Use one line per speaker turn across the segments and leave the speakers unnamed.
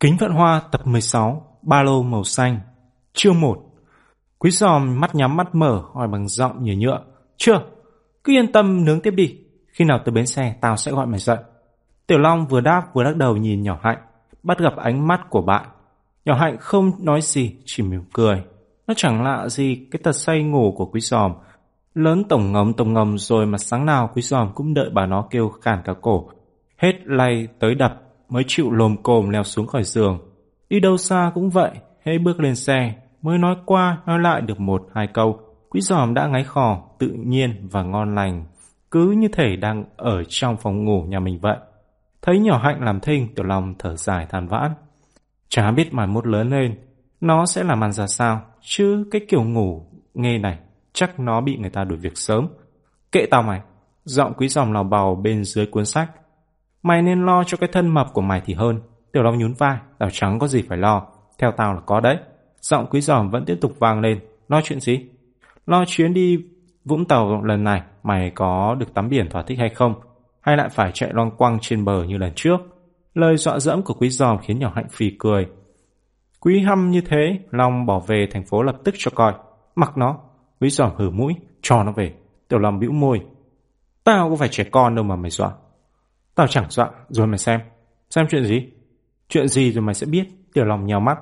Kính Vạn Hoa tập 16 Ba lô màu xanh Chương 1 Quý giòm mắt nhắm mắt mở hỏi bằng giọng nhỉ nhựa. Chưa, cứ yên tâm nướng tiếp đi. Khi nào tới bến xe tao sẽ gọi mày dậy. Tiểu Long vừa đáp vừa lắc đầu nhìn nhỏ hạnh Bắt gặp ánh mắt của bạn. Nhỏ hạnh không nói gì Chỉ mỉm cười. Nó chẳng lạ gì cái tật say ngủ của quý giòm Lớn tổng ngầm tổng ngầm rồi mà sáng nào quý giòm cũng đợi bà nó kêu khản cả cổ. Hết lay tới đập mới chịu lồm cồm leo xuống khỏi giường. Đi đâu xa cũng vậy, hễ bước lên xe, mới nói qua nói lại được một hai câu, quý giòm đã ngáy khò, tự nhiên và ngon lành, cứ như thể đang ở trong phòng ngủ nhà mình vậy. Thấy nhỏ hạnh làm thinh, tiểu lòng thở dài than vãn. Chả biết mai mốt lớn lên, nó sẽ làm ăn ra sao, chứ cái kiểu ngủ nghe này, chắc nó bị người ta đuổi việc sớm. Kệ tao mày, giọng quý giòm lào bào bên dưới cuốn sách, Mày nên lo cho cái thân mập của mày thì hơn. Tiểu Long nhún vai, tao chẳng có gì phải lo. Theo tao là có đấy. Giọng quý giòm vẫn tiếp tục vang lên. Lo chuyện gì? Lo chuyến đi Vũng Tàu lần này mày có được tắm biển thỏa thích hay không? Hay lại phải chạy loang quăng trên bờ như lần trước? Lời dọa dẫm của quý giòm khiến nhỏ hạnh phì cười. Quý hăm như thế, Long bỏ về thành phố lập tức cho coi. Mặc nó. Quý giòm hử mũi, cho nó về. Tiểu Long bĩu môi. Tao có phải trẻ con đâu mà mày dọa. Tao chẳng dọa, rồi mày xem. Xem chuyện gì? Chuyện gì rồi mày sẽ biết, tiểu lòng nhào mắt.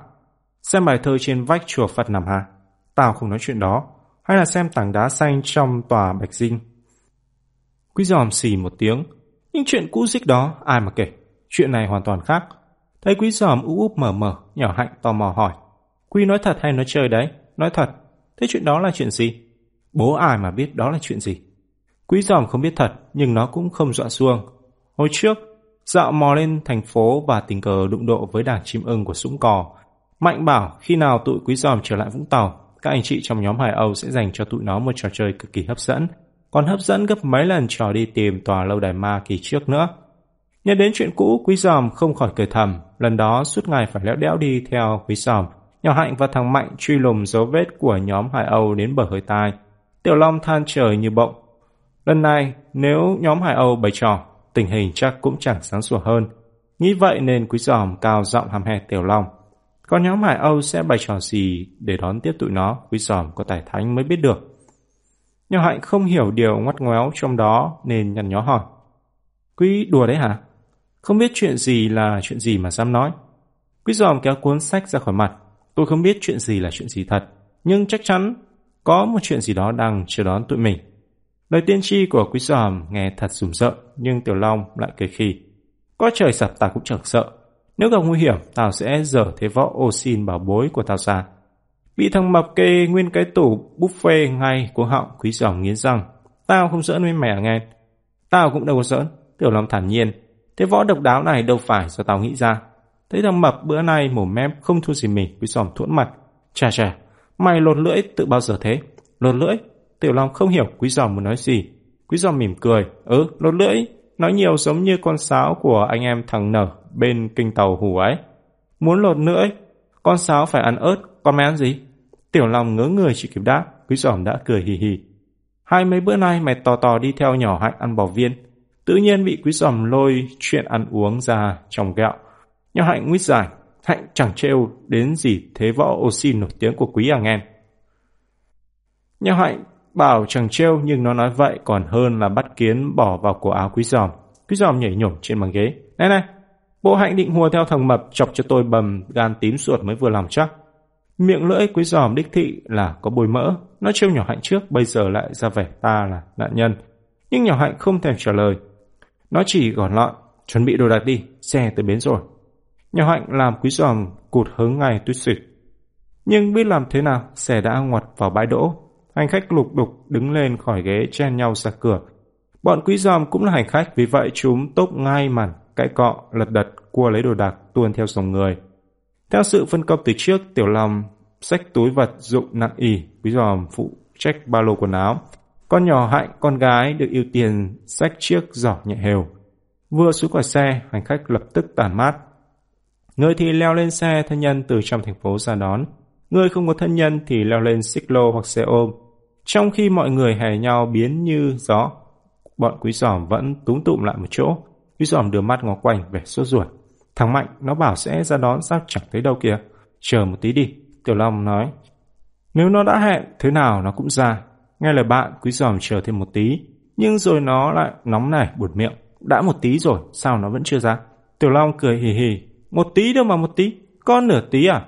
Xem bài thơ trên vách chùa Phật nằm hà. Tao không nói chuyện đó. Hay là xem tảng đá xanh trong tòa Bạch Dinh. Quý giòm xì một tiếng. Những chuyện cũ dích đó, ai mà kể. Chuyện này hoàn toàn khác. Thấy quý giòm ú úp mở mở, nhỏ hạnh tò mò hỏi. Quý nói thật hay nói chơi đấy? Nói thật. Thế chuyện đó là chuyện gì? Bố ai mà biết đó là chuyện gì? Quý giòm không biết thật, nhưng nó cũng không dọa xuông. Hồi trước, dạo mò lên thành phố và tình cờ đụng độ với đảng chim ưng của Sũng Cò. Mạnh bảo khi nào tụi quý giòm trở lại Vũng Tàu, các anh chị trong nhóm Hải Âu sẽ dành cho tụi nó một trò chơi cực kỳ hấp dẫn, còn hấp dẫn gấp mấy lần trò đi tìm tòa lâu đài ma kỳ trước nữa. Nhớ đến chuyện cũ, quý giòm không khỏi cười thầm, lần đó suốt ngày phải lẽo đẽo đi theo quý giòm, nhỏ hạnh và thằng Mạnh truy lùng dấu vết của nhóm Hải Âu đến bờ hơi tai. Tiểu Long than trời như bộng. Lần này, nếu nhóm Hải Âu bày trò, tình hình chắc cũng chẳng sáng sủa hơn. Nghĩ vậy nên quý giòm cao giọng hàm hè tiểu long. Còn nhóm Hải Âu sẽ bày trò gì để đón tiếp tụi nó, quý giòm có tài thánh mới biết được. Nhỏ Hạnh không hiểu điều ngoắt ngoéo trong đó nên nhăn nhó hỏi. Quý đùa đấy hả? Không biết chuyện gì là chuyện gì mà dám nói. Quý giòm kéo cuốn sách ra khỏi mặt. Tôi không biết chuyện gì là chuyện gì thật, nhưng chắc chắn có một chuyện gì đó đang chờ đón tụi mình. Lời tiên tri của quý giòm nghe thật rùng rợn, nhưng Tiểu Long lại cười khi. Có trời sập ta cũng chẳng sợ. Nếu gặp nguy hiểm, tao sẽ dở thế võ ô xin bảo bối của tao ra. Bị thằng mập kê nguyên cái tủ buffet ngay của họng quý giòm nghiến răng. Tao không giỡn với mẹ nghe. Tao cũng đâu có giỡn. Tiểu Long thản nhiên. Thế võ độc đáo này đâu phải do tao nghĩ ra. Thấy thằng mập bữa nay mồm mép không thua gì mình, quý giòm thuẫn mặt. Chà chà, mày lột lưỡi tự bao giờ thế? Lột lưỡi? Tiểu Long không hiểu Quý Giòm muốn nói gì. Quý Giòm mỉm cười. Ừ, lột lưỡi. Nói nhiều giống như con sáo của anh em thằng nở bên kinh tàu hủ ấy. Muốn lột lưỡi, con sáo phải ăn ớt, con mày ăn gì? Tiểu Long ngớ người chỉ kịp đáp. Quý Giòm đã cười hì hì. Hai mấy bữa nay mày tò tò đi theo nhỏ hạnh ăn bò viên. Tự nhiên bị Quý Giòm lôi chuyện ăn uống ra trong gạo. Nhỏ hạnh nguyết giải. Hạnh chẳng trêu đến gì thế võ oxy nổi tiếng của quý à nghe. Nhỏ hạnh Bảo chẳng trêu nhưng nó nói vậy còn hơn là bắt kiến bỏ vào cổ áo quý giòm. Quý giòm nhảy nhổm trên băng ghế. Này này, bộ hạnh định hùa theo thằng mập chọc cho tôi bầm gan tím ruột mới vừa lòng chắc. Miệng lưỡi quý giòm đích thị là có bôi mỡ. Nó trêu nhỏ hạnh trước bây giờ lại ra vẻ ta là nạn nhân. Nhưng nhỏ hạnh không thèm trả lời. Nó chỉ gọn lọn, chuẩn bị đồ đạc đi, xe tới bến rồi. Nhỏ hạnh làm quý giòm cụt hứng ngay tuyết xịt. Nhưng biết làm thế nào, xe đã ngoặt vào bãi đỗ, Hành khách lục đục đứng lên khỏi ghế chen nhau ra cửa. Bọn quý giòm cũng là hành khách vì vậy chúng tốc ngay màn, cãi cọ, lật đật, cua lấy đồ đạc tuôn theo dòng người. Theo sự phân công từ trước, Tiểu Long xách túi vật dụng nặng ỉ, quý giòm phụ trách ba lô quần áo. Con nhỏ hạnh, con gái được ưu tiên xách chiếc giỏ nhẹ hều. Vừa xuống khỏi xe, hành khách lập tức tản mát. Người thì leo lên xe thân nhân từ trong thành phố ra đón. Người không có thân nhân thì leo lên xích lô hoặc xe ôm. Trong khi mọi người hè nhau biến như gió, bọn quý giòm vẫn túng tụm lại một chỗ. Quý giòm đưa mắt ngó quanh vẻ sốt ruột. Thằng Mạnh nó bảo sẽ ra đón sao chẳng thấy đâu kìa. Chờ một tí đi, Tiểu Long nói. Nếu nó đã hẹn, thế nào nó cũng ra. Nghe lời bạn, Quý Giòm chờ thêm một tí. Nhưng rồi nó lại nóng nảy, buồn miệng. Đã một tí rồi, sao nó vẫn chưa ra? Tiểu Long cười hì hì. Một tí đâu mà một tí, con nửa tí à?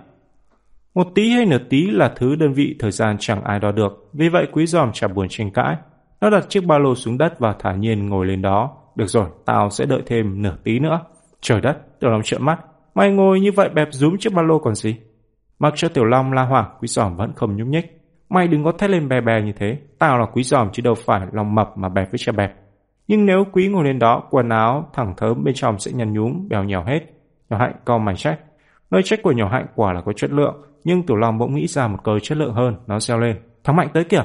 Một tí hay nửa tí là thứ đơn vị thời gian chẳng ai đo được. Vì vậy Quý Giòm chả buồn tranh cãi. Nó đặt chiếc ba lô xuống đất và thả nhiên ngồi lên đó. Được rồi, tao sẽ đợi thêm nửa tí nữa. Trời đất, Tiểu Long trợn mắt. Mày ngồi như vậy bẹp rúm chiếc ba lô còn gì? Mặc cho Tiểu Long la hoảng, Quý Giòm vẫn không nhúc nhích. Mày đừng có thét lên bè bè như thế. Tao là Quý Giòm chứ đâu phải lòng mập mà bẹp với cha bẹp. Nhưng nếu Quý ngồi lên đó, quần áo thẳng thớm bên trong sẽ nhăn nhúm, bèo nhèo hết. Nhỏ Hạnh co mày trách. Nơi trách của nhỏ Hạnh quả là có chất lượng, nhưng Tiểu Long bỗng nghĩ ra một câu chất lượng hơn, nó reo lên. Thắng Mạnh tới kìa!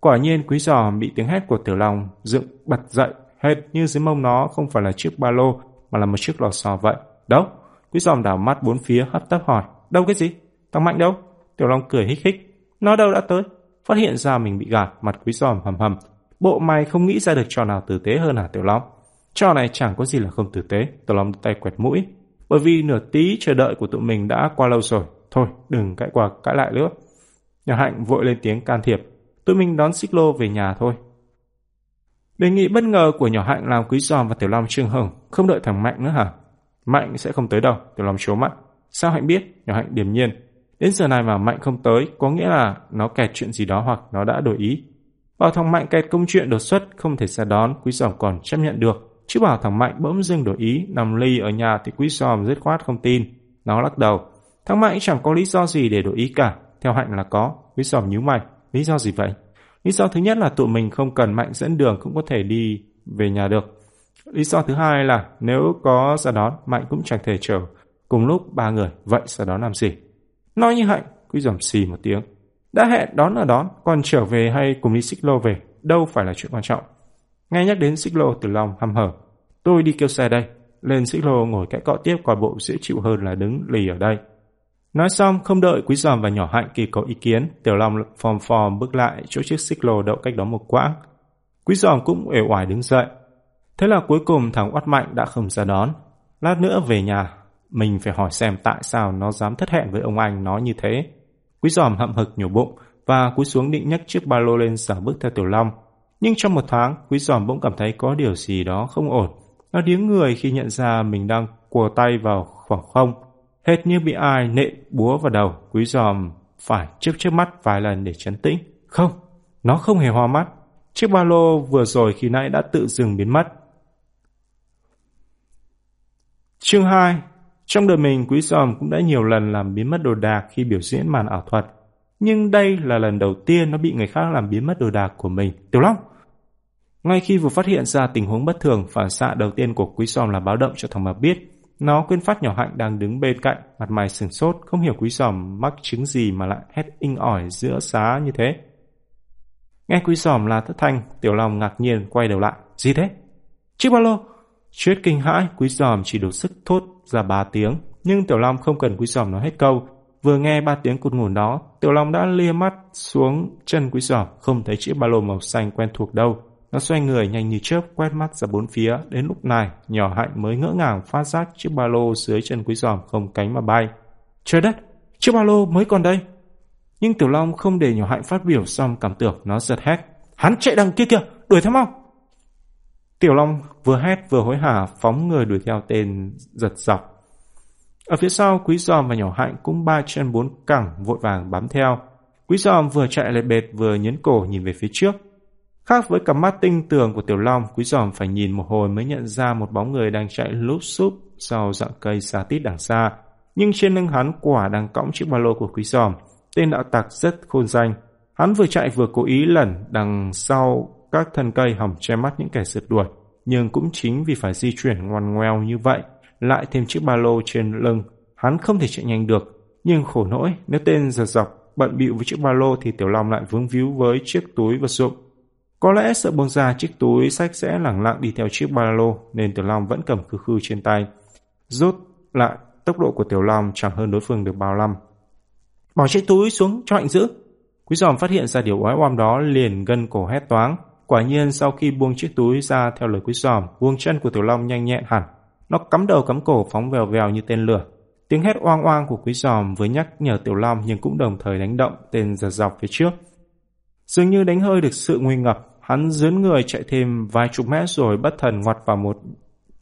Quả nhiên Quý giò bị tiếng hét của Tiểu Long dựng bật dậy, hệt như dưới mông nó không phải là chiếc ba lô mà là một chiếc lò xo vậy. Đâu? Quý giòm đảo mắt bốn phía hấp tấp hỏi. Đâu cái gì? Thằng Mạnh đâu? Tiểu Long cười hích hích. Nó đâu đã tới? Phát hiện ra mình bị gạt, mặt quý giòm hầm hầm. Bộ mày không nghĩ ra được trò nào tử tế hơn hả Tiểu Long? Trò này chẳng có gì là không tử tế. Tiểu Long tay quẹt mũi. Bởi vì nửa tí chờ đợi của tụi mình đã qua lâu rồi. Thôi, đừng cãi qua cãi lại nữa. Nhà Hạnh vội lên tiếng can thiệp. Tụi mình đón xích lô về nhà thôi. Đề nghị bất ngờ của nhỏ Hạnh làm Quý Giòm và Tiểu Long trương hồng. không đợi thằng Mạnh nữa hả? Mạnh sẽ không tới đâu, Tiểu Long chố mắt. Sao Hạnh biết? Nhỏ Hạnh điềm nhiên. Đến giờ này mà Mạnh không tới, có nghĩa là nó kẹt chuyện gì đó hoặc nó đã đổi ý. Bảo thằng Mạnh kẹt công chuyện đột xuất không thể ra đón, Quý Giòm còn chấp nhận được. Chứ bảo thằng Mạnh bỗng dưng đổi ý, nằm ly ở nhà thì Quý Giòm dứt khoát không tin. Nó lắc đầu. Thằng Mạnh chẳng có lý do gì để đổi ý cả. Theo Hạnh là có. Quý Giòm nhíu mày. Lý do gì vậy? Lý do thứ nhất là tụi mình không cần Mạnh dẫn đường cũng có thể đi về nhà được. Lý do thứ hai là nếu có ra đón, Mạnh cũng chẳng thể chờ. Cùng lúc ba người, vậy ra đón làm gì? Nói như Hạnh, quý Giòm xì một tiếng. Đã hẹn đón là đón, còn trở về hay cùng đi xích lô về, đâu phải là chuyện quan trọng. Nghe nhắc đến xích lô từ lòng hăm hở. Tôi đi kêu xe đây. Lên xích lô ngồi cãi cọ tiếp coi bộ dễ chịu hơn là đứng lì ở đây. Nói xong, không đợi Quý Giòm và nhỏ Hạnh kỳ có ý kiến, Tiểu Long phòm phòm bước lại chỗ chiếc xích lô đậu cách đó một quãng. Quý Giòm cũng uể oải đứng dậy. Thế là cuối cùng thằng Oát Mạnh đã không ra đón. Lát nữa về nhà, mình phải hỏi xem tại sao nó dám thất hẹn với ông anh nó như thế. Quý Giòm hậm hực nhổ bụng và cúi xuống định nhấc chiếc ba lô lên giả bước theo Tiểu Long. Nhưng trong một tháng, Quý Giòm bỗng cảm thấy có điều gì đó không ổn. Nó điếng người khi nhận ra mình đang cùa tay vào khoảng không Hết như bị ai nện búa vào đầu, quý giòm phải chớp chớp mắt vài lần để chấn tĩnh. Không, nó không hề hoa mắt. Chiếc ba lô vừa rồi khi nãy đã tự dừng biến mất. Chương 2 Trong đời mình, Quý Giòm cũng đã nhiều lần làm biến mất đồ đạc khi biểu diễn màn ảo thuật. Nhưng đây là lần đầu tiên nó bị người khác làm biến mất đồ đạc của mình. Tiểu Long! Ngay khi vừa phát hiện ra tình huống bất thường, phản xạ đầu tiên của Quý Giòm là báo động cho thằng Mập biết. Nó quên phát nhỏ hạnh đang đứng bên cạnh, mặt mày sừng sốt, không hiểu quý giòm mắc chứng gì mà lại hét inh ỏi giữa xá như thế. Nghe quý giòm là thất thanh, tiểu long ngạc nhiên quay đầu lại. Gì thế? Chiếc ba lô! Chuyết kinh hãi, quý giòm chỉ đủ sức thốt ra ba tiếng. Nhưng tiểu long không cần quý giòm nói hết câu. Vừa nghe ba tiếng cụt ngủn đó, tiểu long đã lia mắt xuống chân quý giỏ, không thấy chiếc ba lô màu xanh quen thuộc đâu. Nó xoay người nhanh như chớp quét mắt ra bốn phía. Đến lúc này, nhỏ hạnh mới ngỡ ngàng phát giác chiếc ba lô dưới chân quý giòm không cánh mà bay. Trời đất, chiếc ba lô mới còn đây. Nhưng Tiểu Long không để nhỏ hạnh phát biểu xong cảm tưởng nó giật hét. Hắn chạy đằng kia kìa, đuổi theo mau. Tiểu Long vừa hét vừa hối hả phóng người đuổi theo tên giật dọc. Ở phía sau, Quý Giòm và nhỏ hạnh cũng ba chân bốn cẳng vội vàng bám theo. Quý Giòm vừa chạy lại bệt vừa nhấn cổ nhìn về phía trước. Khác với cặp mắt tinh tường của Tiểu Long, Quý Giòm phải nhìn một hồi mới nhận ra một bóng người đang chạy lúp xúp sau dạng cây xa tít đằng xa. Nhưng trên lưng hắn quả đang cõng chiếc ba lô của Quý Giòm. Tên đạo tặc rất khôn danh. Hắn vừa chạy vừa cố ý lẩn đằng sau các thân cây hỏng che mắt những kẻ rượt đuổi. Nhưng cũng chính vì phải di chuyển ngoằn ngoèo như vậy, lại thêm chiếc ba lô trên lưng, hắn không thể chạy nhanh được. Nhưng khổ nỗi, nếu tên giật dọc bận bịu với chiếc ba lô thì Tiểu Long lại vướng víu với chiếc túi vật dụng có lẽ sợ buông ra chiếc túi sách sẽ lẳng lặng đi theo chiếc ba lô nên Tiểu Long vẫn cầm khư khư trên tay. Rút lại, tốc độ của Tiểu Long chẳng hơn đối phương được bao năm. Bỏ chiếc túi xuống cho hạnh giữ. Quý giòm phát hiện ra điều oái oăm đó liền gân cổ hét toáng. Quả nhiên sau khi buông chiếc túi ra theo lời quý giòm, buông chân của Tiểu Long nhanh nhẹn hẳn. Nó cắm đầu cắm cổ phóng vèo vèo như tên lửa. Tiếng hét oang oang của quý giòm với nhắc nhở Tiểu Long nhưng cũng đồng thời đánh động tên giật dọc phía trước. Dường như đánh hơi được sự nguy ngập, hắn dướn người chạy thêm vài chục mét rồi bất thần ngoặt vào một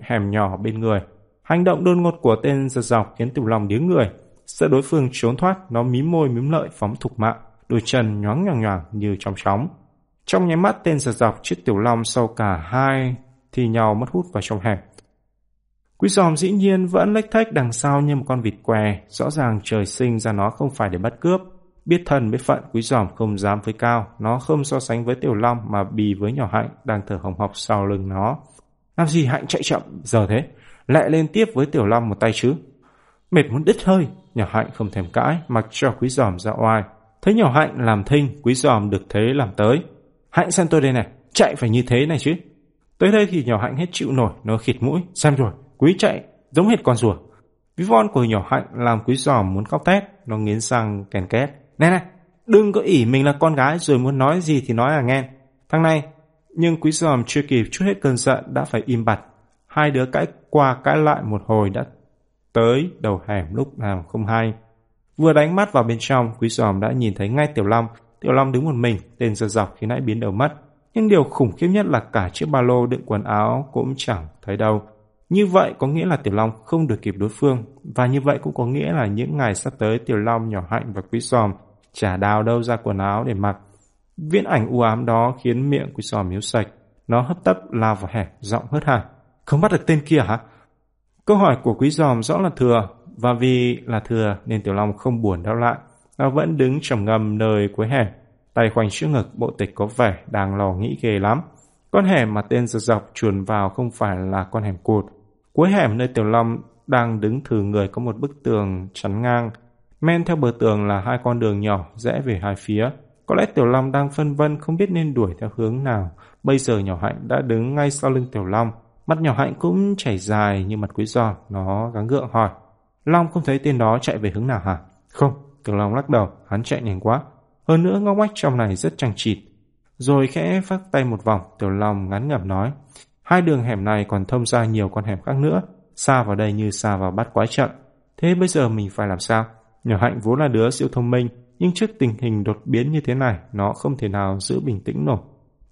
hẻm nhỏ bên người. Hành động đôn ngột của tên giật dọc khiến Tiểu Long điếng người. Sợ đối phương trốn thoát, nó mím môi mím lợi phóng thục mạng, đôi chân nhoáng nhoàng nhoàng như trong chóng. Trong nháy mắt tên giật dọc chiếc Tiểu Long sau cả hai thì nhau mất hút vào trong hẻm. Quý giòm dĩ nhiên vẫn lách thách đằng sau như một con vịt què, rõ ràng trời sinh ra nó không phải để bắt cướp. Biết thân biết phận quý giòm không dám với cao, nó không so sánh với tiểu long mà bì với nhỏ hạnh đang thở hồng hộc sau lưng nó. Làm gì hạnh chạy chậm, giờ thế, lại lên tiếp với tiểu long một tay chứ. Mệt muốn đứt hơi, nhỏ hạnh không thèm cãi, mặc cho quý giòm ra oai. Thấy nhỏ hạnh làm thinh, quý giòm được thế làm tới. Hạnh xem tôi đây này, chạy phải như thế này chứ. Tới đây thì nhỏ hạnh hết chịu nổi, nó khịt mũi, xem rồi, quý chạy, giống hệt con rùa. Ví von của nhỏ hạnh làm quý giòm muốn khóc tét, nó nghiến răng kèn két. Này này, đừng có ỉ mình là con gái rồi muốn nói gì thì nói à nghe. Thằng này, nhưng quý giòm chưa kịp chút hết cơn giận đã phải im bặt. Hai đứa cãi qua cãi lại một hồi đã tới đầu hẻm lúc nào không hay. Vừa đánh mắt vào bên trong, quý giòm đã nhìn thấy ngay Tiểu Long. Tiểu Long đứng một mình, tên giật dọc khi nãy biến đầu mất. Nhưng điều khủng khiếp nhất là cả chiếc ba lô đựng quần áo cũng chẳng thấy đâu. Như vậy có nghĩa là Tiểu Long không được kịp đối phương, và như vậy cũng có nghĩa là những ngày sắp tới Tiểu Long, Nhỏ Hạnh và Quý Giòm chả đào đâu ra quần áo để mặc. Viễn ảnh u ám đó khiến miệng Quý Giòm miếu sạch, nó hấp tấp lao vào hẻm, giọng hớt hải. Không bắt được tên kia hả? Câu hỏi của Quý Giòm rõ là thừa, và vì là thừa nên Tiểu Long không buồn đáp lại. Nó vẫn đứng trầm ngâm nơi cuối hẻm, tay khoanh trước ngực bộ tịch có vẻ đang lo nghĩ ghê lắm. Con hẻm mà tên giật dọc chuồn vào không phải là con hẻm cụt. Cuối hẻm nơi Tiểu Long đang đứng thử người có một bức tường chắn ngang. Men theo bờ tường là hai con đường nhỏ rẽ về hai phía. Có lẽ Tiểu Long đang phân vân không biết nên đuổi theo hướng nào. Bây giờ nhỏ hạnh đã đứng ngay sau lưng Tiểu Long. Mặt nhỏ hạnh cũng chảy dài như mặt quý giòn. Nó gắng gượng hỏi. Long không thấy tên đó chạy về hướng nào hả? Không, Tiểu Long lắc đầu. Hắn chạy nhanh quá. Hơn nữa ngóc ngách trong này rất chẳng chịt. Rồi khẽ phát tay một vòng, Tiểu Long ngắn ngẩm nói. Hai đường hẻm này còn thông ra nhiều con hẻm khác nữa, xa vào đây như xa vào bát quái trận. Thế bây giờ mình phải làm sao? Nhỏ Hạnh vốn là đứa siêu thông minh, nhưng trước tình hình đột biến như thế này, nó không thể nào giữ bình tĩnh nổi.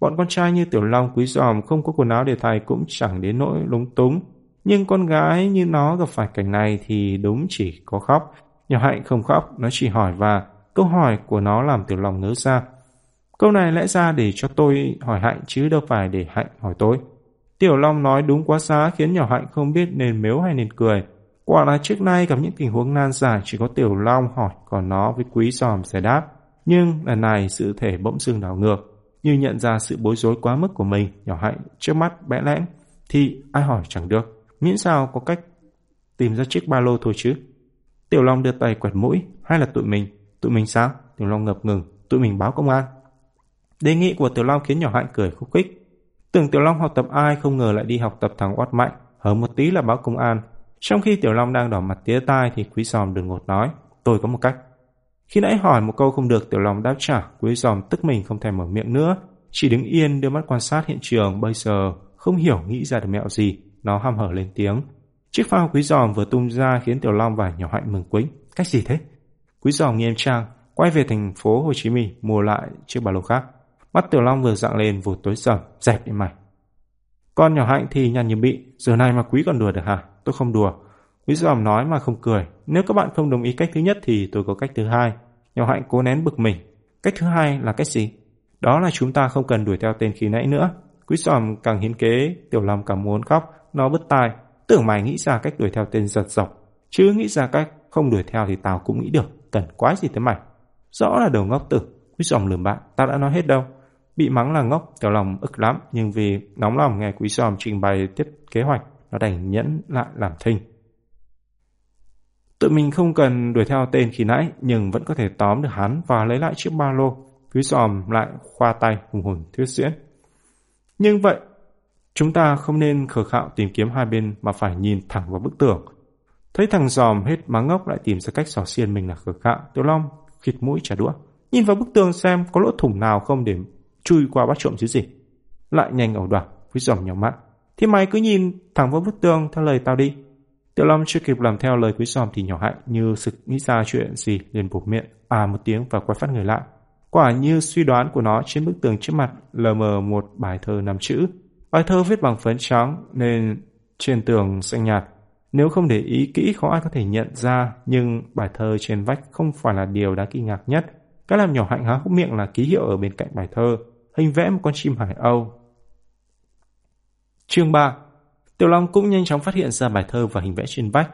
Bọn con trai như Tiểu Long quý giòm không có quần áo để thay cũng chẳng đến nỗi lúng túng. Nhưng con gái như nó gặp phải cảnh này thì đúng chỉ có khóc. Nhỏ Hạnh không khóc, nó chỉ hỏi và câu hỏi của nó làm Tiểu Long ngớ ra. Câu này lẽ ra để cho tôi hỏi Hạnh chứ đâu phải để Hạnh hỏi tôi. Tiểu Long nói đúng quá xá khiến nhỏ Hạnh không biết nên mếu hay nên cười. Quả là trước nay gặp những tình huống nan giải chỉ có Tiểu Long hỏi còn nó với quý giòm sẽ đáp. Nhưng lần này sự thể bỗng dưng đảo ngược. Như nhận ra sự bối rối quá mức của mình, nhỏ Hạnh trước mắt bẽ lẽn thì ai hỏi chẳng được. Miễn sao có cách tìm ra chiếc ba lô thôi chứ. Tiểu Long đưa tay quẹt mũi hay là tụi mình? Tụi mình sao? Tiểu Long ngập ngừng. Tụi mình báo công an. Đề nghị của Tiểu Long khiến nhỏ Hạnh cười khúc khích. Tưởng Tiểu Long học tập ai không ngờ lại đi học tập thằng oát mạnh, hở một tí là báo công an. Trong khi Tiểu Long đang đỏ mặt tía tai thì Quý Giòm đừng ngột nói, tôi có một cách. Khi nãy hỏi một câu không được Tiểu Long đáp trả, Quý Giòm tức mình không thèm mở miệng nữa, chỉ đứng yên đưa mắt quan sát hiện trường bây giờ không hiểu nghĩ ra được mẹo gì, nó ham hở lên tiếng. Chiếc phao Quý Giòm vừa tung ra khiến Tiểu Long và nhỏ hạnh mừng quýnh. Cách gì thế? Quý Giòm nghiêm trang, quay về thành phố Hồ Chí Minh mua lại chiếc ba lô khác. Mắt Tiểu Long vừa dạng lên vụt tối sầm, dẹp đi mày. Con nhỏ hạnh thì nhăn như bị, giờ này mà quý còn đùa được hả? Tôi không đùa. Quý giòm nói mà không cười. Nếu các bạn không đồng ý cách thứ nhất thì tôi có cách thứ hai. Nhỏ hạnh cố nén bực mình. Cách thứ hai là cách gì? Đó là chúng ta không cần đuổi theo tên khi nãy nữa. Quý giòm càng hiến kế, Tiểu Long càng muốn khóc, nó bứt tai. Tưởng mày nghĩ ra cách đuổi theo tên giật dọc. Chứ nghĩ ra cách không đuổi theo thì tao cũng nghĩ được. Cần quái gì tới mày? Rõ là đầu ngốc tử. Quý giòm lườm bạn, tao đã nói hết đâu. Bị mắng là ngốc, Tiểu Long ức lắm, nhưng vì nóng lòng nghe Quý Giòm trình bày tiếp kế hoạch, nó đành nhẫn lại làm thinh. Tự mình không cần đuổi theo tên khi nãy, nhưng vẫn có thể tóm được hắn và lấy lại chiếc ba lô. Quý Giòm lại khoa tay hùng hồn thuyết diễn. Nhưng vậy, chúng ta không nên khờ khạo tìm kiếm hai bên mà phải nhìn thẳng vào bức tường. Thấy thằng Giòm hết mắng ngốc lại tìm ra cách xỏ xiên mình là khờ khạo, Tiểu Long khịt mũi trả đũa. Nhìn vào bức tường xem có lỗ thủng nào không để chui qua bắt trộm chứ gì. Lại nhanh ẩu đoạt, quý giòm nhỏ mắt. Thì mày cứ nhìn thẳng vào bức tường theo lời tao đi. Tiểu Long chưa kịp làm theo lời quý giòm thì nhỏ hạnh như sực nghĩ ra chuyện gì liền buộc miệng à một tiếng và quay phát người lại. Quả như suy đoán của nó trên bức tường trước mặt lờ mờ một bài thơ nằm chữ. Bài thơ viết bằng phấn trắng nên trên tường xanh nhạt. Nếu không để ý kỹ khó ai có thể nhận ra nhưng bài thơ trên vách không phải là điều đáng kinh ngạc nhất. Cái làm nhỏ hạnh há hốc miệng là ký hiệu ở bên cạnh bài thơ, hình vẽ một con chim hải âu. Chương 3 Tiểu Long cũng nhanh chóng phát hiện ra bài thơ và hình vẽ trên vách.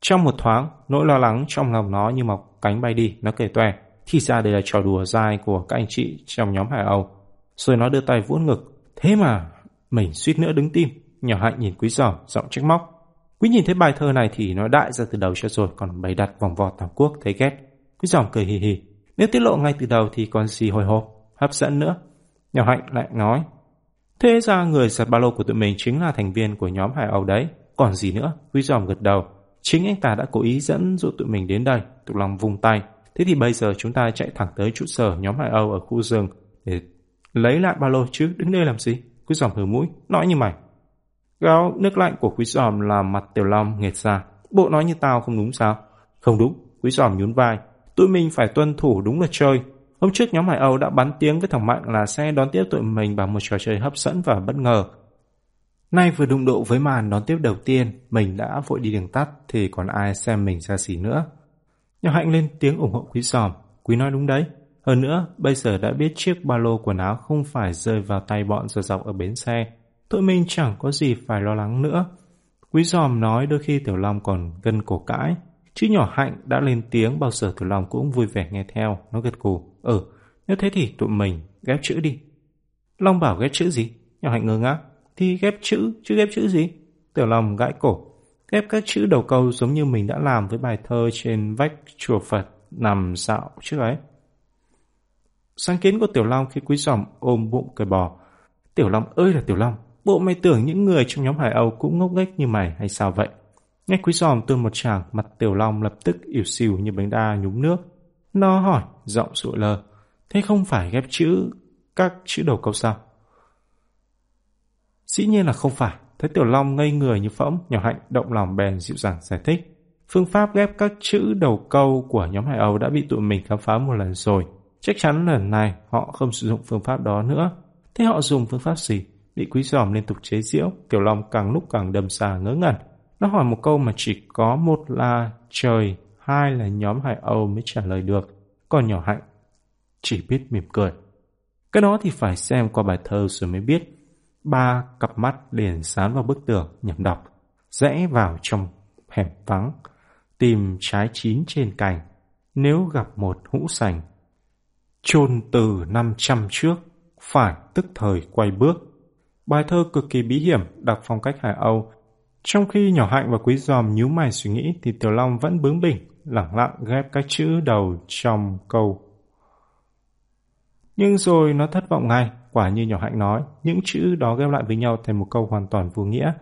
Trong một thoáng, nỗi lo lắng trong lòng nó như mọc cánh bay đi, nó kể toe. Thì ra đây là trò đùa dai của các anh chị trong nhóm Hải Âu. Rồi nó đưa tay vuốt ngực. Thế mà, mình suýt nữa đứng tim. Nhỏ hạnh nhìn quý giỏ, giọng trách móc. Quý nhìn thấy bài thơ này thì nó đại ra từ đầu cho rồi, còn bày đặt vòng vò tam quốc thấy ghét. Quý giỏng cười hì hì. Nếu tiết lộ ngay từ đầu thì còn gì hồi hộp, hấp dẫn nữa. Nhỏ hạnh lại nói. Thế ra người giật ba lô của tụi mình chính là thành viên của nhóm Hải Âu đấy. Còn gì nữa? Quý giòm gật đầu. Chính anh ta đã cố ý dẫn dụ tụi mình đến đây. Tụi lòng vùng tay. Thế thì bây giờ chúng ta chạy thẳng tới trụ sở nhóm Hải Âu ở khu rừng để lấy lại ba lô chứ đứng đây làm gì? Quý giòm hừ mũi, nói như mày. Gáo nước lạnh của quý giòm làm mặt tiểu long nghệt ra. Bộ nói như tao không đúng sao? Không đúng, quý giòm nhún vai. Tụi mình phải tuân thủ đúng là chơi. Hôm trước nhóm Hải Âu đã bắn tiếng với thằng Mạnh là sẽ đón tiếp tụi mình bằng một trò chơi hấp dẫn và bất ngờ. Nay vừa đụng độ với màn đón tiếp đầu tiên, mình đã vội đi đường tắt thì còn ai xem mình ra gì nữa. Nhỏ Hạnh lên tiếng ủng hộ Quý Giòm. Quý nói đúng đấy. Hơn nữa, bây giờ đã biết chiếc ba lô quần áo không phải rơi vào tay bọn giờ dọc ở bến xe. Tụi mình chẳng có gì phải lo lắng nữa. Quý Giòm nói đôi khi Tiểu Long còn gân cổ cãi. Chứ nhỏ Hạnh đã lên tiếng bao giờ Tiểu Long cũng vui vẻ nghe theo, nó gật cù. Ừ, nếu thế thì tụi mình ghép chữ đi. Long bảo ghép chữ gì? Nhỏ Hạnh ngơ ngác. Thì ghép chữ, chứ ghép chữ gì? Tiểu Long gãi cổ. Ghép các chữ đầu câu giống như mình đã làm với bài thơ trên vách chùa Phật nằm dạo trước ấy. Sáng kiến của Tiểu Long khi quý giòm ôm bụng cười bò. Tiểu Long ơi là Tiểu Long, bộ mày tưởng những người trong nhóm Hải Âu cũng ngốc nghếch như mày hay sao vậy? Nghe quý giòm tuôn một tràng, mặt Tiểu Long lập tức ỉu xìu như bánh đa nhúng nước. Nó hỏi, giọng sụi lờ. Thế không phải ghép chữ các chữ đầu câu sao? Dĩ nhiên là không phải. Thấy Tiểu Long ngây người như phẫm, nhỏ hạnh động lòng bèn dịu dàng giải thích. Phương pháp ghép các chữ đầu câu của nhóm Hải Âu đã bị tụi mình khám phá một lần rồi. Chắc chắn lần này họ không sử dụng phương pháp đó nữa. Thế họ dùng phương pháp gì? Bị quý giòm liên tục chế giễu, Tiểu Long càng lúc càng đầm xà ngớ ngẩn. Nó hỏi một câu mà chỉ có một là trời, hai là nhóm Hải Âu mới trả lời được. Còn nhỏ hạnh chỉ biết mỉm cười. Cái đó thì phải xem qua bài thơ rồi mới biết. Ba cặp mắt liền dán vào bức tường nhầm đọc, rẽ vào trong hẻm vắng, tìm trái chín trên cành. Nếu gặp một hũ sành, chôn từ năm trăm trước, phải tức thời quay bước. Bài thơ cực kỳ bí hiểm, đặc phong cách Hải Âu. Trong khi nhỏ hạnh và quý giòm nhíu mày suy nghĩ thì Tiểu Long vẫn bướng bỉnh, lặng lặng ghép các chữ đầu trong câu nhưng rồi nó thất vọng ngay, quả như nhỏ hạnh nói, những chữ đó ghép lại với nhau thành một câu hoàn toàn vô nghĩa.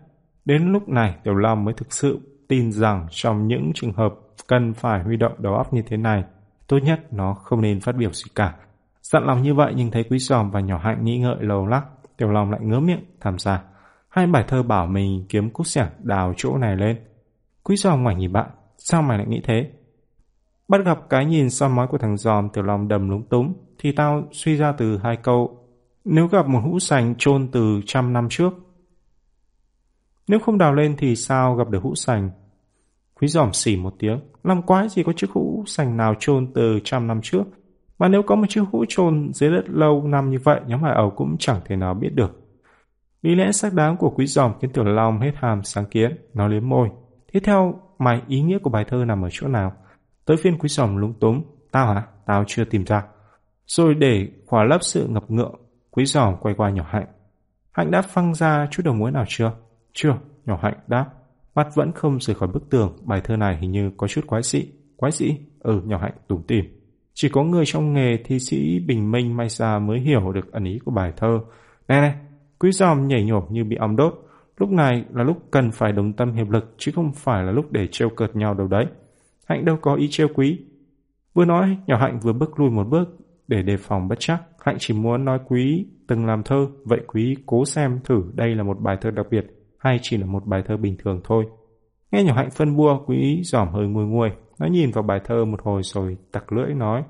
Đến lúc này, Tiểu Long mới thực sự tin rằng trong những trường hợp cần phải huy động đầu óc như thế này, tốt nhất nó không nên phát biểu gì cả. Dặn lòng như vậy nhưng thấy Quý Giòm và nhỏ hạnh nghĩ ngợi lâu lắc, Tiểu Long lại ngớ miệng tham gia. Hai bài thơ bảo mình kiếm cút xẻng đào chỗ này lên. Quý Giòm ngoảnh nhìn bạn, sao mày lại nghĩ thế? Bắt gặp cái nhìn soi mói của thằng Giòm, Tiểu lòng đầm lúng túng, thì tao suy ra từ hai câu nếu gặp một hũ sành chôn từ trăm năm trước. Nếu không đào lên thì sao gặp được hũ sành? Quý giòm xỉ một tiếng, làm quái gì có chiếc hũ sành nào chôn từ trăm năm trước. Mà nếu có một chiếc hũ chôn dưới đất lâu năm như vậy, nhóm hải ẩu cũng chẳng thể nào biết được. Lý lẽ xác đáng của quý giòm khiến tiểu long hết hàm sáng kiến, nó liếm môi. tiếp theo mày ý nghĩa của bài thơ nằm ở chỗ nào? Tới phiên quý sòm lúng túng. Tao hả? Tao chưa tìm ra. Rồi để khỏa lấp sự ngập ngượng, quý sòm quay qua nhỏ hạnh. Hạnh đã phăng ra chút đầu mối nào chưa? Chưa, nhỏ hạnh đáp. Mắt vẫn không rời khỏi bức tường, bài thơ này hình như có chút quái dị. Quái dị? Ừ, nhỏ hạnh tủm tìm. Chỉ có người trong nghề thi sĩ bình minh may ra mới hiểu được ẩn ý của bài thơ. Nè này, quý giòm nhảy nhổ như bị ong đốt. Lúc này là lúc cần phải đồng tâm hiệp lực, chứ không phải là lúc để trêu cợt nhau đâu đấy. Hạnh đâu có ý trêu quý. Vừa nói, nhỏ Hạnh vừa bước lui một bước, để đề phòng bất chắc, Hạnh chỉ muốn nói quý từng làm thơ, vậy quý cố xem thử đây là một bài thơ đặc biệt hay chỉ là một bài thơ bình thường thôi. Nghe nhỏ hạnh phân bua, quý giỏm hơi nguôi nguôi. Nó nhìn vào bài thơ một hồi rồi tặc lưỡi nói.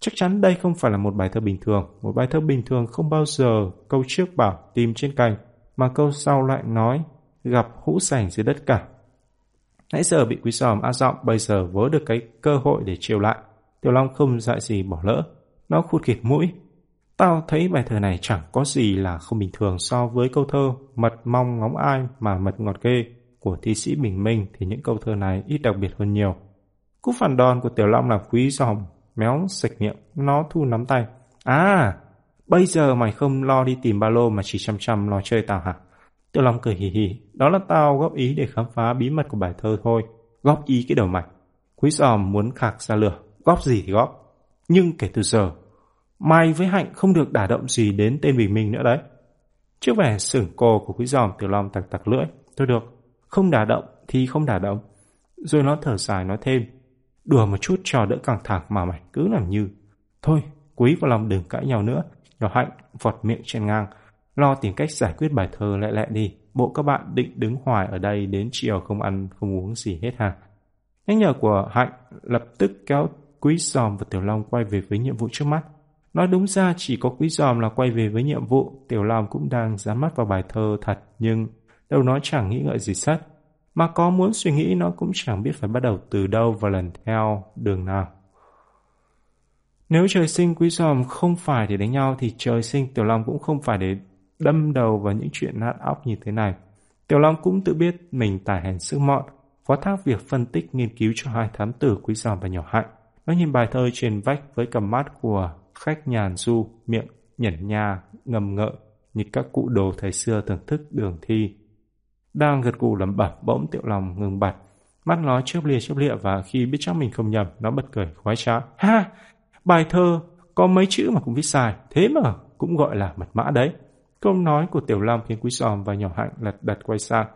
Chắc chắn đây không phải là một bài thơ bình thường. Một bài thơ bình thường không bao giờ câu trước bảo tìm trên cành, mà câu sau lại nói gặp hũ sành dưới đất cả. Nãy giờ bị quý sòm a giọng, bây giờ vớ được cái cơ hội để chiều lại. Tiểu Long không dại gì bỏ lỡ. Nó khụt khịt mũi. Tao thấy bài thơ này chẳng có gì là không bình thường so với câu thơ mật mong ngóng ai mà mật ngọt ghê của thi sĩ Bình Minh thì những câu thơ này ít đặc biệt hơn nhiều. Cú phản đòn của Tiểu Long là quý giòm, méo sạch miệng, nó thu nắm tay. À, bây giờ mày không lo đi tìm ba lô mà chỉ chăm chăm lo chơi tao hả? Tiểu Long cười hì hì, đó là tao góp ý để khám phá bí mật của bài thơ thôi. Góp ý cái đầu mày. Quý giòm muốn khạc ra lửa, góp gì thì góp. Nhưng kể từ giờ, mày với Hạnh không được đả động gì đến tên Bình Minh nữa đấy. Trước vẻ sửng cô của quý giòm Tiểu Long tặc tặc lưỡi. Thôi được, không đả động thì không đả động. Rồi nó thở dài nói thêm. Đùa một chút cho đỡ căng thẳng mà mày cứ làm như. Thôi, quý và long đừng cãi nhau nữa. Nhỏ hạnh vọt miệng trên ngang. Lo tìm cách giải quyết bài thơ lẹ lẹ đi. Bộ các bạn định đứng hoài ở đây đến chiều không ăn không uống gì hết hả? Nhắc nhở của Hạnh lập tức kéo Quý Giòm và Tiểu Long quay về với nhiệm vụ trước mắt. Nói đúng ra chỉ có Quý Giòm là quay về với nhiệm vụ, Tiểu Long cũng đang dán mắt vào bài thơ thật nhưng đâu nó chẳng nghĩ ngợi gì sắt. Mà có muốn suy nghĩ nó cũng chẳng biết phải bắt đầu từ đâu và lần theo đường nào. Nếu trời sinh quý giòm không phải để đánh nhau thì trời sinh Tiểu Long cũng không phải để đâm đầu vào những chuyện nát óc như thế này. Tiểu Long cũng tự biết mình tài hèn sức mọn, phó thác việc phân tích nghiên cứu cho hai thám tử quý giòm và nhỏ hạnh. Nó nhìn bài thơ trên vách với cầm mắt của khách nhàn du, miệng nhẩn nha, ngầm ngợ như các cụ đồ thời xưa thưởng thức đường thi. Đang gật gù lẩm bẩm bỗng Tiểu Long ngừng bặt. Mắt nó chớp lia chớp lịa và khi biết chắc mình không nhầm, nó bật cười khoái trá. Ha! Bài thơ có mấy chữ mà cũng viết sai, thế mà cũng gọi là mật mã đấy. Câu nói của Tiểu Long khiến Quý Giòm và Nhỏ Hạnh lật đật quay sang.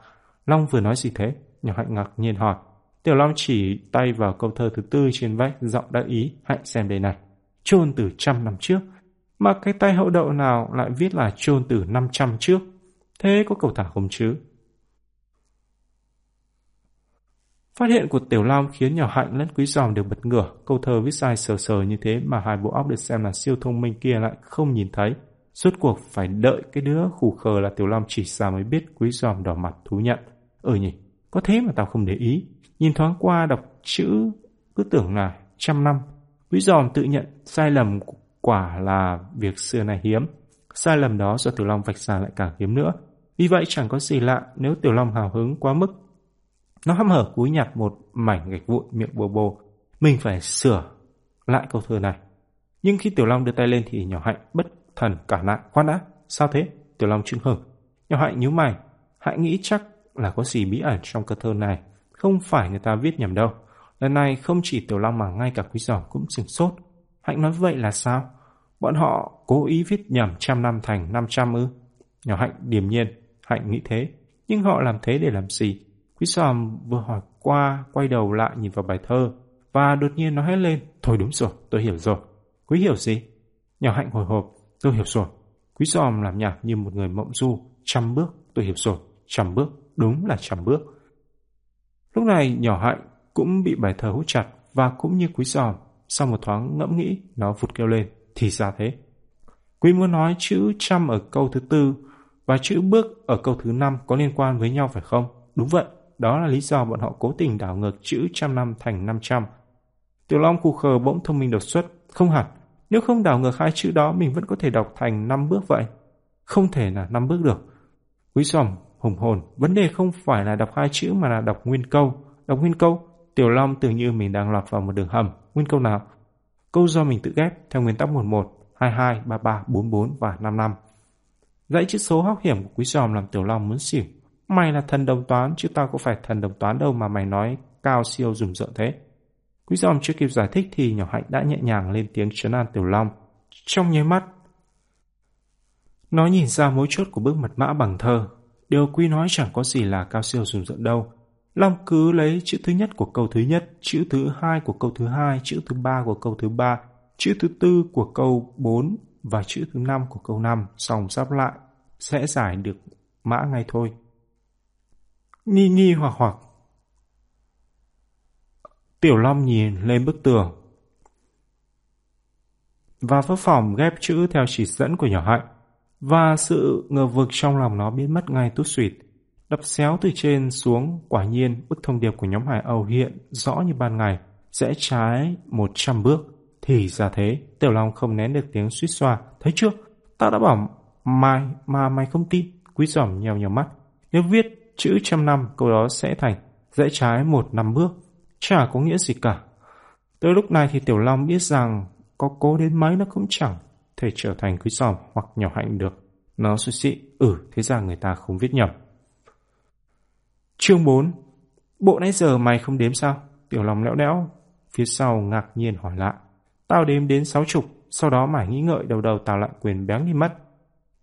Long vừa nói gì thế? Nhỏ Hạnh ngạc nhiên hỏi. Tiểu Long chỉ tay vào câu thơ thứ tư trên vách, giọng đã ý. Hạnh xem đây này. Chôn từ trăm năm trước. Mà cái tay hậu đậu nào lại viết là chôn từ năm trăm trước? Thế có cầu thả không chứ? Phát hiện của Tiểu Long khiến nhỏ hạnh lẫn quý giòm đều bật ngửa. Câu thơ viết sai sờ sờ như thế mà hai bộ óc được xem là siêu thông minh kia lại không nhìn thấy. Suốt cuộc phải đợi cái đứa khủ khờ là Tiểu Long chỉ ra mới biết quý giòm đỏ mặt thú nhận. Ừ nhỉ, có thế mà tao không để ý. Nhìn thoáng qua đọc chữ cứ tưởng là trăm năm. Quý giòm tự nhận sai lầm quả là việc xưa này hiếm. Sai lầm đó do Tiểu Long vạch ra lại càng hiếm nữa. Vì vậy chẳng có gì lạ nếu Tiểu Long hào hứng quá mức nó hăm hở cúi nhặt một mảnh gạch vụn miệng bồ bồ. Mình phải sửa lại câu thơ này. Nhưng khi Tiểu Long đưa tay lên thì nhỏ hạnh bất thần cả lại. Khoan đã, sao thế? Tiểu Long chưng hửng. Nhỏ hạnh nhíu mày. Hạnh nghĩ chắc là có gì bí ẩn trong câu thơ này. Không phải người ta viết nhầm đâu. Lần này không chỉ Tiểu Long mà ngay cả Quý Giỏ cũng sửng sốt. Hạnh nói vậy là sao? Bọn họ cố ý viết nhầm trăm năm thành năm trăm ư? Nhỏ Hạnh điềm nhiên. Hạnh nghĩ thế. Nhưng họ làm thế để làm gì? Quý sòm vừa hỏi qua, quay đầu lại nhìn vào bài thơ, và đột nhiên nó hét lên, thôi đúng rồi, tôi hiểu rồi. Quý hiểu gì? Nhỏ hạnh hồi hộp, tôi hiểu rồi. Quý sòm làm nhạc như một người mộng du, trăm bước, tôi hiểu rồi, trăm bước, đúng là trăm bước. Lúc này nhỏ hạnh cũng bị bài thơ hút chặt và cũng như quý sòm, sau một thoáng ngẫm nghĩ, nó vụt kêu lên, thì ra thế. Quý muốn nói chữ trăm ở câu thứ tư và chữ bước ở câu thứ năm có liên quan với nhau phải không? Đúng vậy, đó là lý do bọn họ cố tình đảo ngược chữ trăm năm thành năm trăm. Tiểu Long khu khờ bỗng thông minh đột xuất, không hẳn. Nếu không đảo ngược hai chữ đó mình vẫn có thể đọc thành năm bước vậy. Không thể là năm bước được. Quý giòm, hùng hồn, vấn đề không phải là đọc hai chữ mà là đọc nguyên câu. Đọc nguyên câu, Tiểu Long tưởng như mình đang lọt vào một đường hầm. Nguyên câu nào? Câu do mình tự ghép theo nguyên tắc 11, 22, 33, 44 và 55. Dãy chữ số hóc hiểm của quý giòm làm Tiểu Long muốn xỉu. Mày là thần đồng toán chứ tao có phải thần đồng toán đâu mà mày nói cao siêu rùng rợn thế. Quý giòm chưa kịp giải thích thì nhỏ hạnh đã nhẹ nhàng lên tiếng trấn an Tiểu Long. Trong nháy mắt, nó nhìn ra mối chốt của bức mật mã bằng thơ. Điều quý nói chẳng có gì là cao siêu rùng rợn đâu. Long cứ lấy chữ thứ nhất của câu thứ nhất, chữ thứ hai của câu thứ hai, chữ thứ ba của câu thứ ba, chữ thứ tư của câu bốn và chữ thứ năm của câu năm, xong sắp lại, sẽ giải được mã ngay thôi. Nghi nghi hoặc hoặc. Tiểu Long nhìn lên bức tường. Và phước phòng ghép chữ theo chỉ dẫn của nhỏ hạnh. Và sự ngờ vực trong lòng nó biến mất ngay tút suyệt. Đập xéo từ trên xuống, quả nhiên bức thông điệp của nhóm Hải Âu hiện rõ như ban ngày, sẽ trái 100 bước. Thì ra thế, Tiểu Long không nén được tiếng suýt xoa. Thấy chưa? Tao đã bảo mai mà mày không tin. Quý giỏm nhèo nhèo mắt. Nếu viết chữ trăm năm, câu đó sẽ thành dễ trái một năm bước. Chả có nghĩa gì cả. Tới lúc này thì Tiểu Long biết rằng có cố đến mấy nó cũng chẳng thể trở thành quý giòm hoặc nhỏ hạnh được. Nó suy xị, ừ, thế ra người ta không viết nhầm. Chương 4 Bộ nãy giờ mày không đếm sao? Tiểu Long lẽo đẽo, phía sau ngạc nhiên hỏi lại. Tao đếm đến sáu chục, sau đó mải nghĩ ngợi đầu đầu tao lại quyền béng đi mất.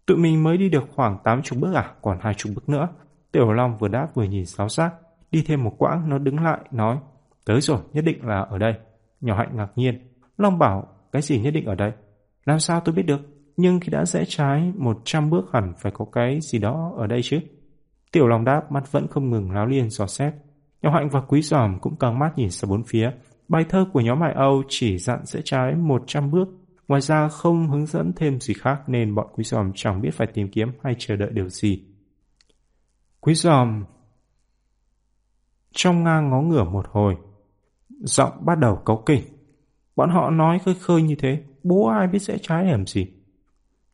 Tụi mình mới đi được khoảng tám chục bước à, còn hai chục bước nữa. Tiểu Long vừa đáp vừa nhìn sáo xác. Đi thêm một quãng, nó đứng lại, nói. Tới rồi, nhất định là ở đây. Nhỏ hạnh ngạc nhiên. Long bảo, cái gì nhất định ở đây? Làm sao tôi biết được? Nhưng khi đã rẽ trái một trăm bước hẳn phải có cái gì đó ở đây chứ. Tiểu Long đáp, mắt vẫn không ngừng láo liên dò xét. Nhỏ hạnh và quý giòm cũng càng mắt nhìn sang bốn phía. Bài thơ của nhóm Hải Âu chỉ dặn sẽ trái 100 bước, ngoài ra không hướng dẫn thêm gì khác nên bọn quý giòm chẳng biết phải tìm kiếm hay chờ đợi điều gì. Quý giòm trong ngang ngó ngửa một hồi, giọng bắt đầu cấu kỉnh. Bọn họ nói khơi khơi như thế, bố ai biết sẽ trái làm gì.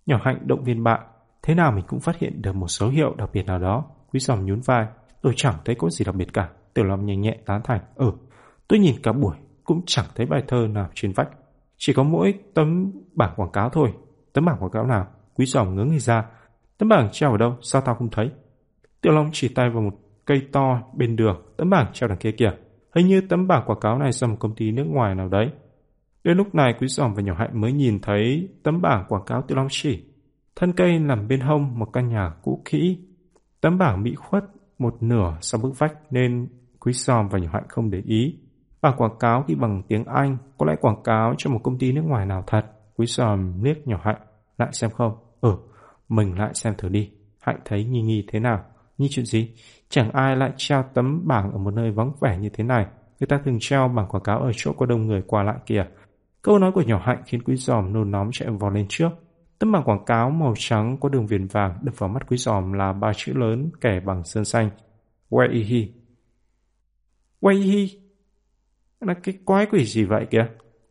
Nhỏ hạnh động viên bạn, thế nào mình cũng phát hiện được một dấu hiệu đặc biệt nào đó. Quý giòm nhún vai, tôi chẳng thấy có gì đặc biệt cả. Tiểu Long nhẹ nhẹ tán thành, ừ, tôi nhìn cả buổi cũng chẳng thấy bài thơ nào trên vách. Chỉ có mỗi tấm bảng quảng cáo thôi. Tấm bảng quảng cáo nào? Quý giòm ngớ người ra. Tấm bảng treo ở đâu? Sao tao không thấy? Tiểu Long chỉ tay vào một cây to bên đường. Tấm bảng treo đằng kia kìa. Hình như tấm bảng quảng cáo này do một công ty nước ngoài nào đấy. Đến lúc này quý giòm và nhỏ hạnh mới nhìn thấy tấm bảng quảng cáo Tiểu Long chỉ. Thân cây nằm bên hông một căn nhà cũ kỹ. Tấm bảng bị khuất một nửa sau bức vách nên quý giòm và nhỏ hạnh không để ý. Bảng quảng cáo ghi bằng tiếng Anh, có lẽ quảng cáo cho một công ty nước ngoài nào thật. Quý sòm liếc nhỏ Hạnh, lại xem không? Ừ, mình lại xem thử đi. Hạnh thấy nghi nghi thế nào? Như chuyện gì? Chẳng ai lại treo tấm bảng ở một nơi vắng vẻ như thế này. Người ta thường treo bảng quảng cáo ở chỗ có đông người qua lại kìa. Câu nói của nhỏ Hạnh khiến quý giòm nôn nóng chạy vò lên trước. Tấm bảng quảng cáo màu trắng có đường viền vàng đập vào mắt quý giòm là ba chữ lớn kẻ bằng sơn xanh. Weihi. Weihi là cái quái quỷ gì vậy kìa?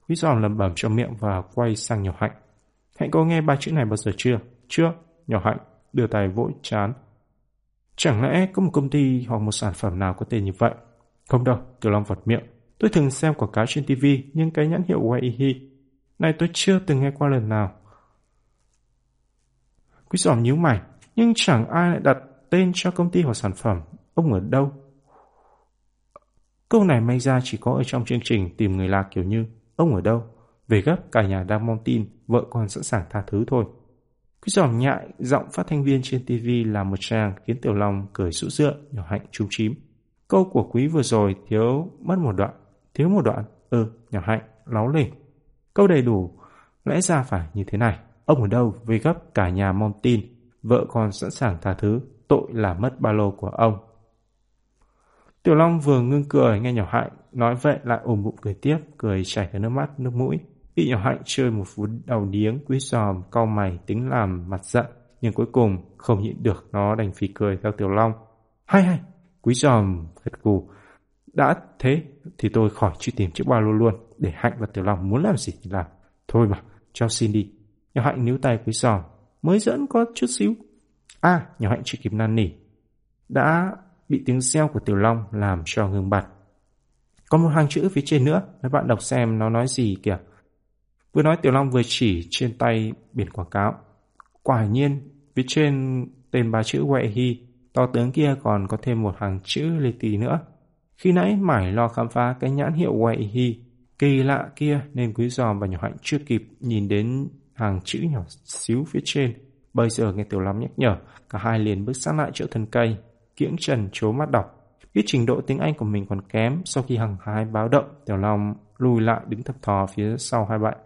Quý giòm lầm bẩm trong miệng và quay sang nhỏ hạnh. Hạnh có nghe ba chữ này bao giờ chưa? Chưa. Nhỏ hạnh, đưa tay vỗ chán. Chẳng lẽ có một công ty hoặc một sản phẩm nào có tên như vậy? Không đâu, Kiều Long vật miệng. Tôi thường xem quảng cáo trên TV nhưng cái nhãn hiệu Waihi này tôi chưa từng nghe qua lần nào. Quý giòm nhíu mày, nhưng chẳng ai lại đặt tên cho công ty hoặc sản phẩm. Ông ở đâu? Câu này may ra chỉ có ở trong chương trình tìm người lạc kiểu như Ông ở đâu? Về gấp cả nhà đang mong tin Vợ con sẵn sàng tha thứ thôi cứ giòm nhại giọng phát thanh viên trên TV là một trang khiến Tiểu Long cười sũ dựa nhỏ hạnh trung chím. Câu của quý vừa rồi thiếu mất một đoạn Thiếu một đoạn Ừ nhỏ hạnh láo lên Câu đầy đủ Lẽ ra phải như thế này. Ông ở đâu về gấp cả nhà mong tin Vợ con sẵn sàng tha thứ Tội là mất ba lô của ông. Tiểu Long vừa ngưng cười nghe nhỏ hạnh nói vậy lại ôm bụng cười tiếp, cười chảy cả nước mắt, nước mũi. Bị nhỏ hạnh chơi một phút đầu điếng, quý giòm, cau mày, tính làm mặt giận. Nhưng cuối cùng không nhịn được nó đành phì cười theo Tiểu Long. Hay hay, quý giòm gật gù. Đã thế thì tôi khỏi truy tìm chiếc ba lô luôn, để hạnh và Tiểu Long muốn làm gì thì làm. Thôi mà, cho xin đi. Nhỏ hạnh níu tay quý giòm, mới dẫn có chút xíu. À, nhỏ hạnh chưa kịp năn nỉ. Đã bị tiếng reo của Tiểu Long làm cho ngừng bặt. Có một hàng chữ phía trên nữa, mấy bạn đọc xem nó nói gì kìa. Vừa nói Tiểu Long vừa chỉ trên tay biển quảng cáo. Quả nhiên, phía trên tên ba chữ Huệ Hy, to tướng kia còn có thêm một hàng chữ lê tì nữa. Khi nãy mải lo khám phá cái nhãn hiệu Huệ Hy, kỳ lạ kia nên quý giòm và nhỏ hạnh chưa kịp nhìn đến hàng chữ nhỏ xíu phía trên. Bây giờ nghe Tiểu Long nhắc nhở, cả hai liền bước sang lại chỗ thân cây, kiễng trần chố mắt đọc. Biết trình độ tiếng Anh của mình còn kém, sau khi hằng hái báo động, Tiểu Long lùi lại đứng thập thò phía sau hai bạn.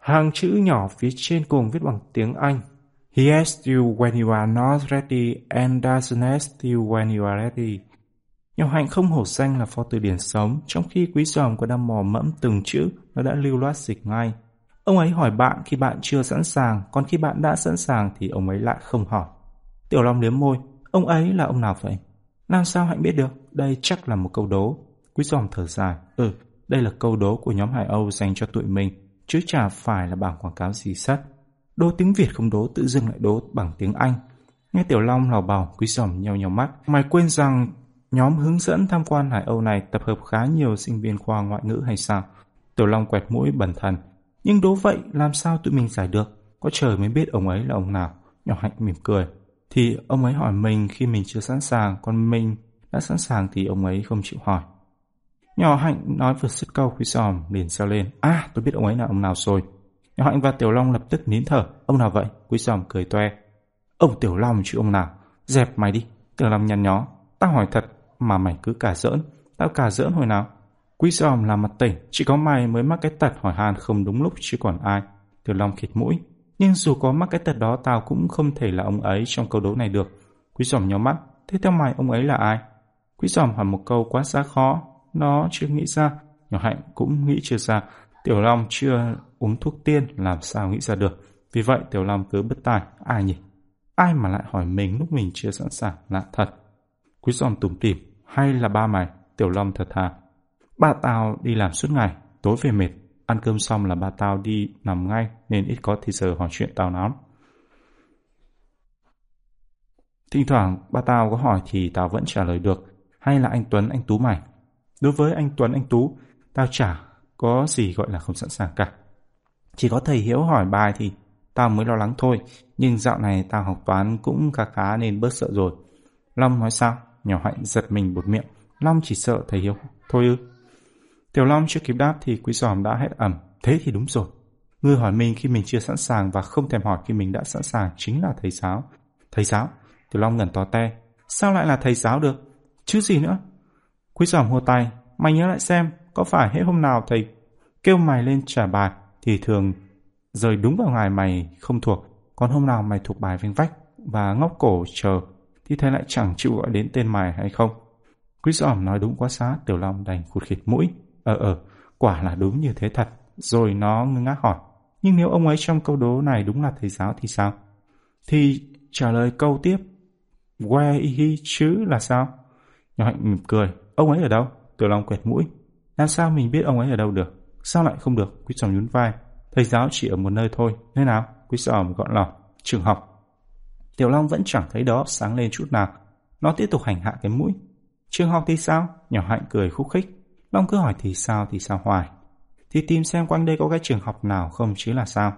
Hàng chữ nhỏ phía trên cùng viết bằng tiếng Anh. He asks you when you are not ready and doesn't ask you when you are ready. Nhỏ hạnh không hổ danh là pho từ điển sống, trong khi quý giòm có đang mò mẫm từng chữ, nó đã lưu loát dịch ngay. Ông ấy hỏi bạn khi bạn chưa sẵn sàng, còn khi bạn đã sẵn sàng thì ông ấy lại không hỏi. Tiểu Long liếm môi, ông ấy là ông nào vậy? Làm sao Hạnh biết được? Đây chắc là một câu đố. Quý giòm thở dài, ừ, đây là câu đố của nhóm Hải Âu dành cho tụi mình, chứ chả phải là bảng quảng cáo gì sắt. Đố tiếng Việt không đố, tự dưng lại đố bằng tiếng Anh. Nghe Tiểu Long lào bảo, quý giòm nhau nhau mắt. Mày quên rằng nhóm hướng dẫn tham quan Hải Âu này tập hợp khá nhiều sinh viên khoa ngoại ngữ hay sao? Tiểu Long quẹt mũi bẩn thần. Nhưng đố vậy làm sao tụi mình giải được? Có trời mới biết ông ấy là ông nào. Nhỏ hạnh mỉm cười. Thì ông ấy hỏi mình khi mình chưa sẵn sàng, còn mình đã sẵn sàng thì ông ấy không chịu hỏi. Nhỏ hạnh nói vừa dứt câu quý giòm liền sao lên. À tôi biết ông ấy là ông nào rồi. Nhỏ hạnh và Tiểu Long lập tức nín thở. Ông nào vậy? Quý giòm cười toe. Ông Tiểu Long chứ ông nào. Dẹp mày đi. Tiểu Long nhăn nhó. Tao hỏi thật, mà mày cứ cả giỡn. Tao cả giỡn hồi nào. Quý giòm là mặt tỉnh. Chỉ có mày mới mắc cái tật hỏi han không đúng lúc chứ còn ai. Tiểu Long khịt mũi. Nhưng dù có mắc cái tật đó, tao cũng không thể là ông ấy trong câu đố này được. Quý giòm nhó mắt. Thế theo mày, ông ấy là ai? Quý giòm hỏi một câu quá xa khó. Nó chưa nghĩ ra. Nhỏ hạnh cũng nghĩ chưa ra. Tiểu Long chưa uống thuốc tiên làm sao nghĩ ra được. Vì vậy Tiểu Long cứ bất tài. Ai nhỉ? Ai mà lại hỏi mình lúc mình chưa sẵn sàng? Lạ thật. Quý giòm tủm tỉm. Hay là ba mày? Tiểu Long thật thà. Ba tao đi làm suốt ngày. Tối về mệt. Ăn cơm xong là ba tao đi nằm ngay nên ít có thì giờ hỏi chuyện tao lắm. Thỉnh thoảng ba tao có hỏi thì tao vẫn trả lời được. Hay là anh Tuấn, anh Tú mày? Đối với anh Tuấn, anh Tú, tao chả có gì gọi là không sẵn sàng cả. Chỉ có thầy Hiếu hỏi bài thì tao mới lo lắng thôi. Nhưng dạo này tao học toán cũng khá khá nên bớt sợ rồi. Long nói sao? Nhỏ hạnh giật mình bột miệng. Long chỉ sợ thầy Hiếu. Thôi ư. Tiểu Long chưa kịp đáp thì quý giòm đã hét ẩm. Thế thì đúng rồi. Ngươi hỏi mình khi mình chưa sẵn sàng và không thèm hỏi khi mình đã sẵn sàng chính là thầy giáo. Thầy giáo? Tiểu Long ngẩn to te. Sao lại là thầy giáo được? Chứ gì nữa? Quý giòm hô tay. Mày nhớ lại xem, có phải hết hôm nào thầy kêu mày lên trả bài thì thường rời đúng vào ngày mày không thuộc. Còn hôm nào mày thuộc bài vinh vách và ngóc cổ chờ thì thầy lại chẳng chịu gọi đến tên mày hay không. Quý giòm nói đúng quá xá, Tiểu Long đành khụt khịt mũi. Ờ ờ, quả là đúng như thế thật. Rồi nó ngưng ngác hỏi. Nhưng nếu ông ấy trong câu đố này đúng là thầy giáo thì sao? Thì trả lời câu tiếp. Where he chứ là sao? Nhỏ hạnh mỉm cười. Ông ấy ở đâu? Tiểu Long quẹt mũi. Làm sao mình biết ông ấy ở đâu được? Sao lại không được? Quý Sòm nhún vai. Thầy giáo chỉ ở một nơi thôi. Nơi nào? Quý Sòm gọn lỏng. Trường học. Tiểu Long vẫn chẳng thấy đó sáng lên chút nào. Nó tiếp tục hành hạ cái mũi. Trường học thì sao? Nhỏ hạnh cười khúc khích. Long cứ hỏi thì sao thì sao hoài. Thì tìm xem quanh đây có cái trường học nào không chứ là sao.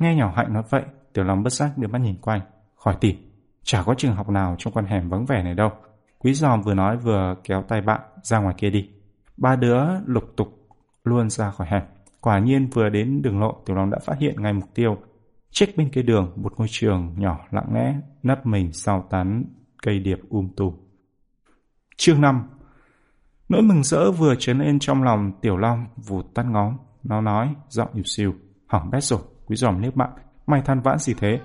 Nghe nhỏ hạnh nói vậy, Tiểu Long bất giác đưa mắt nhìn quanh. Khỏi tìm. Chả có trường học nào trong con hẻm vắng vẻ này đâu. Quý giòm vừa nói vừa kéo tay bạn ra ngoài kia đi. Ba đứa lục tục luôn ra khỏi hẻm. Quả nhiên vừa đến đường lộ, Tiểu Long đã phát hiện ngay mục tiêu. Trách bên kia đường, một ngôi trường nhỏ lặng lẽ nấp mình sau tán cây điệp um tù. Chương 5 Nỗi mừng rỡ vừa trấn lên trong lòng Tiểu Long vụt tắt ngón. Nó nói, giọng nhịp siêu. Hỏng bét rồi, quý giòm liếc bạn. Mày than vãn gì thế?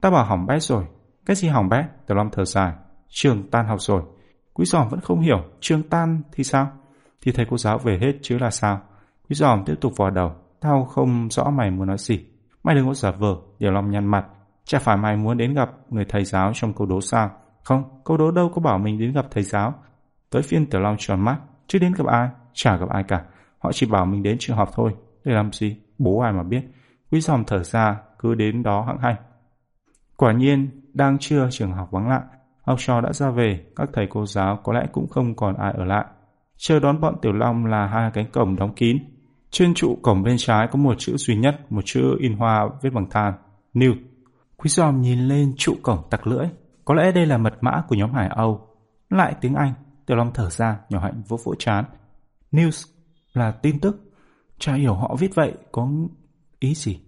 Ta bảo hỏng bét rồi. Cái gì hỏng bét? Tiểu Long thở dài. Trường tan học rồi. Quý giòm vẫn không hiểu. Trường tan thì sao? Thì thầy cô giáo về hết chứ là sao? Quý giòm tiếp tục vò đầu. Tao không rõ mày muốn nói gì. Mày đừng có giả vờ. Tiểu Long nhăn mặt. Chả phải mày muốn đến gặp người thầy giáo trong câu đố sao? Không, câu đố đâu có bảo mình đến gặp thầy giáo. Tới phiên Tiểu Long tròn mắt, chứ đến gặp ai, chả gặp ai cả. Họ chỉ bảo mình đến trường học thôi, để làm gì, bố ai mà biết. Quý giòm thở ra, cứ đến đó hẳn hành. Quả nhiên, đang trưa trường học vắng lặng, học trò đã ra về, các thầy cô giáo có lẽ cũng không còn ai ở lại. Chờ đón bọn Tiểu Long là hai cánh cổng đóng kín. Trên trụ cổng bên trái có một chữ duy nhất, một chữ in hoa viết bằng than, New. Quý giòm nhìn lên trụ cổng tặc lưỡi. Có lẽ đây là mật mã của nhóm Hải Âu. Lại tiếng Anh, Tiểu Long thở ra, nhỏ hạnh vỗ vỗ chán. News là tin tức. Chả hiểu họ viết vậy có ý gì.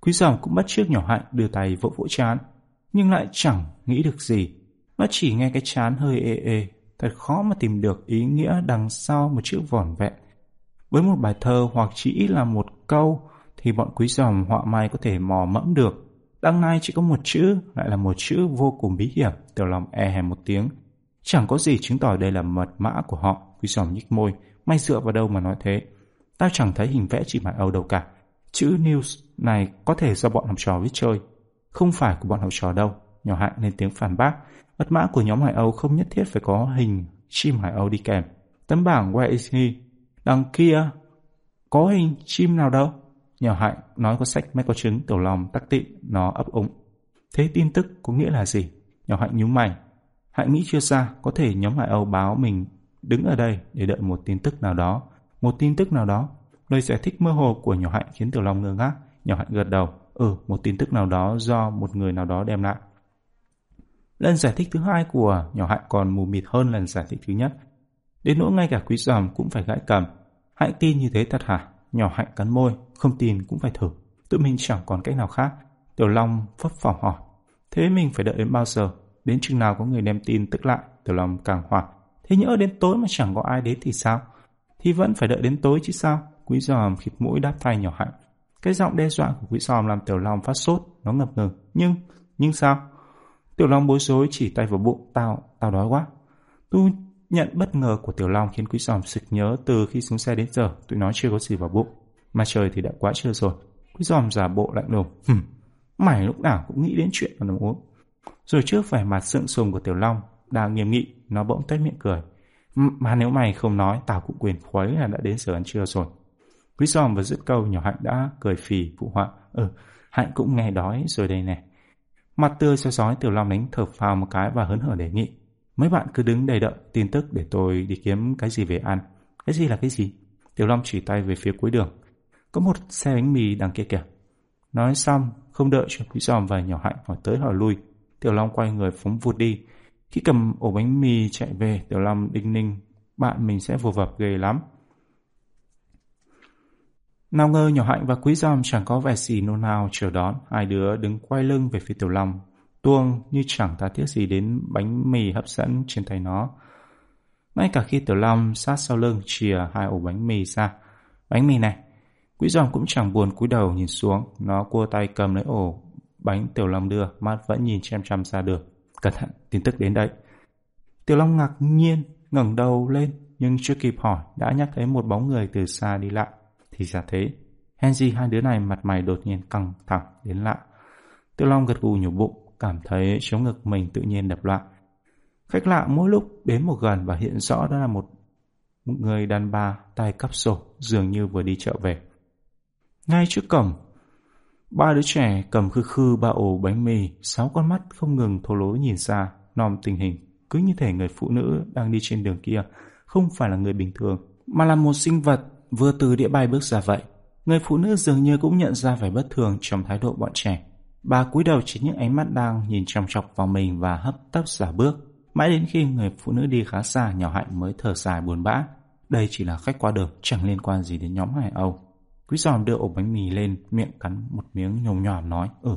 Quý giòm cũng bắt trước nhỏ hạnh đưa tay vỗ vỗ chán. Nhưng lại chẳng nghĩ được gì. Nó chỉ nghe cái chán hơi ê ê. Thật khó mà tìm được ý nghĩa đằng sau một chữ vỏn vẹn. Với một bài thơ hoặc chỉ là một câu thì bọn quý dòng họa mai có thể mò mẫm được. Đằng nay chỉ có một chữ, lại là một chữ vô cùng bí hiểm. Tiểu lòng e hèm một tiếng. Chẳng có gì chứng tỏ đây là mật mã của họ. Quý dòng nhích môi. May dựa vào đâu mà nói thế. Tao chẳng thấy hình vẽ chỉ mặt Âu đâu cả. Chữ news này có thể do bọn học trò viết chơi. Không phải của bọn học trò đâu. Nhỏ hạnh lên tiếng phản bác. Mật mã của nhóm Hải Âu không nhất thiết phải có hình chim Hải Âu đi kèm. Tấm bảng Where is he? Đằng kia có hình chim nào đâu? Nhỏ hạnh nói có sách mới có trứng, tiểu lòng, tắc tị, nó ấp úng. Thế tin tức có nghĩa là gì? Nhỏ hạnh nhúng mày. Hạnh nghĩ chưa ra có thể nhóm Hải Âu báo mình đứng ở đây để đợi một tin tức nào đó. Một tin tức nào đó. Lời giải thích mơ hồ của nhỏ hạnh khiến tiểu long ngơ ngác. Nhỏ hạnh gật đầu ở một tin tức nào đó do một người nào đó đem lại. Lần giải thích thứ hai của nhỏ hạnh còn mù mịt hơn lần giải thích thứ nhất. Đến nỗi ngay cả quý giòm cũng phải gãi cầm. Hạnh tin như thế thật hả? Nhỏ hạnh cắn môi, không tin cũng phải thử. Tự mình chẳng còn cách nào khác. Tiểu Long phấp phỏng hỏi. Thế mình phải đợi đến bao giờ? Đến chừng nào có người đem tin tức lại? Tiểu Long càng hoảng. Thế nhỡ đến tối mà chẳng có ai đến thì sao? Thì vẫn phải đợi đến tối chứ sao? Quý giòm khịt mũi đáp thay nhỏ hạnh. Cái giọng đe dọa của quý sòm làm Tiểu Long phát sốt, nó ngập ngừng. Nhưng, nhưng sao? Tiểu Long bối rối chỉ tay vào bụng. Tao, tao đói quá. Tu nhận bất ngờ của Tiểu Long khiến quý sòm sực nhớ từ khi xuống xe đến giờ tụi nó chưa có gì vào bụng. Mà trời thì đã quá trưa rồi. Quý sòm giả bộ lạnh lùng. Hừm, mày lúc nào cũng nghĩ đến chuyện mà nằm uống. Rồi trước vẻ mặt sượng sùng của Tiểu Long, đang nghiêm nghị, nó bỗng tét miệng cười. Mà nếu mày không nói, tao cũng quyền khuấy là đã đến giờ ăn trưa rồi. Quý giòm vừa dứt câu, nhỏ Hạnh đã cười phì phụ họa. Ừ, Hạnh cũng nghe đói rồi đây nè. Mặt tươi soi sói Tiểu Long đánh thở phào một cái và hớn hở đề nghị. Mấy bạn cứ đứng đầy đợi tin tức để tôi đi kiếm cái gì về ăn. Cái gì là cái gì? Tiểu Long chỉ tay về phía cuối đường. Có một xe bánh mì đằng kia kìa. Nói xong, không đợi cho quý giòm và nhỏ hạnh hỏi tới hỏi lui. Tiểu Long quay người phóng vụt đi. Khi cầm ổ bánh mì chạy về, Tiểu Long đinh ninh, bạn mình sẽ vồ vập ghê lắm. Nào ngờ nhỏ hạnh và quý giòm chẳng có vẻ gì nôn nao chờ đón, hai đứa đứng quay lưng về phía Tiểu Long, tuông như chẳng ta tiếc gì đến bánh mì hấp dẫn trên tay nó. Ngay cả khi Tiểu Long sát sau lưng chìa hai ổ bánh mì ra. Bánh mì này, quý giòm cũng chẳng buồn cúi đầu nhìn xuống, nó cua tay cầm lấy ổ bánh Tiểu Long đưa, mắt vẫn nhìn chăm chăm ra được. Cẩn thận, tin tức đến đây. Tiểu Long ngạc nhiên, ngẩng đầu lên, nhưng chưa kịp hỏi, đã nhắc thấy một bóng người từ xa đi lại. Thì ra thế, Henry hai đứa này mặt mày đột nhiên căng thẳng đến lạ. Tiêu Long gật gù nhủ bụng, cảm thấy chống ngực mình tự nhiên đập loạn. Khách lạ mỗi lúc đến một gần và hiện rõ đó là một, một người đàn bà tay cắp sổ, dường như vừa đi chợ về. Ngay trước cổng, ba đứa trẻ cầm khư khư ba ổ bánh mì, sáu con mắt không ngừng thô lỗ nhìn xa, nom tình hình. Cứ như thể người phụ nữ đang đi trên đường kia không phải là người bình thường, mà là một sinh vật vừa từ địa bay bước ra vậy. Người phụ nữ dường như cũng nhận ra vẻ bất thường trong thái độ bọn trẻ. Bà cúi đầu chỉ những ánh mắt đang nhìn chòng chọc vào mình và hấp tấp giả bước. Mãi đến khi người phụ nữ đi khá xa, nhỏ hạnh mới thở dài buồn bã. Đây chỉ là khách qua đường, chẳng liên quan gì đến nhóm Hải Âu. Quý giòm đưa ổ bánh mì lên, miệng cắn một miếng nhồm nhòm nói, ừ.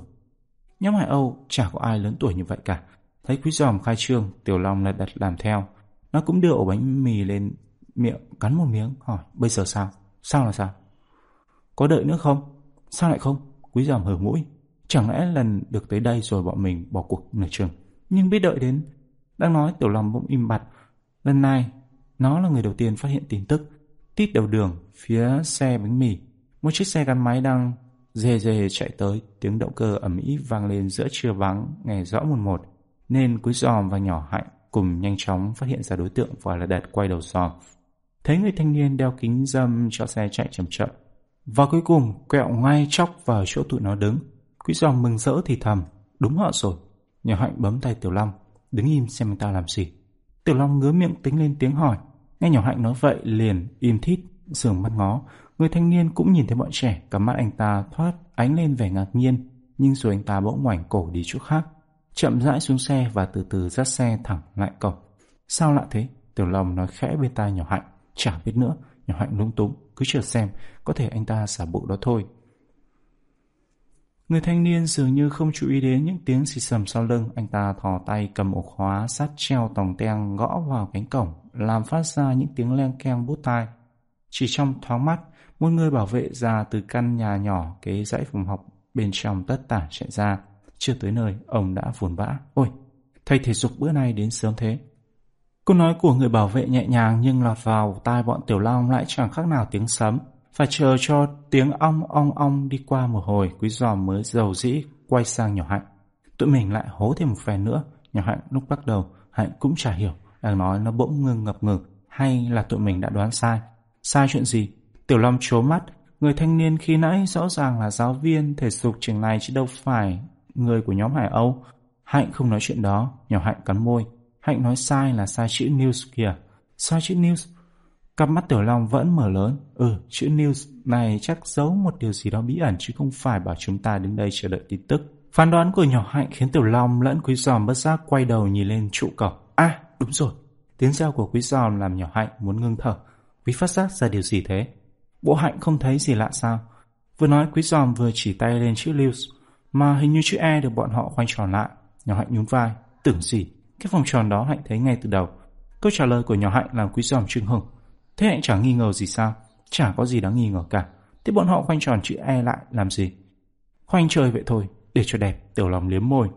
Nhóm Hải Âu chả có ai lớn tuổi như vậy cả. Thấy quý giòm khai trương, Tiểu Long lại đặt làm theo. Nó cũng đưa ổ bánh mì lên miệng, cắn một miếng, hỏi, bây giờ sao? Sao là sao? Có đợi nữa không? Sao lại không? Quý giảm hở mũi. Chẳng lẽ lần được tới đây rồi bọn mình bỏ cuộc nửa chừng. Nhưng biết đợi đến. Đang nói Tiểu lòng bỗng im bặt. Lần này, nó là người đầu tiên phát hiện tin tức. Tít đầu đường, phía xe bánh mì. Một chiếc xe gắn máy đang dề dề chạy tới. Tiếng động cơ ẩm ĩ vang lên giữa trưa vắng, nghe rõ một một. Nên quý giòm và nhỏ hạnh cùng nhanh chóng phát hiện ra đối tượng và là đạt quay đầu giòm. Thấy người thanh niên đeo kính dâm cho xe chạy chậm chậm. Và cuối cùng quẹo ngay chóc vào chỗ tụi nó đứng. Quý giòm mừng rỡ thì thầm. Đúng họ rồi. Nhỏ hạnh bấm tay Tiểu Long. Đứng im xem người ta làm gì. Tiểu Long ngứa miệng tính lên tiếng hỏi. Nghe nhỏ hạnh nói vậy liền im thít, sườn mắt ngó. Người thanh niên cũng nhìn thấy bọn trẻ, cả mắt anh ta thoát ánh lên vẻ ngạc nhiên. Nhưng rồi anh ta bỗng ngoảnh cổ đi chỗ khác. Chậm rãi xuống xe và từ từ dắt xe thẳng lại cổng. Sao lạ thế? Tiểu Long nói khẽ bên tai nhỏ hạnh. Chả biết nữa, nhỏ hạnh lung túng, cứ chờ xem, có thể anh ta xả bộ đó thôi. Người thanh niên dường như không chú ý đến những tiếng xì sầm sau lưng, anh ta thò tay cầm ổ khóa sắt treo tòng teng gõ vào cánh cổng, làm phát ra những tiếng leng keng bút tai. Chỉ trong thoáng mắt, một người bảo vệ già từ căn nhà nhỏ kế dãy phòng học bên trong tất tả chạy ra, Chưa tới nơi, ông đã vồn vã. Ôi, thầy thể dục bữa nay đến sớm thế. Câu nói của người bảo vệ nhẹ nhàng nhưng lọt vào tai bọn Tiểu Long lại chẳng khác nào tiếng sấm. Phải chờ cho tiếng ong ong ong đi qua một hồi, quý giòm mới giàu dĩ quay sang nhỏ hạnh. Tụi mình lại hố thêm một phen nữa. Nhỏ hạnh lúc bắt đầu, hạnh cũng chả hiểu. Đang nói nó bỗng ngưng ngập ngừng hay là tụi mình đã đoán sai. Sai chuyện gì? Tiểu Long chố mắt. Người thanh niên khi nãy rõ ràng là giáo viên thể dục trường này chứ đâu phải người của nhóm Hải Âu. Hạnh không nói chuyện đó, nhỏ Hạnh cắn môi. Hạnh nói sai là sai chữ news kìa. Sai chữ news? Cặp mắt Tiểu Long vẫn mở lớn. Ừ, chữ news này chắc giấu một điều gì đó bí ẩn chứ không phải bảo chúng ta đến đây chờ đợi tin tức. Phán đoán của nhỏ Hạnh khiến Tiểu Long lẫn Quý Giòm bất giác quay đầu nhìn lên trụ cổng. À, đúng rồi. Tiếng reo của Quý Giòm làm nhỏ Hạnh muốn ngưng thở. Quý phát giác ra điều gì thế? Bộ Hạnh không thấy gì lạ sao? Vừa nói Quý Giòm vừa chỉ tay lên chữ news, mà hình như chữ E được bọn họ khoanh tròn lại. Nhỏ Hạnh nhún vai. Tưởng gì? Cái vòng tròn đó Hạnh thấy ngay từ đầu. Câu trả lời của nhỏ Hạnh làm Quý Giòm trưng hừng. Thế Hạnh chẳng nghi ngờ gì sao? Chả có gì đáng nghi ngờ cả. Thế bọn họ khoanh tròn chữ E lại làm gì? Khoanh chơi vậy thôi, để cho đẹp, tiểu lòng liếm môi.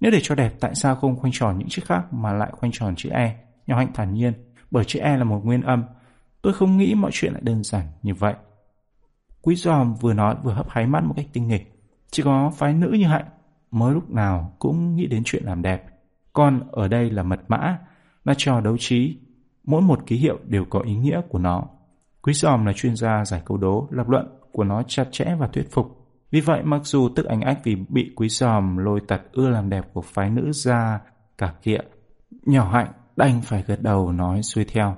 Nếu để cho đẹp, tại sao không khoanh tròn những chữ khác mà lại khoanh tròn chữ E? Nhỏ Hạnh thản nhiên, bởi chữ E là một nguyên âm. Tôi không nghĩ mọi chuyện lại đơn giản như vậy. Quý giòm vừa nói vừa hấp háy mắt một cách tinh nghịch. Chỉ có phái nữ như Hạnh, mới lúc nào cũng nghĩ đến chuyện làm đẹp con ở đây là mật mã, là trò đấu trí. Mỗi một ký hiệu đều có ý nghĩa của nó. Quý giòm là chuyên gia giải câu đố, lập luận của nó chặt chẽ và thuyết phục. Vì vậy mặc dù tức anh ách vì bị quý giòm lôi tật ưa làm đẹp của phái nữ ra cả kia, nhỏ hạnh đành phải gật đầu nói xuôi theo.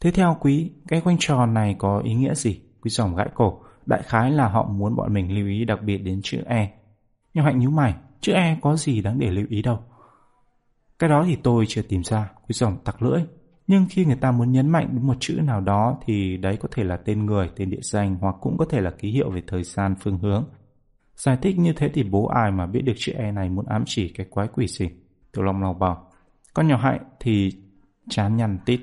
Thế theo quý, cái quanh tròn này có ý nghĩa gì? Quý giòm gãi cổ, đại khái là họ muốn bọn mình lưu ý đặc biệt đến chữ E. Nhỏ hạnh nhíu mày, chữ E có gì đáng để lưu ý đâu. Cái đó thì tôi chưa tìm ra, quý dòng tặc lưỡi. Nhưng khi người ta muốn nhấn mạnh đến một chữ nào đó thì đấy có thể là tên người, tên địa danh hoặc cũng có thể là ký hiệu về thời gian, phương hướng. Giải thích như thế thì bố ai mà biết được chữ E này muốn ám chỉ cái quái quỷ gì. Tiểu Long lòng bảo. Con nhỏ hại thì chán nhằn tít.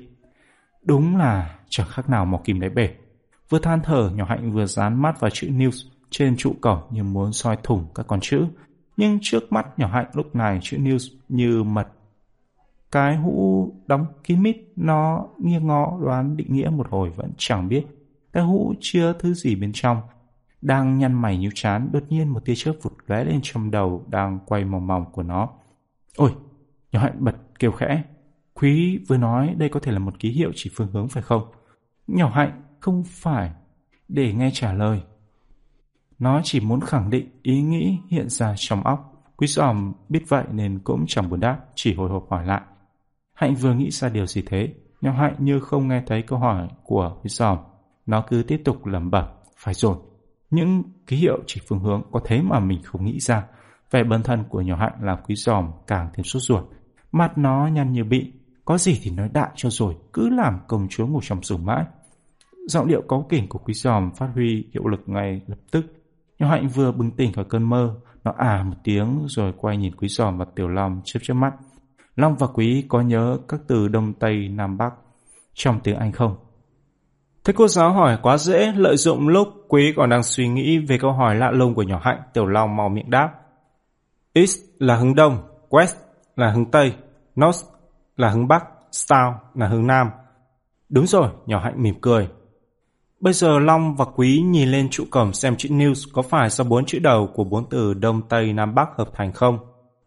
Đúng là chẳng khác nào mò kim đáy bể. Vừa than thở, nhỏ hạnh vừa dán mắt vào chữ news trên trụ cổng như muốn soi thủng các con chữ. Nhưng trước mắt nhỏ hạnh lúc này chữ news như mật cái hũ đóng kín mít nó nghiêng ngó đoán định nghĩa một hồi vẫn chẳng biết. Cái hũ chưa thứ gì bên trong. Đang nhăn mày nhíu chán, đột nhiên một tia chớp vụt lóe lên trong đầu đang quay mòng mòng của nó. Ôi, nhỏ hạnh bật kêu khẽ. Quý vừa nói đây có thể là một ký hiệu chỉ phương hướng phải không? Nhỏ hạnh không phải để nghe trả lời. Nó chỉ muốn khẳng định ý nghĩ hiện ra trong óc. Quý giòm biết vậy nên cũng chẳng buồn đáp, chỉ hồi hộp hỏi lại. Hạnh vừa nghĩ ra điều gì thế, nhưng Hạnh như không nghe thấy câu hỏi của Quý Giòm. Nó cứ tiếp tục lẩm bẩm, phải rồi. Những ký hiệu chỉ phương hướng có thế mà mình không nghĩ ra. Vẻ bần thân của nhỏ Hạnh làm Quý Giòm càng thêm sốt ruột. Mặt nó nhăn như bị, có gì thì nói đại cho rồi, cứ làm công chúa ngủ trong giường mãi. Giọng điệu cáu kỉnh của Quý Giòm phát huy hiệu lực ngay lập tức. Nhỏ Hạnh vừa bừng tỉnh khỏi cơn mơ, nó à một tiếng rồi quay nhìn Quý Giòm và Tiểu Long chớp chớp mắt. Long và Quý có nhớ các từ Đông Tây Nam Bắc trong tiếng Anh không? Thế cô giáo hỏi quá dễ, lợi dụng lúc Quý còn đang suy nghĩ về câu hỏi lạ lùng của nhỏ Hạnh, Tiểu Long mau miệng đáp. East là hướng Đông, West là hướng Tây, North là hướng Bắc, South là hướng Nam. Đúng rồi, nhỏ Hạnh mỉm cười. Bây giờ Long và Quý nhìn lên trụ cổng xem chữ news có phải do bốn chữ đầu của bốn từ Đông Tây Nam Bắc hợp thành không?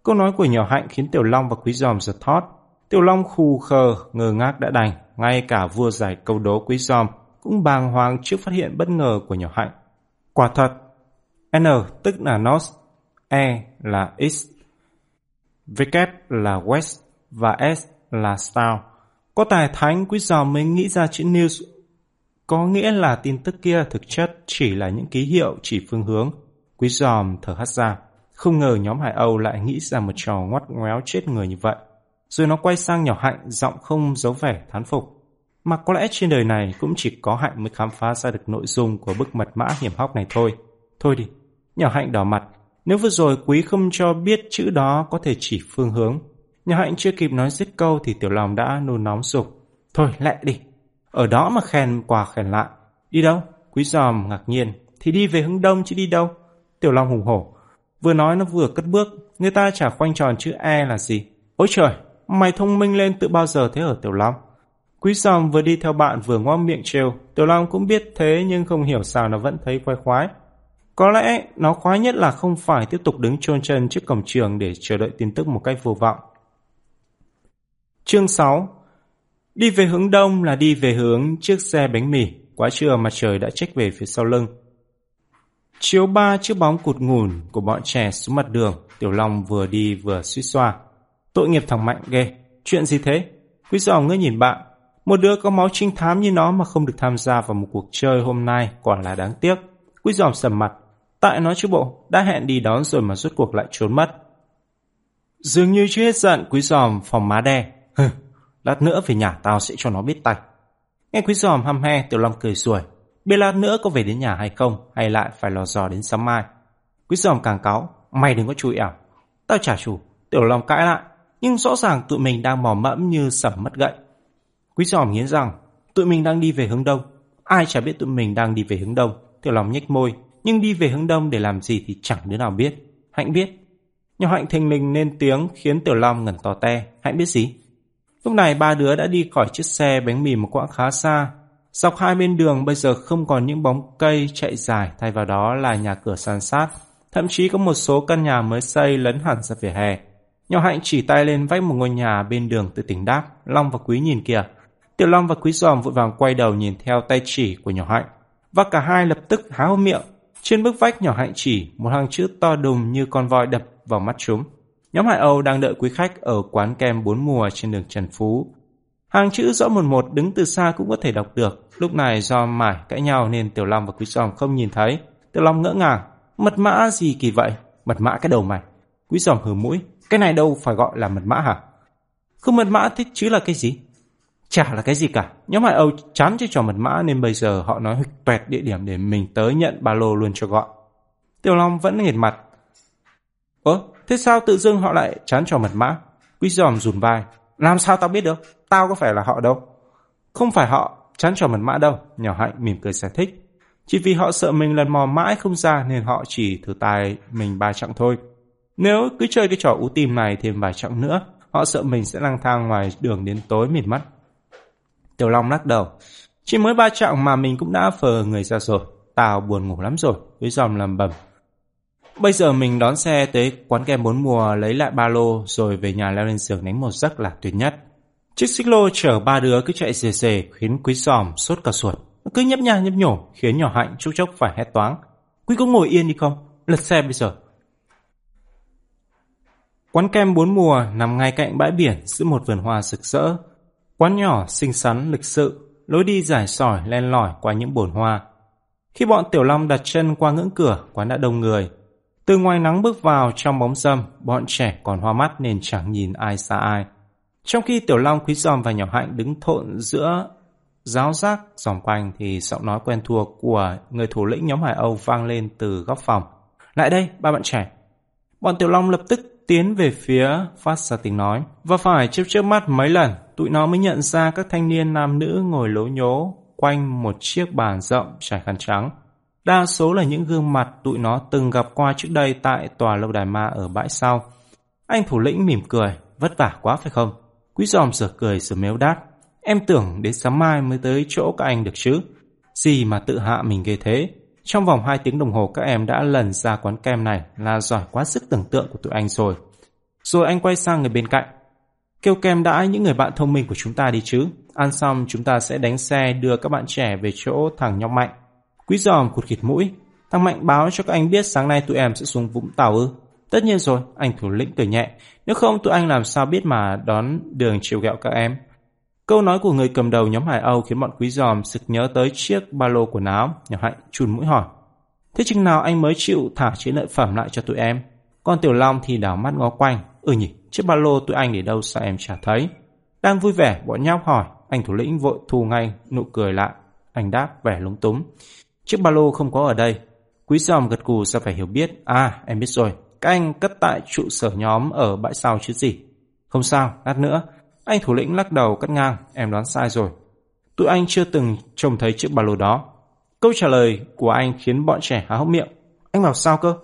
Câu nói của nhỏ hạnh khiến Tiểu Long và Quý Giòm giật thót. Tiểu Long khù khờ, ngơ ngác đã đành, ngay cả vua giải câu đố Quý Giòm cũng bàng hoàng trước phát hiện bất ngờ của nhỏ hạnh. Quả thật, N tức là North, E là East, W là West và S là South. Có tài thánh Quý Giòm mới nghĩ ra chữ news có nghĩa là tin tức kia thực chất chỉ là những ký hiệu chỉ phương hướng. Quý giòm thở hắt ra. Không ngờ nhóm Hải Âu lại nghĩ ra một trò ngoắt ngoéo chết người như vậy. Rồi nó quay sang nhỏ Hạnh giọng không giấu vẻ thán phục. Mà có lẽ trên đời này cũng chỉ có Hạnh mới khám phá ra được nội dung của bức mật mã hiểm hóc này thôi. Thôi đi, nhỏ Hạnh đỏ mặt. Nếu vừa rồi quý không cho biết chữ đó có thể chỉ phương hướng. Nhỏ Hạnh chưa kịp nói dứt câu thì Tiểu Long đã nôn nóng dục. Thôi lẹ đi, ở đó mà khen quà khen lại. Đi đâu? Quý giòm ngạc nhiên. Thì đi về hướng đông chứ đi đâu? Tiểu Long hùng hổ. Vừa nói nó vừa cất bước, Người ta chả khoanh tròn chữ E là gì. Ôi trời, mày thông minh lên từ bao giờ thế ở Tiểu Long? Quý giòm vừa đi theo bạn vừa ngoác miệng trêu. Tiểu Long cũng biết thế nhưng không hiểu sao nó vẫn thấy khoái khoái. Có lẽ nó khoái nhất là không phải tiếp tục đứng chôn chân trước cổng trường để chờ đợi tin tức một cách vô vọng. Chương 6 Đi về hướng đông là đi về hướng chiếc xe bánh mì. Quá trưa mặt trời đã trách về phía sau lưng. Chiếu ba chiếc bóng cụt ngủn của bọn trẻ xuống mặt đường. Tiểu Long vừa đi vừa suýt xoa. Tội nghiệp thằng Mạnh ghê. Chuyện gì thế? Quý giò ngươi nhìn bạn. Một đứa có máu trinh thám như nó mà không được tham gia vào một cuộc chơi hôm nay quả là đáng tiếc. Quý giòm sầm mặt. Tại nó chứ bộ, đã hẹn đi đón rồi mà rốt cuộc lại trốn mất. Dường như chưa hết giận quý giòm phòng má đe. Hừ, lát nữa về nhà tao sẽ cho nó biết tay. Nghe quý giòm hăm he, tiểu long cười ruồi, Biết lát nữa có về đến nhà hay không, hay lại phải lò dò đến sáng mai. Quý giòm càng cáo, mày đừng có chui ẻo. À? Tao trả chủ, tiểu long cãi lại. Nhưng rõ ràng tụi mình đang mò mẫm như sẩm mất gậy. Quý giòm nghiến rằng, tụi mình đang đi về hướng đông. Ai chả biết tụi mình đang đi về hướng đông. Tiểu long nhếch môi, nhưng đi về hướng đông để làm gì thì chẳng đứa nào biết. Hạnh biết. nhưng Hạnh thình lình lên tiếng khiến Tiểu Long ngẩn tò te. Hạnh biết gì? Lúc này ba đứa đã đi khỏi chiếc xe bánh mì một quãng khá xa. Dọc hai bên đường bây giờ không còn những bóng cây chạy dài, thay vào đó là nhà cửa san sát. Thậm chí có một số căn nhà mới xây lấn hẳn ra vỉa hè. Nhỏ Hạnh chỉ tay lên vách một ngôi nhà bên đường từ tỉnh đáp. Long và Quý nhìn kìa. Tiểu Long và Quý giòm vội vàng quay đầu nhìn theo tay chỉ của nhỏ Hạnh. Và cả hai lập tức há miệng trên bức vách nhỏ hạnh chỉ, một hàng chữ to đùng như con voi đập vào mắt chúng. Nhóm Hải Âu đang đợi quý khách ở quán kem bốn mùa trên đường Trần Phú. Hàng chữ rõ một một đứng từ xa cũng có thể đọc được. Lúc này do mải cãi nhau nên Tiểu Long và Quý Giòm không nhìn thấy. Tiểu Long ngỡ ngàng. Mật mã gì kỳ vậy? Mật mã cái đầu mày. Quý Giòm hừ mũi. Cái này đâu phải gọi là mật mã hả? Không mật mã thích chứ là cái gì? Chả là cái gì cả. Nhóm Hải Âu chán chơi trò mật mã nên bây giờ họ nói huỵch tuẹt địa điểm để mình tới nhận ba lô luôn cho gọn. Tiểu Long vẫn nghiệt mặt. Ơ, thế sao tự dưng họ lại chán trò mật mã? Quý giòm rùn vai. Làm sao tao biết được? Tao có phải là họ đâu. Không phải họ chán trò mật mã đâu. Nhỏ Hạnh mỉm cười giải thích. Chỉ vì họ sợ mình lần mò mãi không ra nên họ chỉ thử tài mình ba chặng thôi. Nếu cứ chơi cái trò ú tìm này thêm vài chặng nữa, họ sợ mình sẽ lang thang ngoài đường đến tối mịt mắt. Tiểu Long lắc đầu. Chỉ mới ba chặng mà mình cũng đã phờ người ra rồi. Tao buồn ngủ lắm rồi, với dòng làm bầm. Bây giờ mình đón xe tới quán kem bốn mùa lấy lại ba lô rồi về nhà leo lên giường đánh một giấc là tuyệt nhất. Chiếc xích lô chở ba đứa cứ chạy xề dề, khiến quý giòm sốt cả ruột. Cứ nhấp nha nhấp nhổ khiến nhỏ hạnh chốc chốc phải hét toáng. Quý có ngồi yên đi không? Lật xe bây giờ. Quán kem bốn mùa nằm ngay cạnh bãi biển giữa một vườn hoa rực rỡ. Quán nhỏ, xinh xắn, lịch sự, lối đi dài sỏi len lỏi qua những bồn hoa. Khi bọn Tiểu Long đặt chân qua ngưỡng cửa, quán đã đông người. Từ ngoài nắng bước vào trong bóng râm, bọn trẻ còn hoa mắt nên chẳng nhìn ai xa ai. Trong khi Tiểu Long, Quý Giòm và Nhỏ Hạnh đứng thộn giữa giáo giác dòng quanh thì giọng nói quen thuộc của người thủ lĩnh nhóm Hải Âu vang lên từ góc phòng. Lại đây, ba bạn trẻ. Bọn Tiểu Long lập tức tiến về phía phát ra tiếng nói và phải chớp chớp mắt mấy lần tụi nó mới nhận ra các thanh niên nam nữ ngồi lố nhố quanh một chiếc bàn rộng trải khăn trắng. Đa số là những gương mặt tụi nó từng gặp qua trước đây tại tòa lâu đài ma ở bãi sau. Anh thủ lĩnh mỉm cười, vất vả quá phải không? Quý giòm sửa cười sửa méo đát. Em tưởng đến sáng mai mới tới chỗ các anh được chứ. Gì mà tự hạ mình ghê thế. Trong vòng 2 tiếng đồng hồ, các em đã lần ra quán kem này là giỏi quá sức tưởng tượng của tụi anh rồi. Rồi anh quay sang người bên cạnh. Kêu kem đãi những người bạn thông minh của chúng ta đi chứ. Ăn xong, chúng ta sẽ đánh xe đưa các bạn trẻ về chỗ thằng nhóc Mạnh. Quý giòm cụt khịt mũi. Thằng Mạnh báo cho các anh biết sáng nay tụi em sẽ xuống Vũng Tàu ư. Tất nhiên rồi, anh thủ lĩnh cười nhẹ. Nếu không tụi anh làm sao biết mà đón đường chiều gẹo các em. Câu nói của người cầm đầu nhóm Hải Âu khiến bọn quý giòm sực nhớ tới chiếc ba lô quần áo. Nhỏ Hạnh chùn mũi hỏi. Thế chừng nào anh mới chịu thả chế lợi phẩm lại cho tụi em? Còn Tiểu Long thì đảo mắt ngó quanh. Ừ nhỉ, chiếc ba lô tụi anh để đâu sao em chả thấy. Đang vui vẻ, bọn nhóc hỏi. Anh thủ lĩnh vội thu ngay, nụ cười lại. Anh đáp vẻ lúng túng. Chiếc ba lô không có ở đây. Quý giòm gật cù sao phải hiểu biết. À, em biết rồi. Các anh cất tại trụ sở nhóm ở bãi sau chứ gì. Không sao, lát nữa. Anh thủ lĩnh lắc đầu cắt ngang. Em đoán sai rồi. Tụi anh chưa từng trông thấy chiếc ba lô đó. Câu trả lời của anh khiến bọn trẻ há hốc miệng. Anh bảo sao cơ?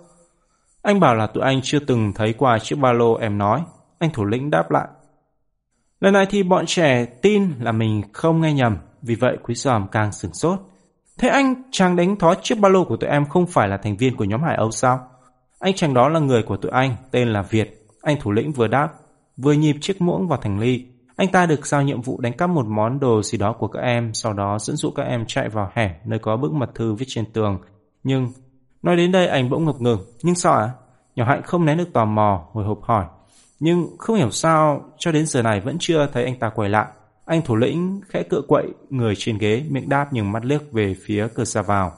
Anh bảo là tụi anh chưa từng thấy qua chiếc ba lô em nói. Anh thủ lĩnh đáp lại. Lần này thì bọn trẻ tin là mình không nghe nhầm, vì vậy quý giòm càng sửng sốt. Thế anh chàng đánh thó chiếc ba lô của tụi em không phải là thành viên của nhóm Hải Âu sao? Anh chàng đó là người của tụi anh, tên là Việt. Anh thủ lĩnh vừa đáp, vừa nhịp chiếc muỗng vào thành ly. Anh ta được giao nhiệm vụ đánh cắp một món đồ gì đó của các em, sau đó dẫn dụ các em chạy vào hẻm nơi có bức mật thư viết trên tường. Nhưng, nói đến đây anh bỗng ngập ngừng. Nhưng sao ạ? À? Nhỏ Hạnh không nén được tò mò, hồi hộp hỏi. Nhưng không hiểu sao, cho đến giờ này vẫn chưa thấy anh ta quay lại. Anh thủ lĩnh khẽ cựa quậy người trên ghế, miệng đáp nhưng mắt liếc về phía cửa ra vào.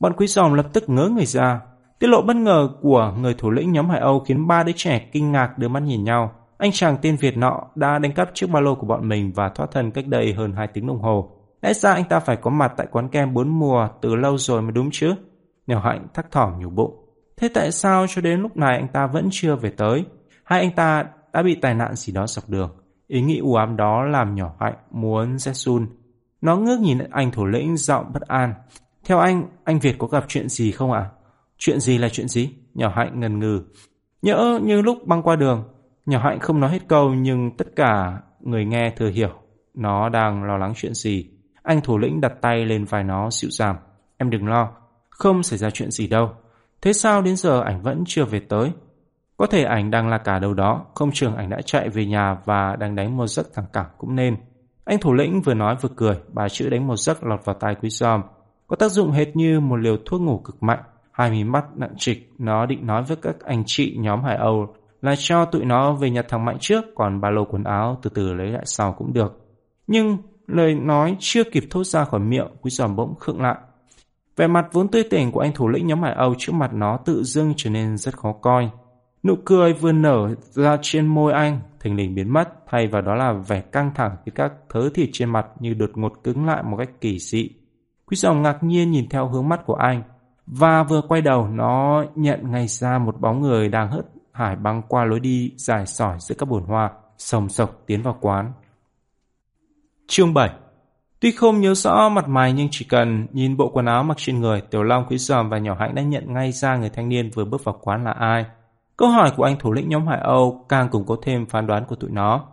Bọn quý dòng lập tức ngớ người ra. Tiết lộ bất ngờ của người thủ lĩnh nhóm Hải Âu khiến ba đứa trẻ kinh ngạc đưa mắt nhìn nhau. Anh chàng tên Việt nọ đã đánh cắp chiếc ba lô của bọn mình và thoát thân cách đây hơn 2 tiếng đồng hồ. Lẽ ra anh ta phải có mặt tại quán kem bốn mùa từ lâu rồi mới đúng chứ? Nhỏ hạnh thắc thỏm nhủ bụng. Thế tại sao cho đến lúc này anh ta vẫn chưa về tới? Hay anh ta đã bị tai nạn gì đó dọc đường? Ý nghĩ u ám đó làm nhỏ hạnh muốn Zetsun. Nó ngước nhìn anh thủ lĩnh giọng bất an. Theo anh, anh Việt có gặp chuyện gì không ạ? Chuyện gì là chuyện gì? Nhỏ hạnh ngần ngừ. Nhỡ như lúc băng qua đường, nhỏ hạnh không nói hết câu nhưng tất cả người nghe thừa hiểu nó đang lo lắng chuyện gì. Anh thủ lĩnh đặt tay lên vai nó dịu dàng. Em đừng lo, không xảy ra chuyện gì đâu. Thế sao đến giờ ảnh vẫn chưa về tới? Có thể ảnh đang là cả đâu đó, không chừng ảnh đã chạy về nhà và đang đánh một giấc thẳng cẳng cũng nên. Anh thủ lĩnh vừa nói vừa cười, bà chữ đánh một giấc lọt vào tai quý giòm. Có tác dụng hệt như một liều thuốc ngủ cực mạnh. Hai mí mắt nặng trịch, nó định nói với các anh chị nhóm Hải Âu là cho tụi nó về nhặt thằng Mạnh trước, còn ba lô quần áo từ từ lấy lại sau cũng được. Nhưng lời nói chưa kịp thốt ra khỏi miệng, quý giòm bỗng khựng lại. Vẻ mặt vốn tươi tỉnh của anh thủ lĩnh nhóm Hải Âu trước mặt nó tự dưng trở nên rất khó coi. Nụ cười vừa nở ra trên môi anh, thình lình biến mất, thay vào đó là vẻ căng thẳng khi các thớ thịt trên mặt như đột ngột cứng lại một cách kỳ dị. Quý giòm ngạc nhiên nhìn theo hướng mắt của anh, và vừa quay đầu nó nhận ngay ra một bóng người đang hớt hải băng qua lối đi dài sỏi giữa các bồn hoa, sồng sộc tiến vào quán. Chương 7 Tuy không nhớ rõ mặt mày nhưng chỉ cần nhìn bộ quần áo mặc trên người, Tiểu Long, Quý Giòm và Nhỏ Hạnh đã nhận ngay ra người thanh niên vừa bước vào quán là ai. Câu hỏi của anh thủ lĩnh nhóm Hải Âu càng củng cố thêm phán đoán của tụi nó.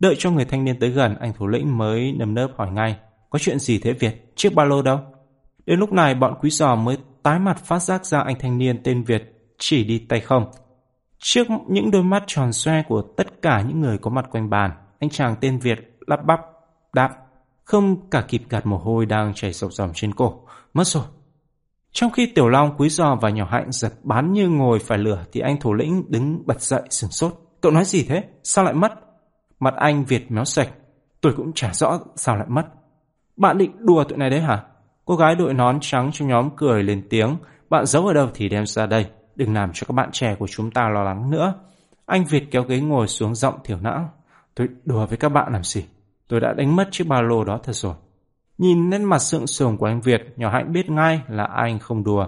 Đợi cho người thanh niên tới gần, anh thủ lĩnh mới nầm nớp hỏi ngay. Có chuyện gì thế Việt? Chiếc ba lô đâu? Đến lúc này bọn quý giòm mới tái mặt phát giác ra anh thanh niên tên Việt chỉ đi tay không. Trước những đôi mắt tròn xoe của tất cả những người có mặt quanh bàn, anh chàng tên Việt lắp bắp, đáp, không cả kịp gạt mồ hôi đang chảy sộc dòng trên cổ. Mất rồi, trong khi Tiểu Long, Quý Giò và Nhỏ Hạnh giật bán như ngồi phải lửa thì anh thủ lĩnh đứng bật dậy sửng sốt. Cậu nói gì thế? Sao lại mất? Mặt anh Việt méo sạch. Tôi cũng chả rõ sao lại mất. Bạn định đùa tụi này đấy hả? Cô gái đội nón trắng trong nhóm cười lên tiếng. Bạn giấu ở đâu thì đem ra đây. Đừng làm cho các bạn trẻ của chúng ta lo lắng nữa. Anh Việt kéo ghế ngồi xuống giọng thiểu não. Tôi đùa với các bạn làm gì? Tôi đã đánh mất chiếc ba lô đó thật rồi. Nhìn lên mặt sượng sùng của anh Việt, nhỏ hạnh biết ngay là anh không đùa.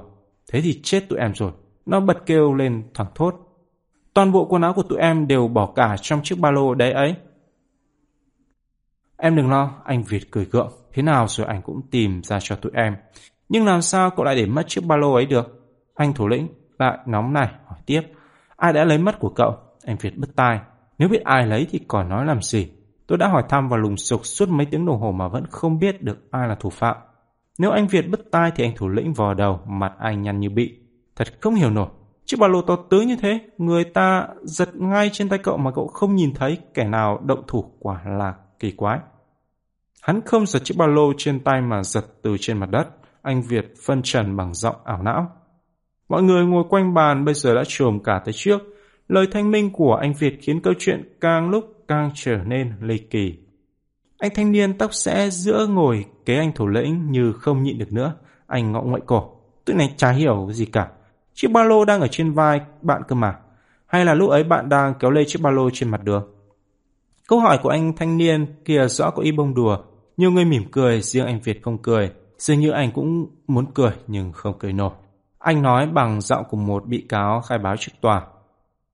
Thế thì chết tụi em rồi. Nó bật kêu lên thẳng thốt. Toàn bộ quần áo của tụi em đều bỏ cả trong chiếc ba lô đấy ấy. Em đừng lo, anh Việt cười gượng. Thế nào rồi anh cũng tìm ra cho tụi em. Nhưng làm sao cậu lại để mất chiếc ba lô ấy được? Anh thủ lĩnh lại nóng này hỏi tiếp. Ai đã lấy mất của cậu? Anh Việt bứt tai. Nếu biết ai lấy thì còn nói làm gì? Tôi đã hỏi thăm và lùng sục suốt mấy tiếng đồng hồ mà vẫn không biết được ai là thủ phạm. Nếu anh Việt bứt tai thì anh thủ lĩnh vò đầu, mặt anh nhăn như bị. Thật không hiểu nổi. Chiếc ba lô to tướng như thế, người ta giật ngay trên tay cậu mà cậu không nhìn thấy kẻ nào động thủ quả là kỳ quái. Hắn không giật chiếc ba lô trên tay mà giật từ trên mặt đất. Anh Việt phân trần bằng giọng ảo não. Mọi người ngồi quanh bàn bây giờ đã trồm cả tới trước. Lời thanh minh của anh Việt khiến câu chuyện càng lúc càng trở nên ly kỳ. Anh thanh niên tóc sẽ giữa ngồi kế anh thủ lĩnh như không nhịn được nữa. Anh ngọng ngoại cổ. Tụi này chả hiểu gì cả. Chiếc ba lô đang ở trên vai bạn cơ mà. Hay là lúc ấy bạn đang kéo lê chiếc ba lô trên mặt đường? Câu hỏi của anh thanh niên kia rõ có ý bông đùa. Nhiều người mỉm cười, riêng anh Việt không cười. Dường như anh cũng muốn cười nhưng không cười nổi. Anh nói bằng giọng của một bị cáo khai báo trước tòa.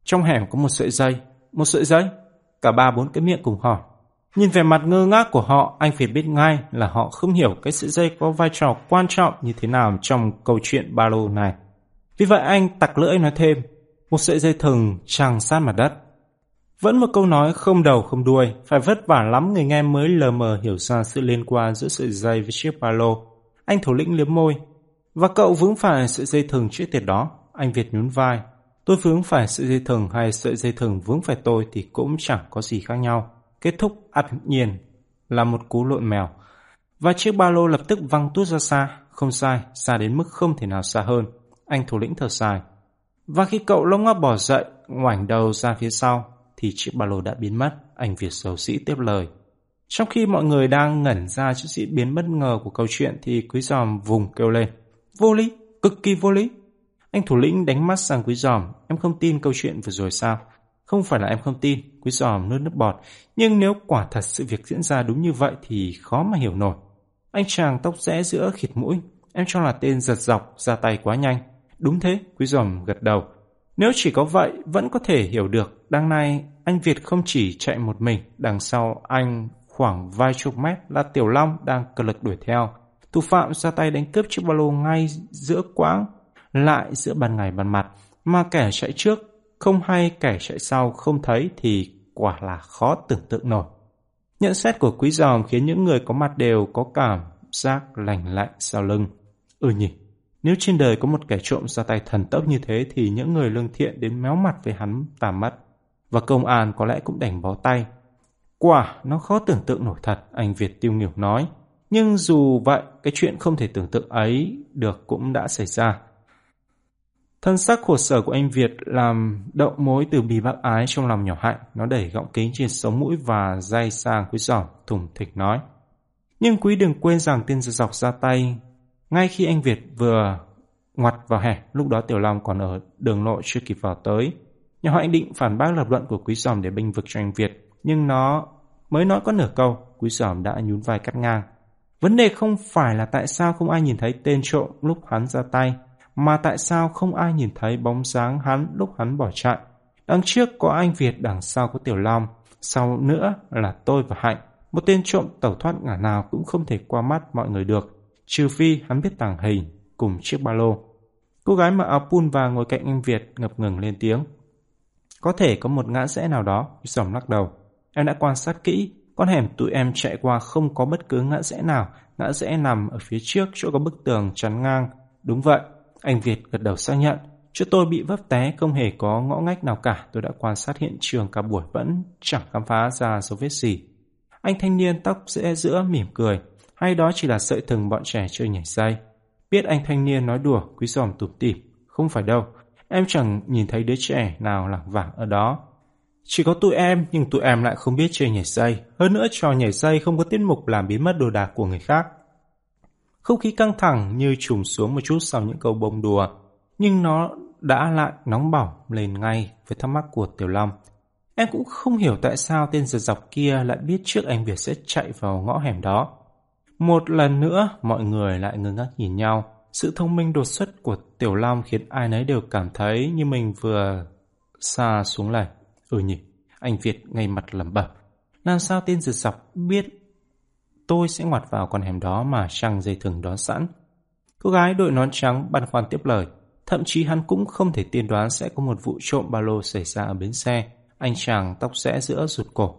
Trong hẻm có một sợi dây. Một sợi dây? Cả ba bốn cái miệng cùng hỏi. Nhìn vẻ mặt ngơ ngác của họ, anh phải biết ngay là họ không hiểu cái sợi dây có vai trò quan trọng như thế nào trong câu chuyện ba lô này. Vì vậy anh tặc lưỡi nói thêm, một sợi dây thừng tràng sát mặt đất. Vẫn một câu nói không đầu không đuôi, phải vất vả lắm người nghe mới lờ mờ hiểu ra sự liên quan giữa sợi dây với chiếc ba lô. Anh thủ lĩnh liếm môi. Và cậu vướng phải sợi dây thừng chiếc tiệt đó. Anh Việt nhún vai. Tôi vướng phải sợi dây thừng hay sợi dây thừng vướng phải tôi thì cũng chẳng có gì khác nhau. Kết thúc ắt nhiên là một cú lộn mèo. Và chiếc ba lô lập tức văng tút ra xa. Không sai, xa đến mức không thể nào xa hơn. Anh thủ lĩnh thở dài. Và khi cậu lông ngóc bỏ dậy, ngoảnh đầu ra phía sau, thì chiếc ba lô đã biến mất. Anh Việt xấu sĩ tiếp lời. Trong khi mọi người đang ngẩn ra trước sự biến bất ngờ của câu chuyện thì quý giòm vùng kêu lên. Vô lý, cực kỳ vô lý. Anh thủ lĩnh đánh mắt sang quý giòm. Em không tin câu chuyện vừa rồi sao? Không phải là em không tin, quý giòm nuốt nước bọt. Nhưng nếu quả thật sự việc diễn ra đúng như vậy thì khó mà hiểu nổi. Anh chàng tóc rẽ giữa khịt mũi. Em cho là tên giật dọc, ra tay quá nhanh. Đúng thế, quý giòm gật đầu. Nếu chỉ có vậy, vẫn có thể hiểu được. Đằng này, anh Việt không chỉ chạy một mình, đằng sau anh khoảng vài chục mét là Tiểu Long đang cờ lực đuổi theo. Thủ phạm ra tay đánh cướp chiếc ba lô ngay giữa quãng, lại giữa ban ngày ban mặt, mà kẻ chạy trước không hay kẻ chạy sau không thấy thì quả là khó tưởng tượng nổi. Nhận xét của quý giòm khiến những người có mặt đều có cảm giác lành lạnh sau lưng. Ừ nhỉ, nếu trên đời có một kẻ trộm ra tay thần tốc như thế thì những người lương thiện đến méo mặt với hắn tà mất. Và công an có lẽ cũng đành bó tay. Quả, nó khó tưởng tượng nổi thật, anh Việt tiêu nghỉu nói. Nhưng dù vậy, cái chuyện không thể tưởng tượng ấy được cũng đã xảy ra. Thân sắc khổ sở của anh Việt làm động mối từ bì bác ái trong lòng nhỏ hạnh. Nó đẩy gọng kính trên sống mũi và dây sang quý giỏm, thủng thịch nói. Nhưng quý đừng quên rằng tên dọc ra tay ngay khi anh Việt vừa ngoặt vào hẻ, lúc đó Tiểu Long còn ở đường lộ chưa kịp vào tới. Nhà họ anh định phản bác lập luận của Quý Giòm để binh vực cho anh Việt, nhưng nó mới nói có nửa câu, Quý Giòm đã nhún vai cắt ngang. Vấn đề không phải là tại sao không ai nhìn thấy tên trộm lúc hắn ra tay, mà tại sao không ai nhìn thấy bóng dáng hắn lúc hắn bỏ chạy. Đằng trước có anh Việt, đằng sau có Tiểu Long, sau nữa là tôi và Hạnh. Một tên trộm tẩu thoát ngả nào cũng không thể qua mắt mọi người được trừ phi hắn biết tàng hình cùng chiếc ba lô. Cô gái mặc áo pun và ngồi cạnh anh Việt ngập ngừng lên tiếng. Có thể có một ngã rẽ nào đó, dòng lắc đầu. Em đã quan sát kỹ, con hẻm tụi em chạy qua không có bất cứ ngã rẽ nào, ngã rẽ nằm ở phía trước chỗ có bức tường chắn ngang. Đúng vậy, anh Việt gật đầu xác nhận. Chỗ tôi bị vấp té không hề có ngõ ngách nào cả, tôi đã quan sát hiện trường cả buổi vẫn chẳng khám phá ra dấu vết gì. Anh thanh niên tóc rẽ giữa mỉm cười, hay đó chỉ là sợi thừng bọn trẻ chơi nhảy dây. Biết anh thanh niên nói đùa, quý giòm tủm tỉm. Không phải đâu, em chẳng nhìn thấy đứa trẻ nào lảng vảng ở đó. Chỉ có tụi em, nhưng tụi em lại không biết chơi nhảy dây. Hơn nữa trò nhảy dây không có tiết mục làm biến mất đồ đạc của người khác. Không khí căng thẳng như trùm xuống một chút sau những câu bông đùa. Nhưng nó đã lại nóng bỏng lên ngay với thắc mắc của Tiểu Long. Em cũng không hiểu tại sao tên giật dọc kia lại biết trước anh Việt sẽ chạy vào ngõ hẻm đó. Một lần nữa, mọi người lại ngơ ngác nhìn nhau. Sự thông minh đột xuất của Tiểu Long khiến ai nấy đều cảm thấy như mình vừa xa xuống lầy. Ừ nhỉ, anh Việt ngay mặt lẩm bẩm. Làm sao tên rượt dọc biết tôi sẽ ngoặt vào con hẻm đó mà trăng dây thừng đón sẵn. Cô gái đội nón trắng băn khoăn tiếp lời. Thậm chí hắn cũng không thể tiên đoán sẽ có một vụ trộm ba lô xảy ra ở bến xe. Anh chàng tóc rẽ giữa rụt cổ.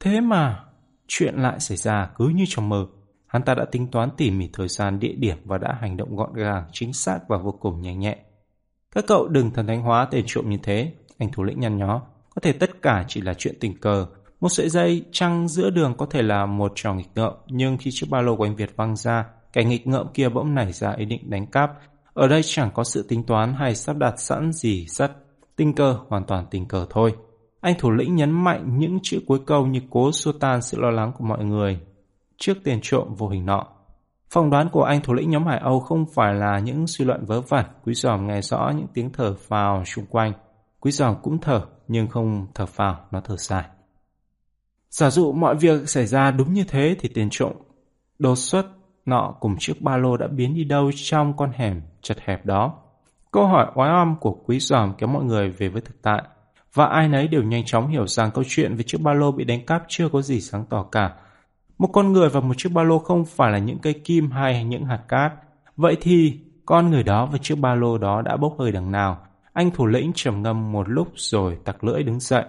Thế mà, chuyện lại xảy ra cứ như trong mơ. Hắn ta đã tính toán tỉ mỉ thời gian, địa điểm và đã hành động gọn gàng, chính xác và vô cùng nhanh nhẹ. Các cậu đừng thần thánh hóa tên trộm như thế, anh thủ lĩnh nhăn nhó. Có thể tất cả chỉ là chuyện tình cờ. Một sợi dây trăng giữa đường có thể là một trò nghịch ngợm, nhưng khi chiếc ba lô của anh Việt văng ra, cái nghịch ngợm kia bỗng nảy ra ý định đánh cắp. Ở đây chẳng có sự tính toán hay sắp đặt sẵn gì rất tình cờ, hoàn toàn tình cờ thôi. Anh thủ lĩnh nhấn mạnh những chữ cuối câu như cố xua tan sự lo lắng của mọi người trước tiền trộm vô hình nọ. Phỏng đoán của anh thủ lĩnh nhóm Hải Âu không phải là những suy luận vớ vẩn. Quý giòm nghe rõ những tiếng thở phào xung quanh. Quý giòm cũng thở, nhưng không thở phào, nó thở dài. Giả dụ mọi việc xảy ra đúng như thế thì tiền trộm đột xuất nọ cùng chiếc ba lô đã biến đi đâu trong con hẻm chật hẹp đó. Câu hỏi oái oăm của quý giòm kéo mọi người về với thực tại. Và ai nấy đều nhanh chóng hiểu rằng câu chuyện về chiếc ba lô bị đánh cắp chưa có gì sáng tỏ cả một con người và một chiếc ba lô không phải là những cây kim hay những hạt cát. Vậy thì con người đó và chiếc ba lô đó đã bốc hơi đằng nào? Anh thủ lĩnh trầm ngâm một lúc rồi tặc lưỡi đứng dậy.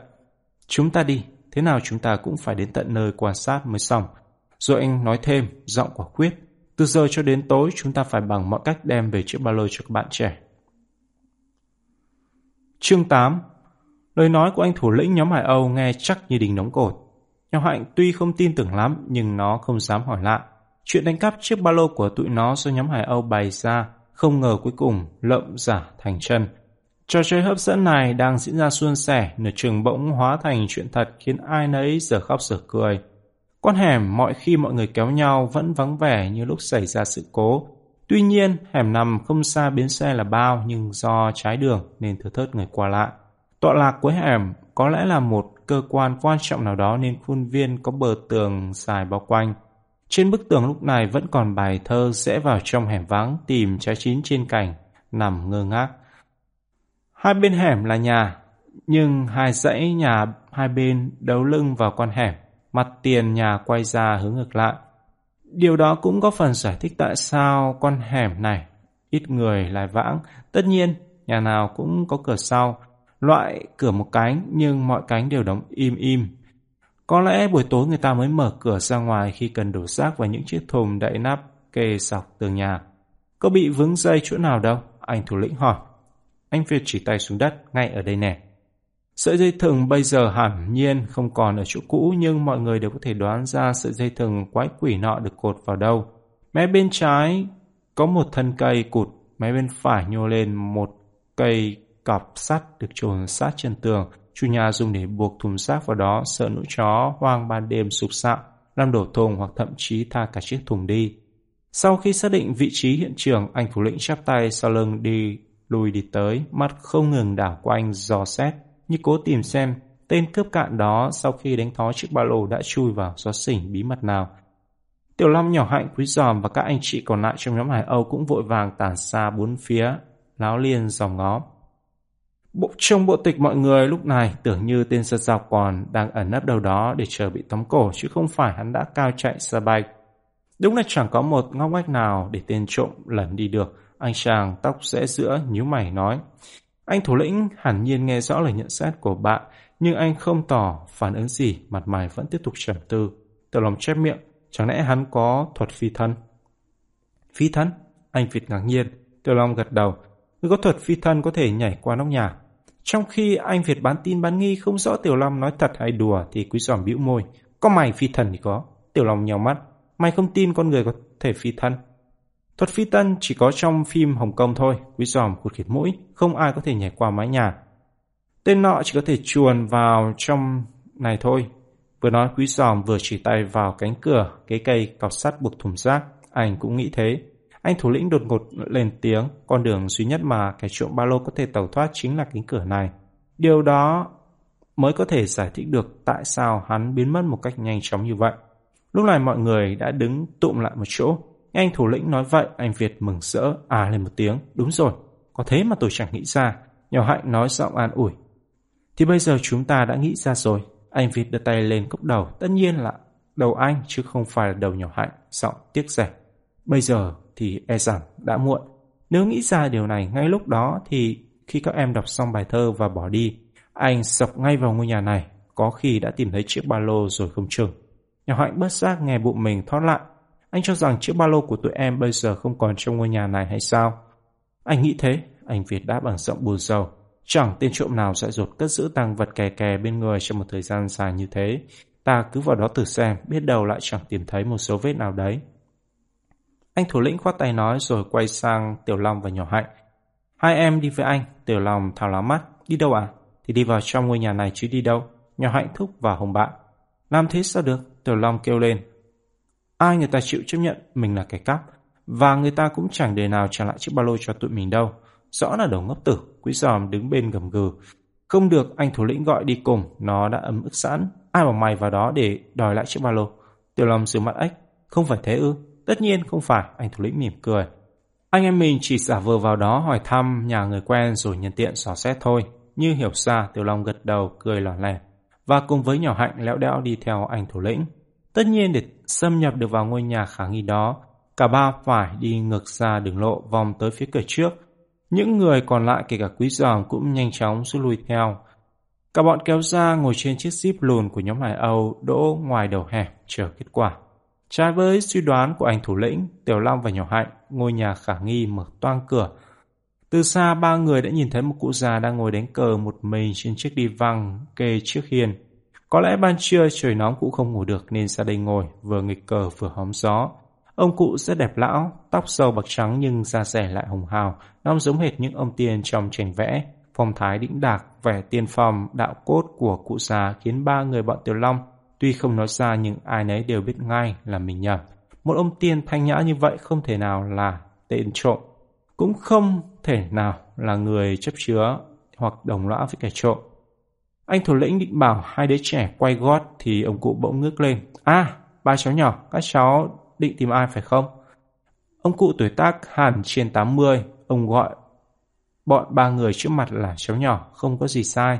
Chúng ta đi, thế nào chúng ta cũng phải đến tận nơi quan sát mới xong. Rồi anh nói thêm, giọng quả quyết. Từ giờ cho đến tối chúng ta phải bằng mọi cách đem về chiếc ba lô cho các bạn trẻ. Chương 8 Lời nói của anh thủ lĩnh nhóm Hải Âu nghe chắc như đình đóng cột. Nhỏ Hạnh tuy không tin tưởng lắm nhưng nó không dám hỏi lại. Chuyện đánh cắp chiếc ba lô của tụi nó do nhóm Hải Âu bày ra không ngờ cuối cùng lợm giả thành chân. Trò chơi hấp dẫn này đang diễn ra suôn sẻ, nửa chừng bỗng hóa thành chuyện thật khiến ai nấy giờ khóc giờ cười. Con hẻm mọi khi mọi người kéo nhau vẫn vắng vẻ như lúc xảy ra sự cố. Tuy nhiên, hẻm nằm không xa bến xe là bao nhưng do trái đường nên thừa thớt người qua lại. Tọa lạc cuối hẻm có lẽ là một cơ quan quan trọng nào đó nên khuôn viên có bờ tường dài bao quanh. Trên bức tường lúc này vẫn còn bài thơ sẽ vào trong hẻm vắng tìm trái chín trên cành, nằm ngơ ngác. Hai bên hẻm là nhà, nhưng hai dãy nhà hai bên đấu lưng vào con hẻm, mặt tiền nhà quay ra hướng ngược lại. Điều đó cũng có phần giải thích tại sao con hẻm này ít người lại vãng. Tất nhiên, nhà nào cũng có cửa sau, loại cửa một cánh nhưng mọi cánh đều đóng im im. Có lẽ buổi tối người ta mới mở cửa ra ngoài khi cần đổ rác vào những chiếc thùng đậy nắp kê dọc tường nhà. Có bị vướng dây chỗ nào đâu? Anh thủ lĩnh hỏi. Anh Việt chỉ tay xuống đất ngay ở đây nè. Sợi dây thừng bây giờ hẳn nhiên không còn ở chỗ cũ nhưng mọi người đều có thể đoán ra sợi dây thừng quái quỷ nọ được cột vào đâu. Mé bên trái có một thân cây cụt, mé bên phải nhô lên một cây cặp sắt được chôn sát chân tường. Chủ nhà dùng để buộc thùng rác vào đó sợ lũ chó hoang ban đêm sụp sạo, làm đổ thùng hoặc thậm chí tha cả chiếc thùng đi. Sau khi xác định vị trí hiện trường, anh thủ lĩnh chắp tay sau lưng đi lùi đi tới, mắt không ngừng đảo quanh dò xét, như cố tìm xem tên cướp cạn đó sau khi đánh thó chiếc ba lô đã chui vào xó xỉnh bí mật nào. Tiểu Long nhỏ hạnh quý giòm và các anh chị còn lại trong nhóm Hải Âu cũng vội vàng tản xa bốn phía, láo liên dòng ngó. Bộ trong bộ tịch mọi người lúc này tưởng như tên giật dọc còn đang ẩn nấp đâu đó để chờ bị tóm cổ chứ không phải hắn đã cao chạy xa bay. Đúng là chẳng có một ngóc ngách nào để tên trộm lẩn đi được. Anh chàng tóc rẽ giữa nhíu mày nói. Anh thủ lĩnh hẳn nhiên nghe rõ lời nhận xét của bạn, nhưng anh không tỏ phản ứng gì, mặt mày vẫn tiếp tục trầm tư. Tiểu lòng chép miệng, chẳng lẽ hắn có thuật phi thân? Phi thân? Anh Việt ngạc nhiên. Tiểu Long gật đầu. Người có thuật phi thân có thể nhảy qua nóc nhà. Trong khi anh Việt bán tin bán nghi không rõ Tiểu Long nói thật hay đùa thì Quý Giòm bĩu môi. Có mày phi thần thì có. Tiểu Long nhào mắt. Mày không tin con người có thể phi thân. Thuật phi tân chỉ có trong phim Hồng Kông thôi. Quý Giòm cụt khịt mũi. Không ai có thể nhảy qua mái nhà. Tên nọ chỉ có thể chuồn vào trong này thôi. Vừa nói Quý Giòm vừa chỉ tay vào cánh cửa, cái cây cọc sắt buộc thùng rác. Anh cũng nghĩ thế. Anh thủ lĩnh đột ngột lên tiếng, con đường duy nhất mà kẻ trộm ba lô có thể tẩu thoát chính là cánh cửa này. Điều đó mới có thể giải thích được tại sao hắn biến mất một cách nhanh chóng như vậy. Lúc này mọi người đã đứng tụm lại một chỗ. Nghe anh thủ lĩnh nói vậy, anh Việt mừng rỡ, à lên một tiếng. Đúng rồi, có thế mà tôi chẳng nghĩ ra. Nhỏ hạnh nói giọng an ủi. Thì bây giờ chúng ta đã nghĩ ra rồi. Anh Việt đưa tay lên cốc đầu, tất nhiên là đầu anh chứ không phải là đầu nhỏ hạnh, giọng tiếc rẻ. Bây giờ thì e rằng đã muộn. Nếu nghĩ ra điều này ngay lúc đó thì khi các em đọc xong bài thơ và bỏ đi, anh sập ngay vào ngôi nhà này, có khi đã tìm thấy chiếc ba lô rồi không chừng. Nhà Hạnh bất giác nghe bụng mình thoát lại. Anh cho rằng chiếc ba lô của tụi em bây giờ không còn trong ngôi nhà này hay sao? Anh nghĩ thế, anh Việt đáp bằng giọng buồn rầu. Chẳng tên trộm nào sẽ rột cất giữ tăng vật kè kè bên người trong một thời gian dài như thế. Ta cứ vào đó thử xem, biết đâu lại chẳng tìm thấy một dấu vết nào đấy. Anh thủ lĩnh khoát tay nói rồi quay sang Tiểu Long và nhỏ hạnh. Hai em đi với anh, Tiểu Long thào lá mắt. Đi đâu à? Thì đi vào trong ngôi nhà này chứ đi đâu. Nhỏ hạnh thúc và hồng bạn. Làm thế sao được? Tiểu Long kêu lên. Ai người ta chịu chấp nhận mình là kẻ cắp. Và người ta cũng chẳng để nào trả lại chiếc ba lô cho tụi mình đâu. Rõ là đầu ngốc tử, quý giòm đứng bên gầm gừ. Không được anh thủ lĩnh gọi đi cùng, nó đã ấm ức sẵn. Ai bảo mày vào đó để đòi lại chiếc ba lô? Tiểu Long sửa mặt ếch. Không phải thế ư? Tất nhiên không phải, anh thủ lĩnh mỉm cười. Anh em mình chỉ giả vờ vào đó hỏi thăm nhà người quen rồi nhân tiện xò xét thôi. Như hiểu ra, Tiểu Long gật đầu, cười lỏn lẻn và cùng với nhỏ hạnh lẽo đẽo đi theo anh thủ lĩnh. Tất nhiên để xâm nhập được vào ngôi nhà khả nghi đó, cả ba phải đi ngược ra đường lộ vòng tới phía cửa trước. Những người còn lại kể cả quý giòm cũng nhanh chóng rút lui theo. Cả bọn kéo ra ngồi trên chiếc jeep lùn của nhóm Hải Âu đỗ ngoài đầu hẻm chờ kết quả. Trái với suy đoán của anh thủ lĩnh, Tiểu Long và Nhỏ Hạnh, ngôi nhà khả nghi mở toang cửa. Từ xa ba người đã nhìn thấy một cụ già đang ngồi đánh cờ một mình trên chiếc đi văng kê trước hiên. Có lẽ ban trưa trời nóng cụ không ngủ được nên ra đây ngồi, vừa nghịch cờ vừa hóng gió. Ông cụ rất đẹp lão, tóc sâu bạc trắng nhưng da rẻ lại hồng hào, non giống hệt những ông tiên trong tranh vẽ. Phong thái đĩnh đạc, vẻ tiên phong, đạo cốt của cụ già khiến ba người bọn Tiểu Long tuy không nói ra nhưng ai nấy đều biết ngay là mình nhầm. Một ông tiên thanh nhã như vậy không thể nào là tên trộm, cũng không thể nào là người chấp chứa hoặc đồng lõa với kẻ trộm. Anh thủ lĩnh định bảo hai đứa trẻ quay gót thì ông cụ bỗng ngước lên. À, ba cháu nhỏ, các cháu định tìm ai phải không? Ông cụ tuổi tác hẳn trên 80, ông gọi bọn ba người trước mặt là cháu nhỏ, không có gì sai.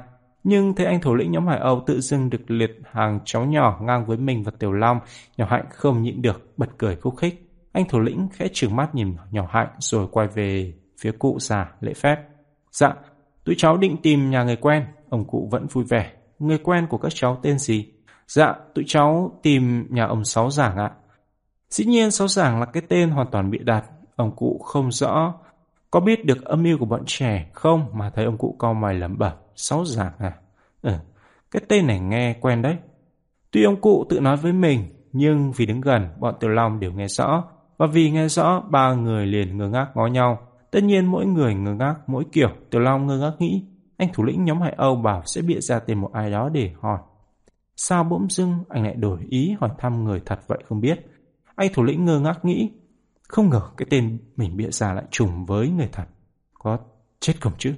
Nhưng thấy anh thủ lĩnh nhóm Hải Âu tự dưng được liệt hàng cháu nhỏ ngang với mình và Tiểu Long, nhỏ Hạnh không nhịn được, bật cười khúc khích. Anh thủ lĩnh khẽ trừng mắt nhìn nhỏ Hạnh rồi quay về phía cụ già lễ phép. Dạ, tụi cháu định tìm nhà người quen, ông cụ vẫn vui vẻ. Người quen của các cháu tên gì? Dạ, tụi cháu tìm nhà ông Sáu Giảng ạ. Dĩ nhiên Sáu Giảng là cái tên hoàn toàn bị đặt. Ông cụ không rõ có biết được âm mưu của bọn trẻ không mà thấy ông cụ cau mày lẩm bẩm. Sáu giả à? Ừ, cái tên này nghe quen đấy. Tuy ông cụ tự nói với mình, nhưng vì đứng gần, bọn Tiểu Long đều nghe rõ. Và vì nghe rõ, ba người liền ngơ ngác ngó nhau. Tất nhiên mỗi người ngơ ngác mỗi kiểu. Tiểu Long ngơ ngác nghĩ, anh thủ lĩnh nhóm Hải Âu bảo sẽ bịa ra tên một ai đó để hỏi. Sao bỗng dưng anh lại đổi ý hỏi thăm người thật vậy không biết. Anh thủ lĩnh ngơ ngác nghĩ, không ngờ cái tên mình bịa ra lại trùng với người thật. Có chết không chứ?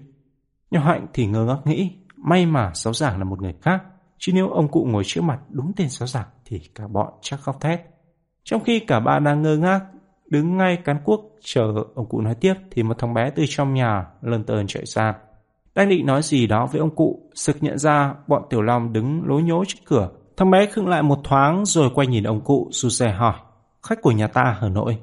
Nhỏ Hạnh thì ngơ ngác nghĩ, may mà giáo Giảng là một người khác. Chứ nếu ông cụ ngồi trước mặt đúng tên giáo Giảng thì cả bọn chắc khóc thét. Trong khi cả ba đang ngơ ngác, đứng ngay cán cuốc chờ ông cụ nói tiếp thì một thằng bé từ trong nhà lơn tờn chạy ra. Đang định nói gì đó với ông cụ, sực nhận ra bọn Tiểu Long đứng lối nhố trước cửa. Thằng bé khựng lại một thoáng rồi quay nhìn ông cụ, rụt rè hỏi, khách của nhà ta ở nội.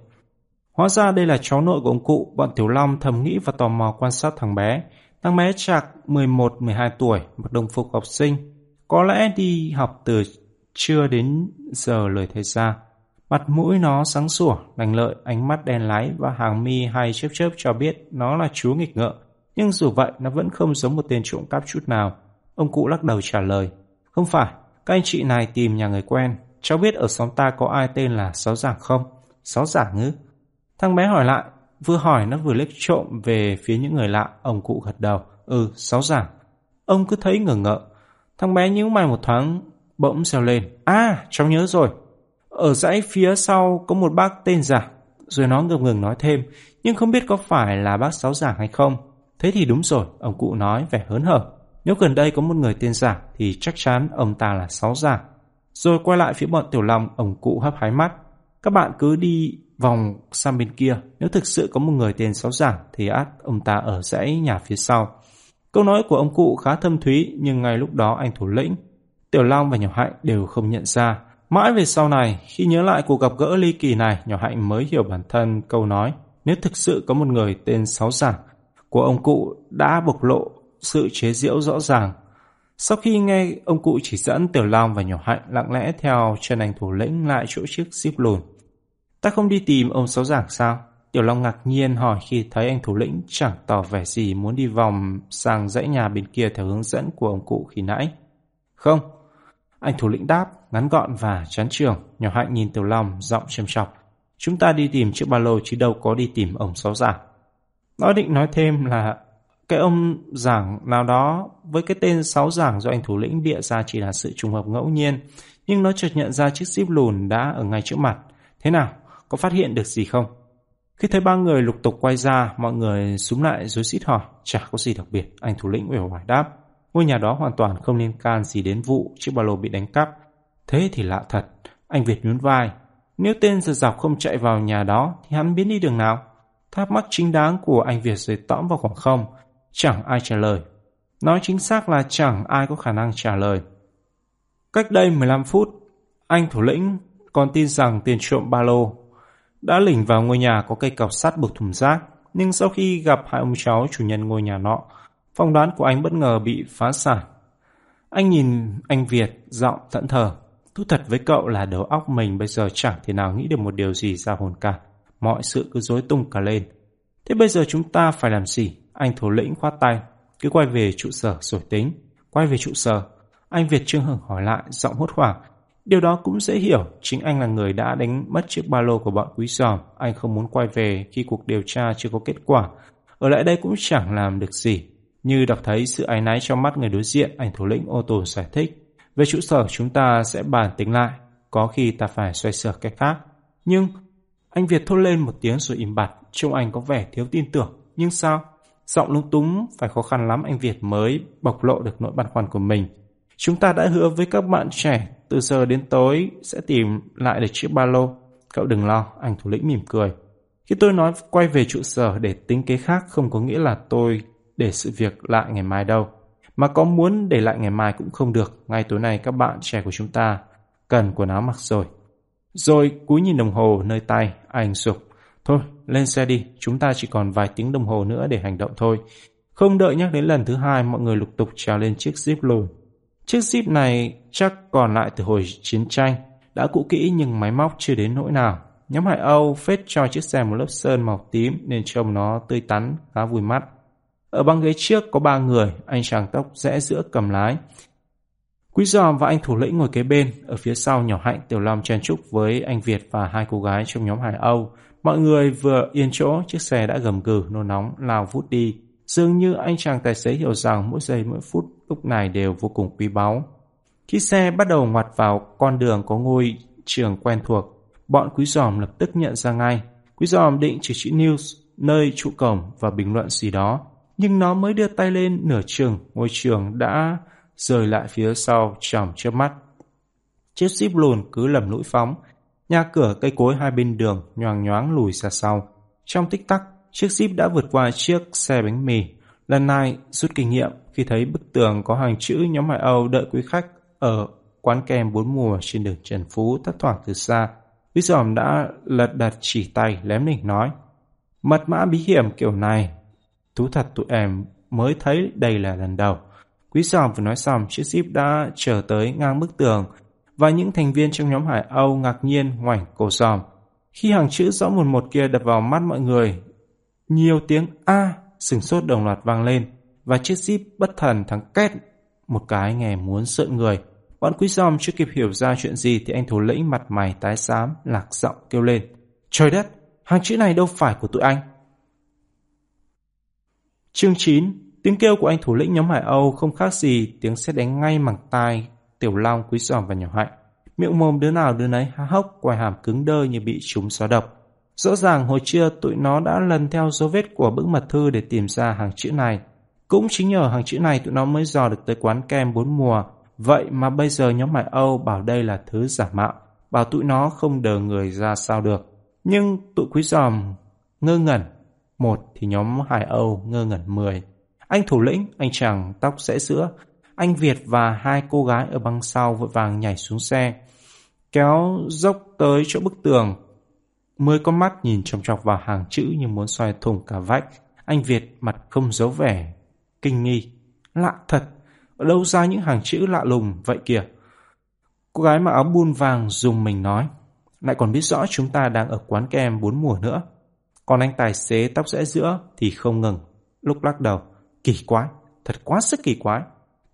Hóa ra đây là cháu nội của ông cụ, bọn Tiểu Long thầm nghĩ và tò mò quan sát thằng bé. Thằng bé chạc 11-12 tuổi, mặc đồng phục học sinh. Có lẽ đi học từ trưa đến giờ lời thầy ra. Mặt mũi nó sáng sủa, lành lợi, ánh mắt đen láy và hàng mi hay chớp chớp cho biết nó là chú nghịch ngợm. Nhưng dù vậy nó vẫn không giống một tên trộm cắp chút nào. Ông cụ lắc đầu trả lời. Không phải, các anh chị này tìm nhà người quen. Cháu biết ở xóm ta có ai tên là Sáu Giảng không? Sáu Giảng ngứ? Thằng bé hỏi lại, vừa hỏi nó vừa liếc trộm về phía những người lạ. Ông cụ gật đầu. Ừ, Sáu Giảng. Ông cứ thấy ngờ ngợ. Thằng bé nhíu mày một thoáng, bỗng xèo lên. À, cháu nhớ rồi. Ở dãy phía sau có một bác tên giả Rồi nó ngập ngừng nói thêm, nhưng không biết có phải là bác Sáu Giảng hay không. Thế thì đúng rồi, ông cụ nói vẻ hớn hở. Nếu gần đây có một người tên giả thì chắc chắn ông ta là Sáu Giảng. Rồi quay lại phía bọn Tiểu Long, ông cụ hấp hái mắt. Các bạn cứ đi vòng sang bên kia. Nếu thực sự có một người tên Sáu Giảng thì át ông ta ở dãy nhà phía sau. Câu nói của ông cụ khá thâm thúy nhưng ngay lúc đó anh thủ lĩnh, Tiểu Long và Nhỏ Hạnh đều không nhận ra. Mãi về sau này, khi nhớ lại cuộc gặp gỡ ly kỳ này, Nhỏ Hạnh mới hiểu bản thân câu nói nếu thực sự có một người tên Sáu Giảng của ông cụ đã bộc lộ sự chế giễu rõ ràng. Sau khi nghe ông cụ chỉ dẫn Tiểu Long và Nhỏ Hạnh lặng lẽ theo chân anh thủ lĩnh lại chỗ chiếc jeep lùn. Ta không đi tìm ông Sáu Giảng sao? Tiểu Long ngạc nhiên hỏi khi thấy anh thủ lĩnh chẳng tỏ vẻ gì muốn đi vòng sang dãy nhà bên kia theo hướng dẫn của ông cụ khi nãy. Không. Anh thủ lĩnh đáp, ngắn gọn và chán trường. Nhỏ hạnh nhìn Tiểu Long, giọng châm chọc. Chúng ta đi tìm chiếc ba lô chứ đâu có đi tìm ông Sáu Giảng. Nói định nói thêm là cái ông giảng nào đó với cái tên Sáu Giảng do anh thủ lĩnh bịa ra chỉ là sự trùng hợp ngẫu nhiên. Nhưng nó chợt nhận ra chiếc zip lùn đã ở ngay trước mặt. Thế nào? Có phát hiện được gì không? Khi thấy ba người lục tục quay ra, mọi người súng lại rối xít hỏi. Chả có gì đặc biệt, anh thủ lĩnh uể oải đáp. Ngôi nhà đó hoàn toàn không liên can gì đến vụ chiếc ba lô bị đánh cắp. Thế thì lạ thật. Anh Việt nhún vai. Nếu tên giật dọc không chạy vào nhà đó thì hắn biến đi đường nào? Thắc mắc chính đáng của anh Việt rơi tõm vào khoảng không. Chẳng ai trả lời. Nói chính xác là chẳng ai có khả năng trả lời. Cách đây 15 phút, anh thủ lĩnh còn tin rằng tiền trộm ba lô đã lỉnh vào ngôi nhà có cây cọc sắt buộc thùng rác. nhưng sau khi gặp hai ông cháu chủ nhân ngôi nhà nọ, phong đoán của anh bất ngờ bị phá sản. Anh nhìn anh Việt, giọng thẫn thờ. Thú thật với cậu là đầu óc mình bây giờ chẳng thể nào nghĩ được một điều gì ra hồn cả. Mọi sự cứ rối tung cả lên. Thế bây giờ chúng ta phải làm gì? Anh thủ lĩnh khoát tay. Cứ quay về trụ sở rồi tính. Quay về trụ sở. Anh Việt Trương Hưng hỏi lại, giọng hốt hoảng. Điều đó cũng dễ hiểu, chính anh là người đã đánh mất chiếc ba lô của bọn quý giòm. Anh không muốn quay về khi cuộc điều tra chưa có kết quả. Ở lại đây cũng chẳng làm được gì. Như đọc thấy sự áy náy trong mắt người đối diện, anh thủ lĩnh ô tô giải thích. Về trụ sở chúng ta sẽ bàn tính lại, có khi ta phải xoay sở cách khác. Nhưng, anh Việt thốt lên một tiếng rồi im bặt, trông anh có vẻ thiếu tin tưởng. Nhưng sao? Giọng lúng túng, phải khó khăn lắm anh Việt mới bộc lộ được nỗi băn khoăn của mình. Chúng ta đã hứa với các bạn trẻ từ giờ đến tối sẽ tìm lại được chiếc ba lô. Cậu đừng lo, anh thủ lĩnh mỉm cười. Khi tôi nói quay về trụ sở để tính kế khác không có nghĩa là tôi để sự việc lại ngày mai đâu. Mà có muốn để lại ngày mai cũng không được. Ngay tối nay các bạn trẻ của chúng ta cần quần áo mặc rồi. Rồi cúi nhìn đồng hồ nơi tay, anh sụp. Thôi, lên xe đi, chúng ta chỉ còn vài tiếng đồng hồ nữa để hành động thôi. Không đợi nhắc đến lần thứ hai, mọi người lục tục trèo lên chiếc Jeep lùn. Chiếc Jeep này chắc còn lại từ hồi chiến tranh, đã cũ kỹ nhưng máy móc chưa đến nỗi nào. Nhóm Hải Âu phết cho chiếc xe một lớp sơn màu tím nên trông nó tươi tắn, khá vui mắt. Ở băng ghế trước có ba người, anh chàng tóc rẽ giữa cầm lái. Quý giòm và anh thủ lĩnh ngồi kế bên, ở phía sau nhỏ hạnh Tiểu Long chen chúc với anh Việt và hai cô gái trong nhóm Hải Âu. Mọi người vừa yên chỗ, chiếc xe đã gầm gừ, nôn nóng, lao vút đi. Dường như anh chàng tài xế hiểu rằng mỗi giây mỗi phút lúc này đều vô cùng quý báu. Khi xe bắt đầu ngoặt vào con đường có ngôi trường quen thuộc, bọn quý giòm lập tức nhận ra ngay. Quý giòm định chỉ chữ news nơi trụ cổng và bình luận gì đó nhưng nó mới đưa tay lên nửa chừng, ngôi trường đã rời lại phía sau trong chớp mắt. Chiếc ship lùn cứ lầm lũi phóng, nhà cửa cây cối hai bên đường nhoàng nhoáng lùi ra sau. Trong tích tắc, chiếc jeep đã vượt qua chiếc xe bánh mì. Lần này, rút kinh nghiệm khi thấy bức tường có hàng chữ nhóm Hải Âu đợi quý khách ở quán kem bốn mùa trên đường Trần Phú thất thoảng từ xa. Quý giòm đã lật đặt chỉ tay lém lỉnh nói Mật mã bí hiểm kiểu này Thú thật tụi em mới thấy đây là lần đầu. Quý giòm vừa nói xong, chiếc jeep đã trở tới ngang bức tường và những thành viên trong nhóm Hải Âu ngạc nhiên ngoảnh cổ giòm. Khi hàng chữ rõ một một kia đập vào mắt mọi người, nhiều tiếng A sừng sốt đồng loạt vang lên và chiếc jeep bất thần thắng két một cái nghe muốn sợn người. Bọn quý giòm chưa kịp hiểu ra chuyện gì thì anh thủ lĩnh mặt mày tái xám lạc giọng kêu lên. Trời đất, hàng chữ này đâu phải của tụi anh. Chương 9 Tiếng kêu của anh thủ lĩnh nhóm Hải Âu không khác gì tiếng sét đánh ngay mảng tai Tiểu Long, Quý Giòm và nhỏ hạnh. Miệng mồm đứa nào đứa nấy há hốc, quai hàm cứng đơ như bị trúng gió độc. Rõ ràng hồi trưa tụi nó đã lần theo dấu vết của bức mật thư để tìm ra hàng chữ này. Cũng chính nhờ hàng chữ này tụi nó mới dò được tới quán kem bốn mùa. Vậy mà bây giờ nhóm Hải Âu bảo đây là thứ giả mạo, bảo tụi nó không đờ người ra sao được. Nhưng tụi quý giòm ngơ ngẩn một thì nhóm Hải Âu ngơ ngẩn mười. Anh thủ lĩnh, anh chàng tóc rẽ giữa, anh Việt và hai cô gái ở băng sau vội vàng nhảy xuống xe, kéo dốc tới chỗ bức tường. Mới có mắt nhìn trồng chọc vào hàng chữ như muốn xoay thủng cả vách. Anh Việt mặt không giấu vẻ, kinh nghi. Lạ thật, ở đâu ra những hàng chữ lạ lùng vậy kìa. Cô gái mặc áo buôn vàng dùng mình nói, lại còn biết rõ chúng ta đang ở quán kem bốn mùa nữa. Còn anh tài xế tóc rẽ giữa thì không ngừng, lúc lắc đầu. Kỳ quái, thật quá sức kỳ quái.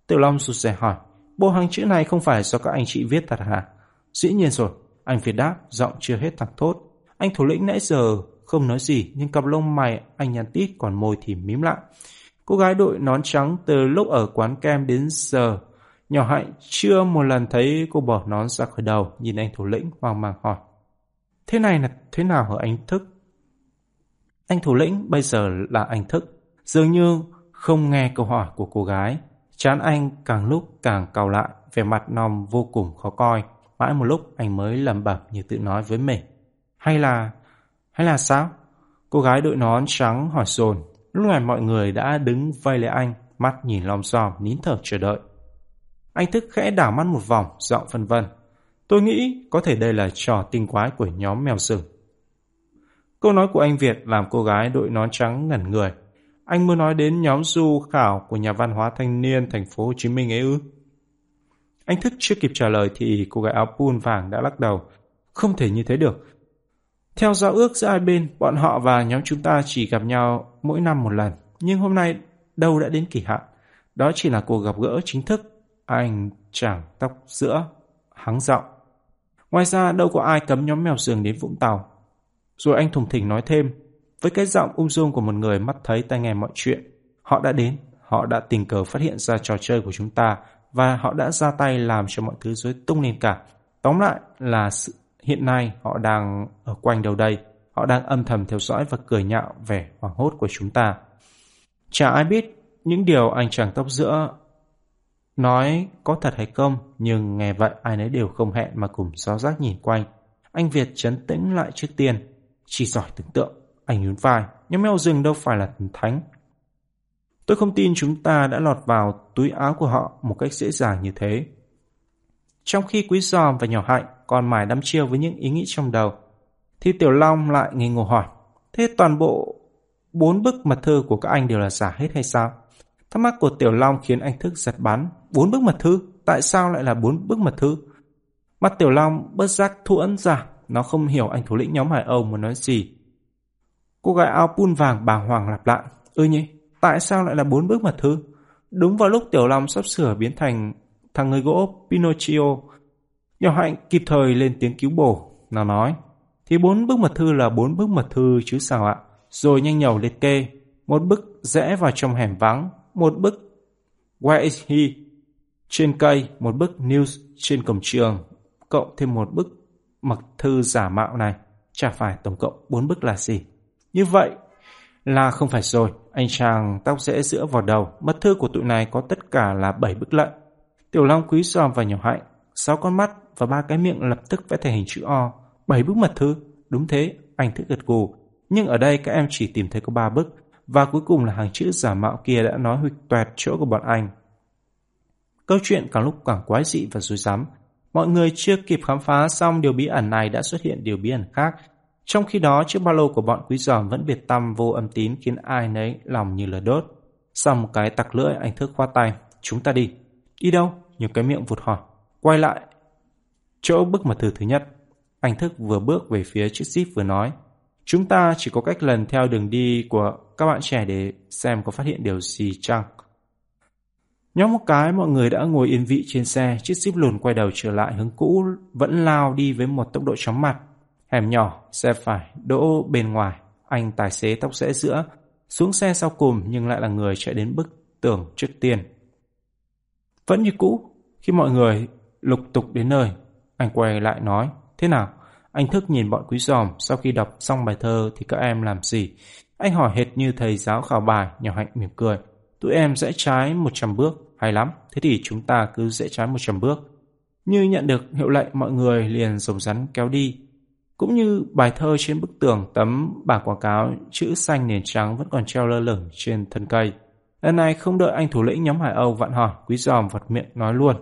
Tiểu Long sụt rè hỏi, bộ hàng chữ này không phải do các anh chị viết thật hả? Dĩ nhiên rồi, anh Việt đáp, giọng chưa hết thẳng thốt. Anh thủ lĩnh nãy giờ không nói gì, nhưng cặp lông mày anh nhăn tít còn môi thì mím lại. Cô gái đội nón trắng từ lúc ở quán kem đến giờ, nhỏ hạnh chưa một lần thấy cô bỏ nón ra khỏi đầu, nhìn anh thủ lĩnh hoang mang hỏi. Thế này là thế nào hả anh thức? Anh thủ lĩnh bây giờ là anh thức, dường như không nghe câu hỏi của cô gái. Chán anh càng lúc càng cau lại, vẻ mặt nòng vô cùng khó coi. Mãi một lúc anh mới lẩm bẩm như tự nói với mình. Hay là... hay là sao? Cô gái đội nón trắng hỏi dồn. Lúc này mọi người đã đứng vây lấy anh, mắt nhìn lom xòm, nín thở chờ đợi. Anh thức khẽ đảo mắt một vòng, giọng phân vân. Tôi nghĩ có thể đây là trò tinh quái của nhóm mèo rừng. Câu nói của anh Việt làm cô gái đội nón trắng ngẩn người. Anh muốn nói đến nhóm du khảo của nhà văn hóa thanh niên thành phố Hồ Chí Minh ấy ư? Anh thức chưa kịp trả lời thì cô gái áo pun vàng đã lắc đầu. Không thể như thế được. Theo giao ước giữa hai bên, bọn họ và nhóm chúng ta chỉ gặp nhau mỗi năm một lần. Nhưng hôm nay đâu đã đến kỳ hạn. Đó chỉ là cuộc gặp gỡ chính thức. Anh chàng tóc giữa, hắng giọng. Ngoài ra đâu có ai cấm nhóm mèo rừng đến Vũng Tàu. Rồi anh thùng thỉnh nói thêm, với cái giọng ung dung của một người mắt thấy tai nghe mọi chuyện. Họ đã đến, họ đã tình cờ phát hiện ra trò chơi của chúng ta và họ đã ra tay làm cho mọi thứ rối tung lên cả. Tóm lại là sự, hiện nay họ đang ở quanh đâu đây. Họ đang âm thầm theo dõi và cười nhạo vẻ hoảng hốt của chúng ta. Chả ai biết những điều anh chàng tóc giữa nói có thật hay không, nhưng nghe vậy ai nấy đều không hẹn mà cùng xó rác nhìn quanh. Anh Việt chấn tĩnh lại trước tiên, chỉ giỏi tưởng tượng. Anh nhún vai, nhưng mèo rừng đâu phải là thần thánh. Tôi không tin chúng ta đã lọt vào túi áo của họ một cách dễ dàng như thế. Trong khi Quý Giòm và Nhỏ Hạnh còn mải đắm chiêu với những ý nghĩ trong đầu, thì Tiểu Long lại nghi ngờ hỏi, thế toàn bộ bốn bức mật thư của các anh đều là giả hết hay sao? Thắc mắc của Tiểu Long khiến anh thức giật bắn. Bốn bức mật thư? Tại sao lại là bốn bức mật thư? Mắt Tiểu Long bất giác thuẫn ra. Nó không hiểu anh thủ lĩnh nhóm Hải Âu muốn nói gì. Cô gái áo pun vàng bàng hoàng lặp lại. Ư nhỉ? Tại sao lại là bốn bức mật thư? Đúng vào lúc Tiểu Long sắp sửa biến thành thằng người gỗ Pinocchio. Nhỏ hạnh kịp thời lên tiếng cứu bổ. Nó nói. Thì bốn bức mật thư là bốn bức mật thư chứ sao ạ? Rồi nhanh nhẩu liệt kê. Một bức rẽ vào trong hẻm vắng. Một bức Where is he? Trên cây, một bức news trên cổng trường, cộng thêm một bức mật thư giả mạo này. Chả phải tổng cộng bốn bức là gì. Như vậy là không phải rồi. Anh chàng tóc rẽ giữa vào đầu. Mật thư của tụi này có tất cả là bảy bức lận. Tiểu Long quý giòm vào nhỏ hạnh. Sáu con mắt và ba cái miệng lập tức vẽ thành hình chữ O. Bảy bức mật thư. Đúng thế, anh thức gật gù. Nhưng ở đây các em chỉ tìm thấy có ba bức. Và cuối cùng là hàng chữ giả mạo kia đã nói huyệt toẹt chỗ của bọn anh. Câu chuyện càng lúc càng quái dị và rối rắm. Mọi người chưa kịp khám phá xong điều bí ẩn này đã xuất hiện điều bí ẩn khác. Trong khi đó, chiếc ba lô của bọn quý giòm vẫn biệt tâm vô âm tín khiến ai nấy lòng như lửa đốt. Sau một cái tặc lưỡi, anh thức khoa tay. Chúng ta đi. Đi đâu? Nhưng cái miệng vụt hỏi. Quay lại. Chỗ bức mật thư thứ nhất. Anh thức vừa bước về phía chiếc jeep vừa nói. Chúng ta chỉ có cách lần theo đường đi của các bạn trẻ để xem có phát hiện điều gì chăng. Nhóm một cái mọi người đã ngồi yên vị trên xe, chiếc jeep lùn quay đầu trở lại hướng cũ vẫn lao đi với một tốc độ chóng mặt. Hẻm nhỏ, xe phải, đỗ bên ngoài, anh tài xế tóc rẽ giữa, xuống xe sau cùng nhưng lại là người chạy đến bức tường trước tiên. Vẫn như cũ, khi mọi người lục tục đến nơi, anh quay lại nói, thế nào? Anh thức nhìn bọn quý giòm, sau khi đọc xong bài thơ thì các em làm gì? Anh hỏi hệt như thầy giáo khảo bài, nhỏ hạnh mỉm cười. Tụi em sẽ trái 100 bước, hay lắm, thế thì chúng ta cứ dễ trái 100 bước. Như nhận được hiệu lệnh mọi người liền rồng rắn kéo đi. Cũng như bài thơ trên bức tường tấm bảng quảng cáo chữ xanh nền trắng vẫn còn treo lơ lửng trên thân cây. Lần này không đợi anh thủ lĩnh nhóm Hải Âu vặn hỏi, quý giòm vật miệng nói luôn.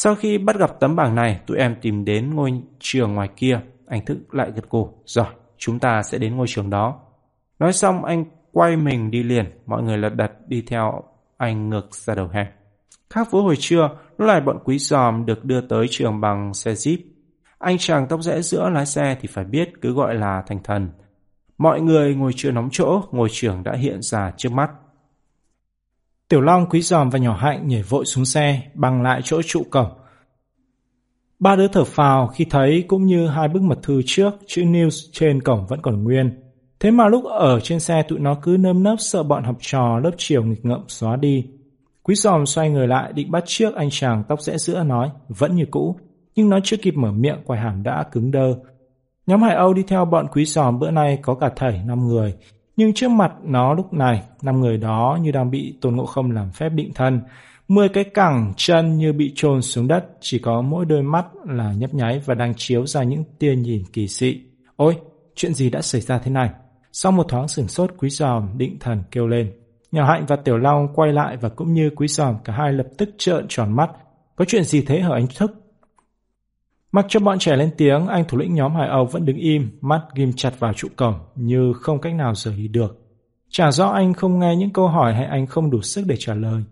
Sau khi bắt gặp tấm bảng này, tụi em tìm đến ngôi trường ngoài kia. Anh thức lại gật gù. Rồi, chúng ta sẽ đến ngôi trường đó. Nói xong anh quay mình đi liền, mọi người lật đật đi theo anh ngược ra đầu hẻm. Khác với hồi trưa, lúc này bọn quý giòm được đưa tới trường bằng xe jeep. Anh chàng tóc rẽ giữa lái xe thì phải biết cứ gọi là thành thần. Mọi người ngồi chưa nóng chỗ, ngôi trường đã hiện ra trước mắt.
Tiểu Long, Quý Giòm và Nhỏ Hạnh nhảy vội xuống xe, bằng lại chỗ trụ cổng. Ba đứa thở phào khi thấy cũng như hai bức mật thư trước, chữ news trên cổng vẫn còn nguyên. Thế mà lúc ở trên xe tụi nó cứ nơm nớp sợ bọn học trò lớp chiều nghịch ngợm xóa đi. Quý giòm xoay người lại định bắt chiếc anh chàng tóc rẽ giữa nói, vẫn như cũ, nhưng nó chưa kịp mở miệng quài hàm đã cứng đơ. Nhóm Hải Âu đi theo bọn quý giòm bữa nay có cả thảy năm người, nhưng trước mặt nó lúc này, năm người đó như đang bị Tôn Ngộ Không làm phép định thân. Mười cái cẳng chân như bị chôn xuống đất, chỉ có mỗi đôi mắt là nhấp nháy và đang chiếu ra những tia nhìn kỳ dị. Ôi, chuyện gì đã xảy ra thế này? Sau một thoáng sửng sốt, Quý Giòm định thần kêu lên. Nhỏ Hạnh và Tiểu Long quay lại và cũng như Quý Giòm cả hai lập tức trợn tròn mắt. Có chuyện gì thế hả anh Thức? Mặc cho bọn trẻ lên tiếng, anh thủ lĩnh nhóm Hải Âu vẫn đứng im, mắt ghim chặt vào trụ cổng như không cách nào rời đi được. Chả rõ anh không nghe những câu hỏi hay anh không đủ sức để trả lời.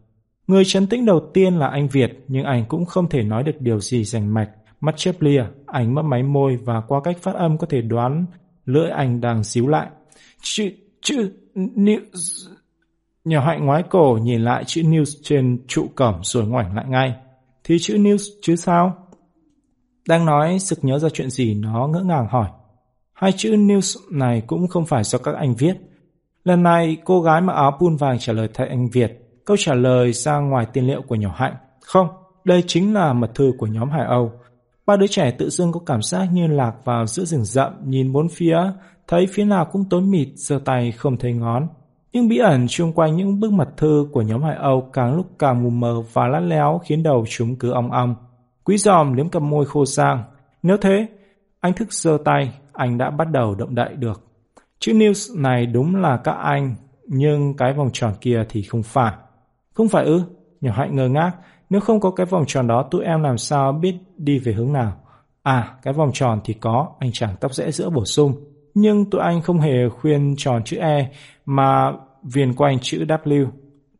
Người chấn tĩnh đầu tiên là anh Việt, nhưng anh cũng không thể nói được điều gì rành mạch. Mắt chớp lia, anh mất máy môi và qua cách phát âm có thể đoán lưỡi anh đang xíu lại. Chữ, chữ, news... nhà hạnh ngoái cổ nhìn lại chữ news trên trụ cổng rồi ngoảnh lại ngay. Thì chữ news chứ sao? Đang nói, sực nhớ ra chuyện gì nó ngỡ ngàng hỏi. Hai chữ news này cũng không phải do các anh viết. Lần này, cô gái mặc áo pun vàng trả lời thay anh Việt. Câu trả lời ra ngoài tiên liệu của nhỏ hạnh. Không, đây chính là mật thư của nhóm Hải Âu. Ba đứa trẻ tự dưng có cảm giác như lạc vào giữa rừng rậm, nhìn bốn phía, thấy phía nào cũng tối mịt, giơ tay không thấy ngón. Nhưng bí ẩn chung quanh những bức mật thư của nhóm Hải Âu càng lúc càng mù mờ và lát léo khiến đầu chúng cứ ong ong. Quý giòm liếm cặp môi khô sang. Nếu thế, anh thức giơ tay, anh đã bắt đầu động đậy được. Chữ news này đúng là các anh, nhưng cái vòng tròn kia thì không phải. Không phải ư? Nhỏ hạnh ngơ ngác. Nếu không có cái vòng tròn đó tụi em làm sao biết đi về hướng nào? À, cái vòng tròn thì có, anh chàng tóc rẽ giữa bổ sung. Nhưng tụi anh không hề khuyên tròn chữ E mà viền quanh chữ W.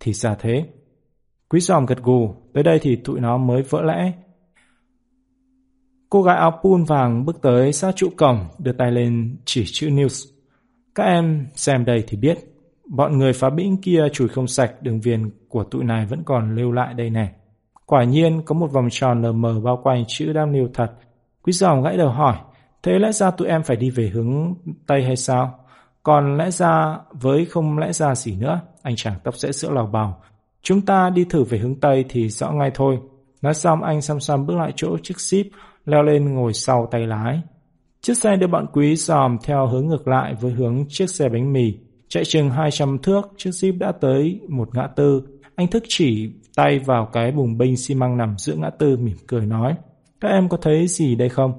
Thì ra thế. Quý giòm gật gù, tới đây thì tụi nó mới vỡ lẽ. Cô gái áo pun vàng bước tới sát trụ cổng, đưa tay lên chỉ chữ news. Các em xem đây thì biết, bọn người phá bĩnh kia chùi không sạch đường viền của tụi này vẫn còn lưu lại đây này. Quả nhiên có một vòng tròn lờ mờ bao quanh chữ W thật. Quý dòng gãy đầu hỏi, thế lẽ ra tụi em phải đi về hướng Tây hay sao? Còn lẽ ra với không lẽ ra gì nữa, anh chàng tóc sẽ sữa lào bào. Chúng ta đi thử về hướng Tây thì rõ ngay thôi. Nói xong anh xăm xăm bước lại chỗ chiếc ship, leo lên ngồi sau tay lái. Chiếc xe đưa bọn quý dòm theo hướng ngược lại với hướng chiếc xe bánh mì. Chạy chừng 200 thước, chiếc Jeep đã tới một ngã tư. Anh thức chỉ tay vào cái bùng binh xi măng nằm giữa ngã tư mỉm cười nói. Các em có thấy gì đây không?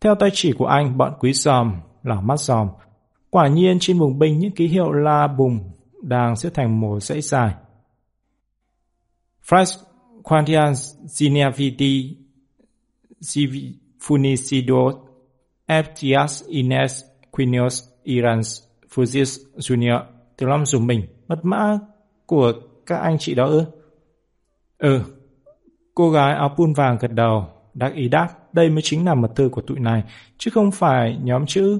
Theo tay chỉ của anh, bọn quý dòm, là mắt dòm. Quả nhiên trên bùng binh những ký hiệu la bùng đang xếp thành một dãy dài. Fries Quantian Zinaviti Funicido Eptias Ines Quinios Irans Fuzis Junior Tiểu Long dùng mình mật mã của các anh chị đó ư? Ừ, cô gái áo pun vàng gật đầu, đắc ý đáp, đây mới chính là mật thư của tụi này, chứ không phải nhóm chữ.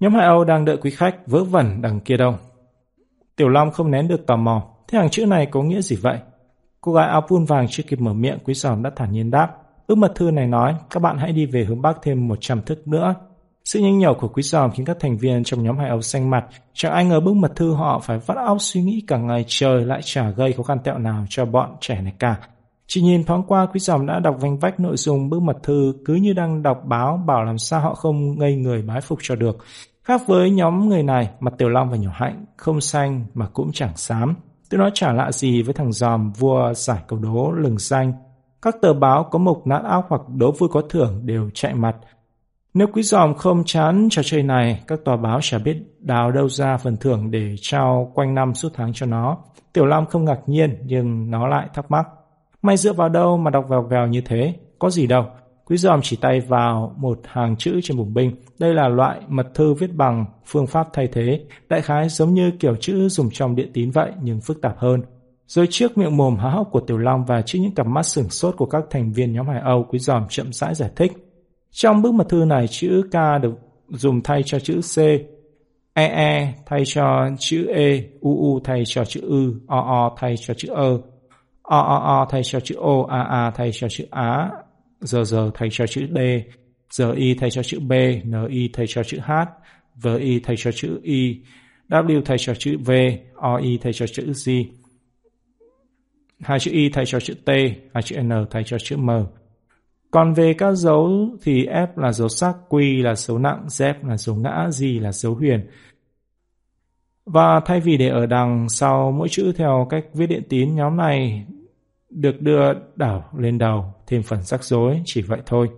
Nhóm Hải Âu đang đợi quý khách vớ vẩn đằng kia đâu. Tiểu Long không nén được tò mò, thế hàng chữ này có nghĩa gì vậy? Cô gái áo pun vàng chưa kịp mở miệng, quý giòm đã thản nhiên đáp. Ước mật thư này nói các bạn hãy đi về hướng Bắc thêm 100 thước nữa. Sự nhanh nhẩu của quý giòm khiến các thành viên trong nhóm hải âu xanh mặt. Chẳng ai ngờ bức mật thư họ phải vắt óc suy nghĩ cả ngày trời lại chả gây khó khăn tẹo nào cho bọn trẻ này cả. Chỉ nhìn thoáng qua quý giòm đã đọc vanh vách nội dung bức mật thư cứ như đang đọc báo bảo làm sao họ không ngây người bái phục cho được. Khác với nhóm người này, mặt Tiểu Long và Nhỏ Hạnh không xanh mà cũng chẳng xám. Tôi nói chả lạ gì với thằng giòm vua giải cầu đố lừng xanh các tờ báo có mục nát áo hoặc đố vui có thưởng đều chạy mặt. Nếu quý giòm không chán trò chơi này, các tòa báo chả biết đào đâu ra phần thưởng để trao quanh năm suốt tháng cho nó. Tiểu Lam không ngạc nhiên, nhưng nó lại thắc mắc. Mày dựa vào đâu mà đọc vèo vèo như thế? Có gì đâu. Quý giòm chỉ tay vào một hàng chữ trên bùng binh. Đây là loại mật thư viết bằng phương pháp thay thế, đại khái giống như kiểu chữ dùng trong điện tín vậy nhưng phức tạp hơn. Rồi trước miệng mồm há hốc của Tiểu Long và trước những cặp mắt sửng sốt của các thành viên nhóm Hải Âu, Quý Giòm chậm rãi giải thích. Trong bức mật thư này, chữ K được dùng thay cho chữ C, EE e thay cho chữ E, UU thay cho chữ ư, OO thay cho chữ ơ, OOO thay cho chữ O, AA thay cho chữ Á, GG thay cho chữ D, GI thay cho chữ B, NI thay cho chữ H, VI thay cho chữ Y, W thay cho chữ V, OI thay cho chữ G hai chữ Y thay cho chữ T, hai chữ N thay cho chữ M. Còn về các dấu thì F là dấu sắc, Q là dấu nặng, Z là dấu ngã, G là dấu huyền. Và thay vì để ở đằng sau mỗi chữ theo cách viết điện tín, nhóm này được đưa đảo lên đầu, thêm phần rắc rối, chỉ vậy thôi.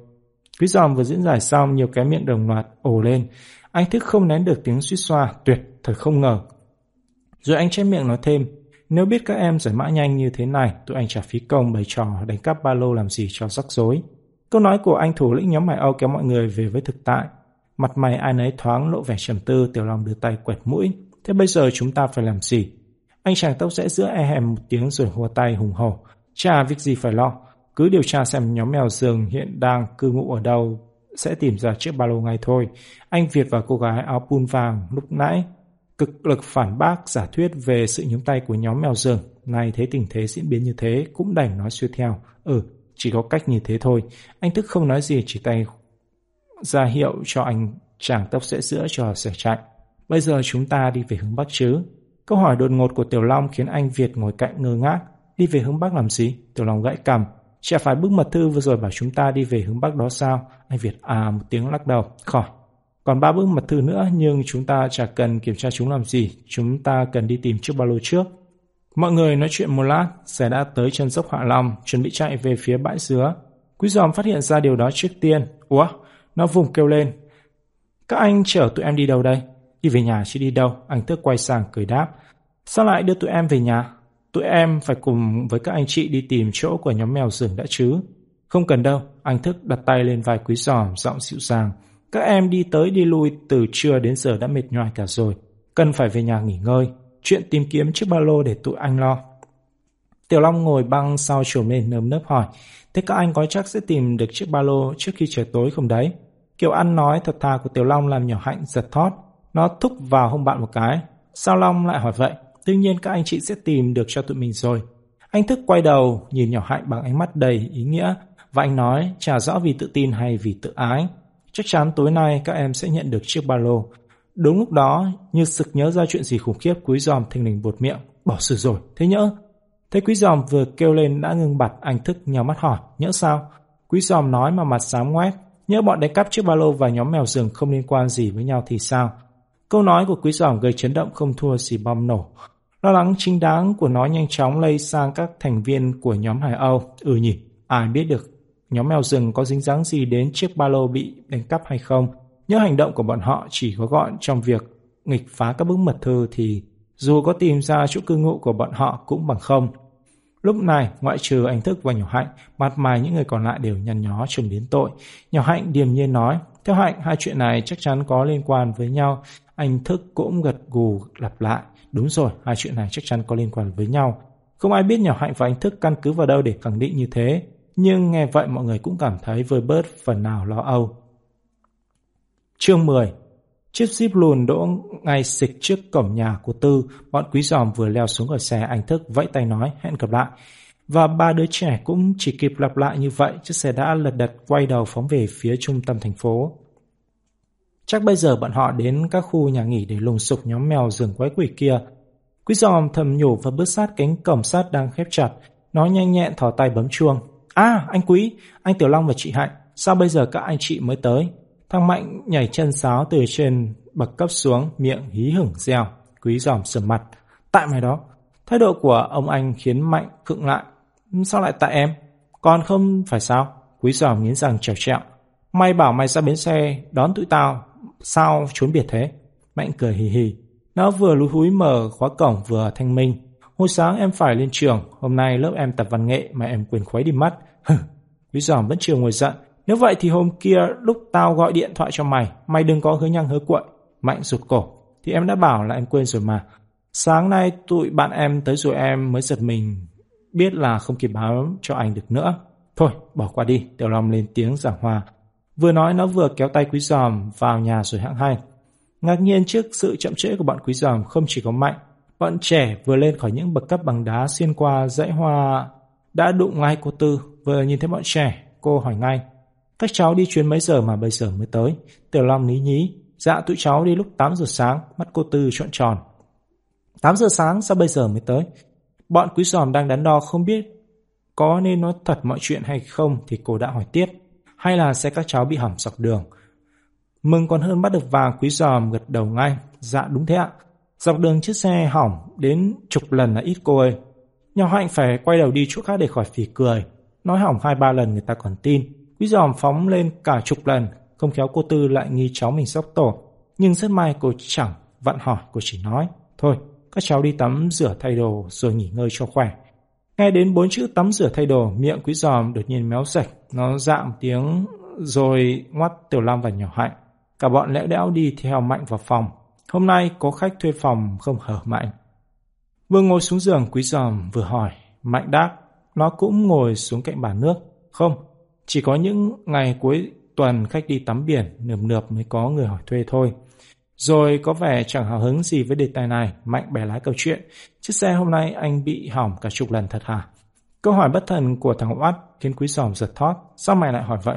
Quý giòm vừa diễn giải xong, nhiều cái miệng đồng loạt ồ lên. Anh thức không nén được tiếng suýt xoa, tuyệt, thật không ngờ. Rồi anh che miệng nói thêm, nếu biết các em giải mã nhanh như thế này, tụi anh trả phí công bày trò đánh cắp ba lô làm gì cho rắc rối. Câu nói của anh thủ lĩnh nhóm Hải Âu kéo mọi người về với thực tại. Mặt mày ai nấy thoáng lộ vẻ trầm tư, Tiểu Long đưa tay quẹt mũi. Thế bây giờ chúng ta phải làm gì? Anh chàng tóc rẽ giữa e hèm một tiếng rồi hùa tay hùng hổ. Chà, việc gì phải lo. Cứ điều tra xem nhóm mèo rừng hiện đang cư ngụ ở đâu, sẽ tìm ra chiếc ba lô ngay thôi. Anh Việt và cô gái áo pun vàng lúc nãy cực lực phản bác giả thuyết về sự nhúng tay của nhóm mèo rừng. Nay thấy tình thế diễn biến như thế cũng đành nói xuôi theo. Ừ, chỉ có cách như thế thôi. Anh thức không nói gì chỉ tay ra hiệu cho anh chàng tóc sẽ giữa cho sẻ chạy. Bây giờ chúng ta đi về hướng Bắc chứ? Câu hỏi đột ngột của Tiểu Long khiến anh Việt ngồi cạnh ngơ ngác. Đi về hướng Bắc làm gì? Tiểu Long gãy cằm. Chả phải bức mật thư vừa rồi bảo chúng ta đi về hướng Bắc đó sao? Anh Việt à một tiếng lắc đầu. Khỏi. Còn ba bức mật thư nữa nhưng chúng ta chả cần kiểm tra chúng làm gì. Chúng ta cần đi tìm chiếc ba lô trước. Mọi người nói chuyện một lát, xe đã tới chân dốc Hạ Long, chuẩn bị chạy về phía bãi dứa. Quý giòm phát hiện ra điều đó trước tiên. Ủa? Nó vùng kêu lên. Các anh chở tụi em đi đâu đây? Đi về nhà chứ đi đâu? Anh Thức quay sang cười đáp. Sao lại đưa tụi em về nhà? Tụi em phải cùng với các anh chị đi tìm chỗ của nhóm mèo rừng đã chứ. Không cần đâu, anh Thức đặt tay lên vai quý giòm, giọng dịu dàng. Các em đi tới đi lui từ trưa đến giờ đã mệt nhoài cả rồi. Cần phải về nhà nghỉ ngơi. Chuyện tìm kiếm chiếc ba lô để tụi anh lo. Tiểu Long ngồi băng sau trồm lên nơm nớp hỏi. Thế các anh có chắc sẽ tìm được chiếc ba lô trước khi trời tối không đấy? Kiểu ăn nói thật thà của Tiểu Long làm nhỏ hạnh giật thót. Nó thúc vào hông bạn một cái. Sao Long lại hỏi vậy? Đương nhiên các anh chị sẽ tìm được cho tụi mình rồi. Anh thức quay đầu, nhìn nhỏ hạnh bằng ánh mắt đầy ý nghĩa. Và anh nói, chả rõ vì tự tin hay vì tự ái. Chắc chắn tối nay các em sẽ nhận được chiếc ba lô. Đúng lúc đó, như sực nhớ ra chuyện gì khủng khiếp quý giòm thình lình buột miệng. Bỏ xử rồi, thế nhỡ? Thế quý giòm vừa kêu lên đã ngưng bặt, anh thức nhào mắt hỏi, nhỡ sao? Quý giòm nói mà mặt xám ngoét, nhỡ bọn đánh cắp chiếc ba lô và nhóm mèo rừng không liên quan gì với nhau thì sao? Câu nói của quý giòm gây chấn động không thua gì bom nổ. Lo lắng chính đáng của nó nhanh chóng lây sang các thành viên của nhóm Hải Âu. Ừ nhỉ, ai biết được nhóm mèo rừng có dính dáng gì đến chiếc ba lô bị đánh cắp hay không. Những hành động của bọn họ chỉ có gọn trong việc nghịch phá các bức mật thư thì dù có tìm ra chỗ cư ngụ của bọn họ cũng bằng không. Lúc này, ngoại trừ anh Thức và Nhỏ Hạnh, mặt mày những người còn lại đều nhăn nhó trông đến tội. Nhỏ Hạnh điềm nhiên nói, theo Hạnh, hai chuyện này chắc chắn có liên quan với nhau. Anh Thức cũng gật gù lặp lại. Đúng rồi, hai chuyện này chắc chắn có liên quan với nhau. Không ai biết Nhỏ Hạnh và anh Thức căn cứ vào đâu để khẳng định như thế. Nhưng nghe vậy mọi người cũng cảm thấy vơi bớt phần nào lo âu. Chương 10 Chiếc jeep lùn đỗ ngay xịch trước cổng nhà của Tư, bọn quý giòm vừa leo xuống khỏi xe anh thức vẫy tay nói hẹn gặp lại. Và ba đứa trẻ cũng chỉ kịp lặp lại như vậy, chiếc xe đã lật đật quay đầu phóng về phía trung tâm thành phố. Chắc bây giờ bọn họ đến các khu nhà nghỉ để lùng sục nhóm mèo rừng quái quỷ kia. Quý giòm thầm nhủ và bước sát cánh cổng sắt đang khép chặt. Nó nhanh nhẹn thò tay bấm chuông. À, anh Quý, anh Tiểu Long và chị Hạnh, sao bây giờ các anh chị mới tới? Thằng Mạnh nhảy chân sáo từ trên bậc cấp xuống, miệng hí hửng reo. Quý giòm sầm mặt. Tại mày đó. Thái độ của ông anh khiến Mạnh khựng lại. Sao lại tại em? Còn không phải sao? Quý giòm nghiến răng trèo trẹo. Mày bảo mày ra bến xe đón tụi tao. Sao trốn biệt thế? Mạnh cười hì hì. Nó vừa lúi húi mở khóa cổng vừa thanh minh. Hồi sáng em phải lên trường, hôm nay lớp em tập văn nghệ mà em quên khuấy đi mất. Quý giòm vẫn chưa ngồi giận, nếu vậy thì hôm kia lúc tao gọi điện thoại cho mày, mày đừng có hứa nhăng hứa cuội. Mạnh rụt cổ. Thì em đã bảo là em quên rồi mà. Sáng nay tụi bạn em tới rồi em mới giật mình biết là không kịp báo cho anh được nữa. Thôi, bỏ qua đi, Tiểu Long lên tiếng giảng hòa. Vừa nói nó vừa kéo tay quý giòm vào nhà rồi hãng hai. Ngạc nhiên trước sự chậm trễ của bọn quý giòm không chỉ có mạnh. Bọn trẻ vừa lên khỏi những bậc cấp bằng đá xuyên qua dãy hoa đã đụng ngay cô Tư. Vừa nhìn thấy bọn trẻ, cô hỏi ngay. Các cháu đi chuyến mấy giờ mà bây giờ mới tới. Tiểu Long ní nhí. Dạ tụi cháu đi lúc 8 giờ sáng, mắt cô Tư trọn tròn. 8 giờ sáng sao bây giờ mới tới? Bọn quý giòm đang đắn đo không biết có nên nói thật mọi chuyện hay không thì cô đã hỏi tiếp. Hay là xe các cháu bị hỏng dọc đường? Mừng còn hơn bắt được vàng quý giòm gật đầu ngay. Dạ đúng thế ạ. Dọc đường chiếc xe hỏng đến chục lần là ít cô ơi. Nhỏ hạnh phải quay đầu đi chỗ khác để khỏi phỉ cười. Nói hỏng hai ba lần người ta còn tin. Quý giòm phóng lên cả chục lần, không khéo cô Tư lại nghi cháu mình sốc tổ. Nhưng rất may cô chẳng vặn hỏi, cô chỉ nói. Thôi, các cháu đi tắm rửa thay đồ rồi nghỉ ngơi cho khỏe. Nghe đến bốn chữ tắm rửa thay đồ, miệng quý giòm đột nhiên méo sạch. Nó dạm tiếng rồi ngoắt Tiểu Lam và nhỏ hạnh. Cả bọn lẽo đẽo đi theo Mạnh vào phòng. Hôm nay có khách thuê phòng không hở Mạnh. Vừa ngồi xuống giường quý giòm vừa hỏi. Mạnh đáp, nó cũng ngồi xuống cạnh bàn nước. Không, chỉ có những ngày cuối tuần khách đi tắm biển, nườm nượp mới có người hỏi thuê thôi. Rồi có vẻ chẳng hào hứng gì với đề tài này, Mạnh bẻ lái câu chuyện. Chiếc xe hôm nay anh bị hỏng cả chục lần thật hả? Câu hỏi bất thần của thằng Oát khiến Quý Giòm giật thót. Sao mày lại hỏi vậy?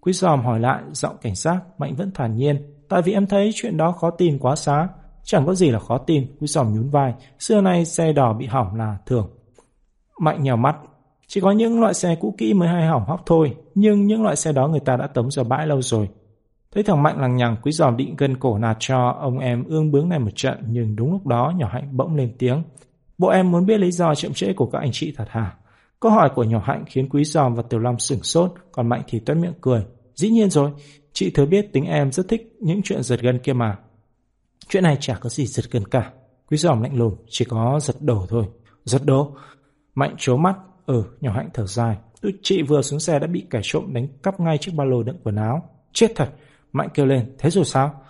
Quý Giòm hỏi lại, giọng cảnh giác, Mạnh vẫn thản nhiên. Tại vì em thấy chuyện đó khó tin quá xá. Chẳng có gì là khó tin, Quý Giòm nhún vai. Xưa nay xe đỏ bị hỏng là thường. Mạnh nhào mắt. Chỉ có những loại xe cũ kỹ mới hay hỏng hóc thôi, nhưng những loại xe đó người ta đã tống ra bãi lâu rồi. Thấy thằng Mạnh lằng nhằng quý giòm định gân cổ nạt cho ông em ương bướng này một trận nhưng đúng lúc đó nhỏ Hạnh bỗng lên tiếng. Bộ em muốn biết lý do chậm trễ của các anh chị thật hả? Câu hỏi của nhỏ Hạnh khiến quý giòm và Tiểu Long sửng sốt, còn Mạnh thì tuét miệng cười. Dĩ nhiên rồi, chị thừa biết tính em rất thích những chuyện giật gân kia mà. Chuyện này chả có gì giật gân cả. Quý giòm lạnh lùng, chỉ có giật đổ thôi. Giật đổ? Mạnh trố mắt, ừ, nhỏ Hạnh thở dài. Tôi chị vừa xuống xe đã bị kẻ trộm đánh cắp ngay chiếc ba lô đựng quần áo. Chết thật, Mạnh kêu lên, thế rồi sao?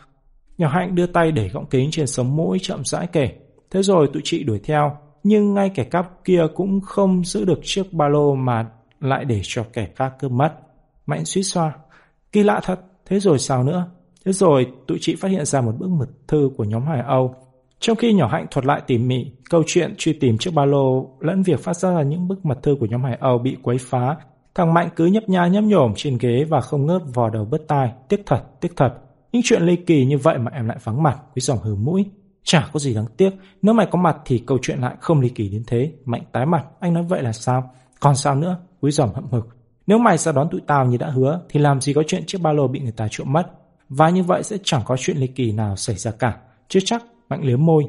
Nhỏ Hạnh đưa tay để gọng kính trên sống mũi chậm rãi kể. Thế rồi tụi chị đuổi theo, nhưng ngay kẻ cắp kia cũng không giữ được chiếc ba lô mà lại để cho kẻ khác cướp mất. Mạnh suýt xoa. Kỳ lạ thật, thế rồi sao nữa? Thế rồi tụi chị phát hiện ra một bức mật thư của nhóm Hải Âu. Trong khi nhỏ hạnh thuật lại tỉ mỉ, câu chuyện truy tìm chiếc ba lô lẫn việc phát ra những bức mật thư của nhóm Hải Âu bị quấy phá Thằng Mạnh cứ nhấp nha nhấp nhổm trên ghế và không ngớt vò đầu bứt tai. Tiếc thật, tiếc thật. Những chuyện ly kỳ như vậy mà em lại vắng mặt, quý dòng hừ mũi. Chả có gì đáng tiếc, nếu mày có mặt thì câu chuyện lại không ly kỳ đến thế. Mạnh tái mặt, anh nói vậy là sao? Còn sao nữa? Quý dòng hậm hực. Nếu mày ra đón tụi tao như đã hứa, thì làm gì có chuyện chiếc ba lô bị người ta trộm mất. Và như vậy sẽ chẳng có chuyện ly kỳ nào xảy ra cả. Chứ chắc, Mạnh liếm môi.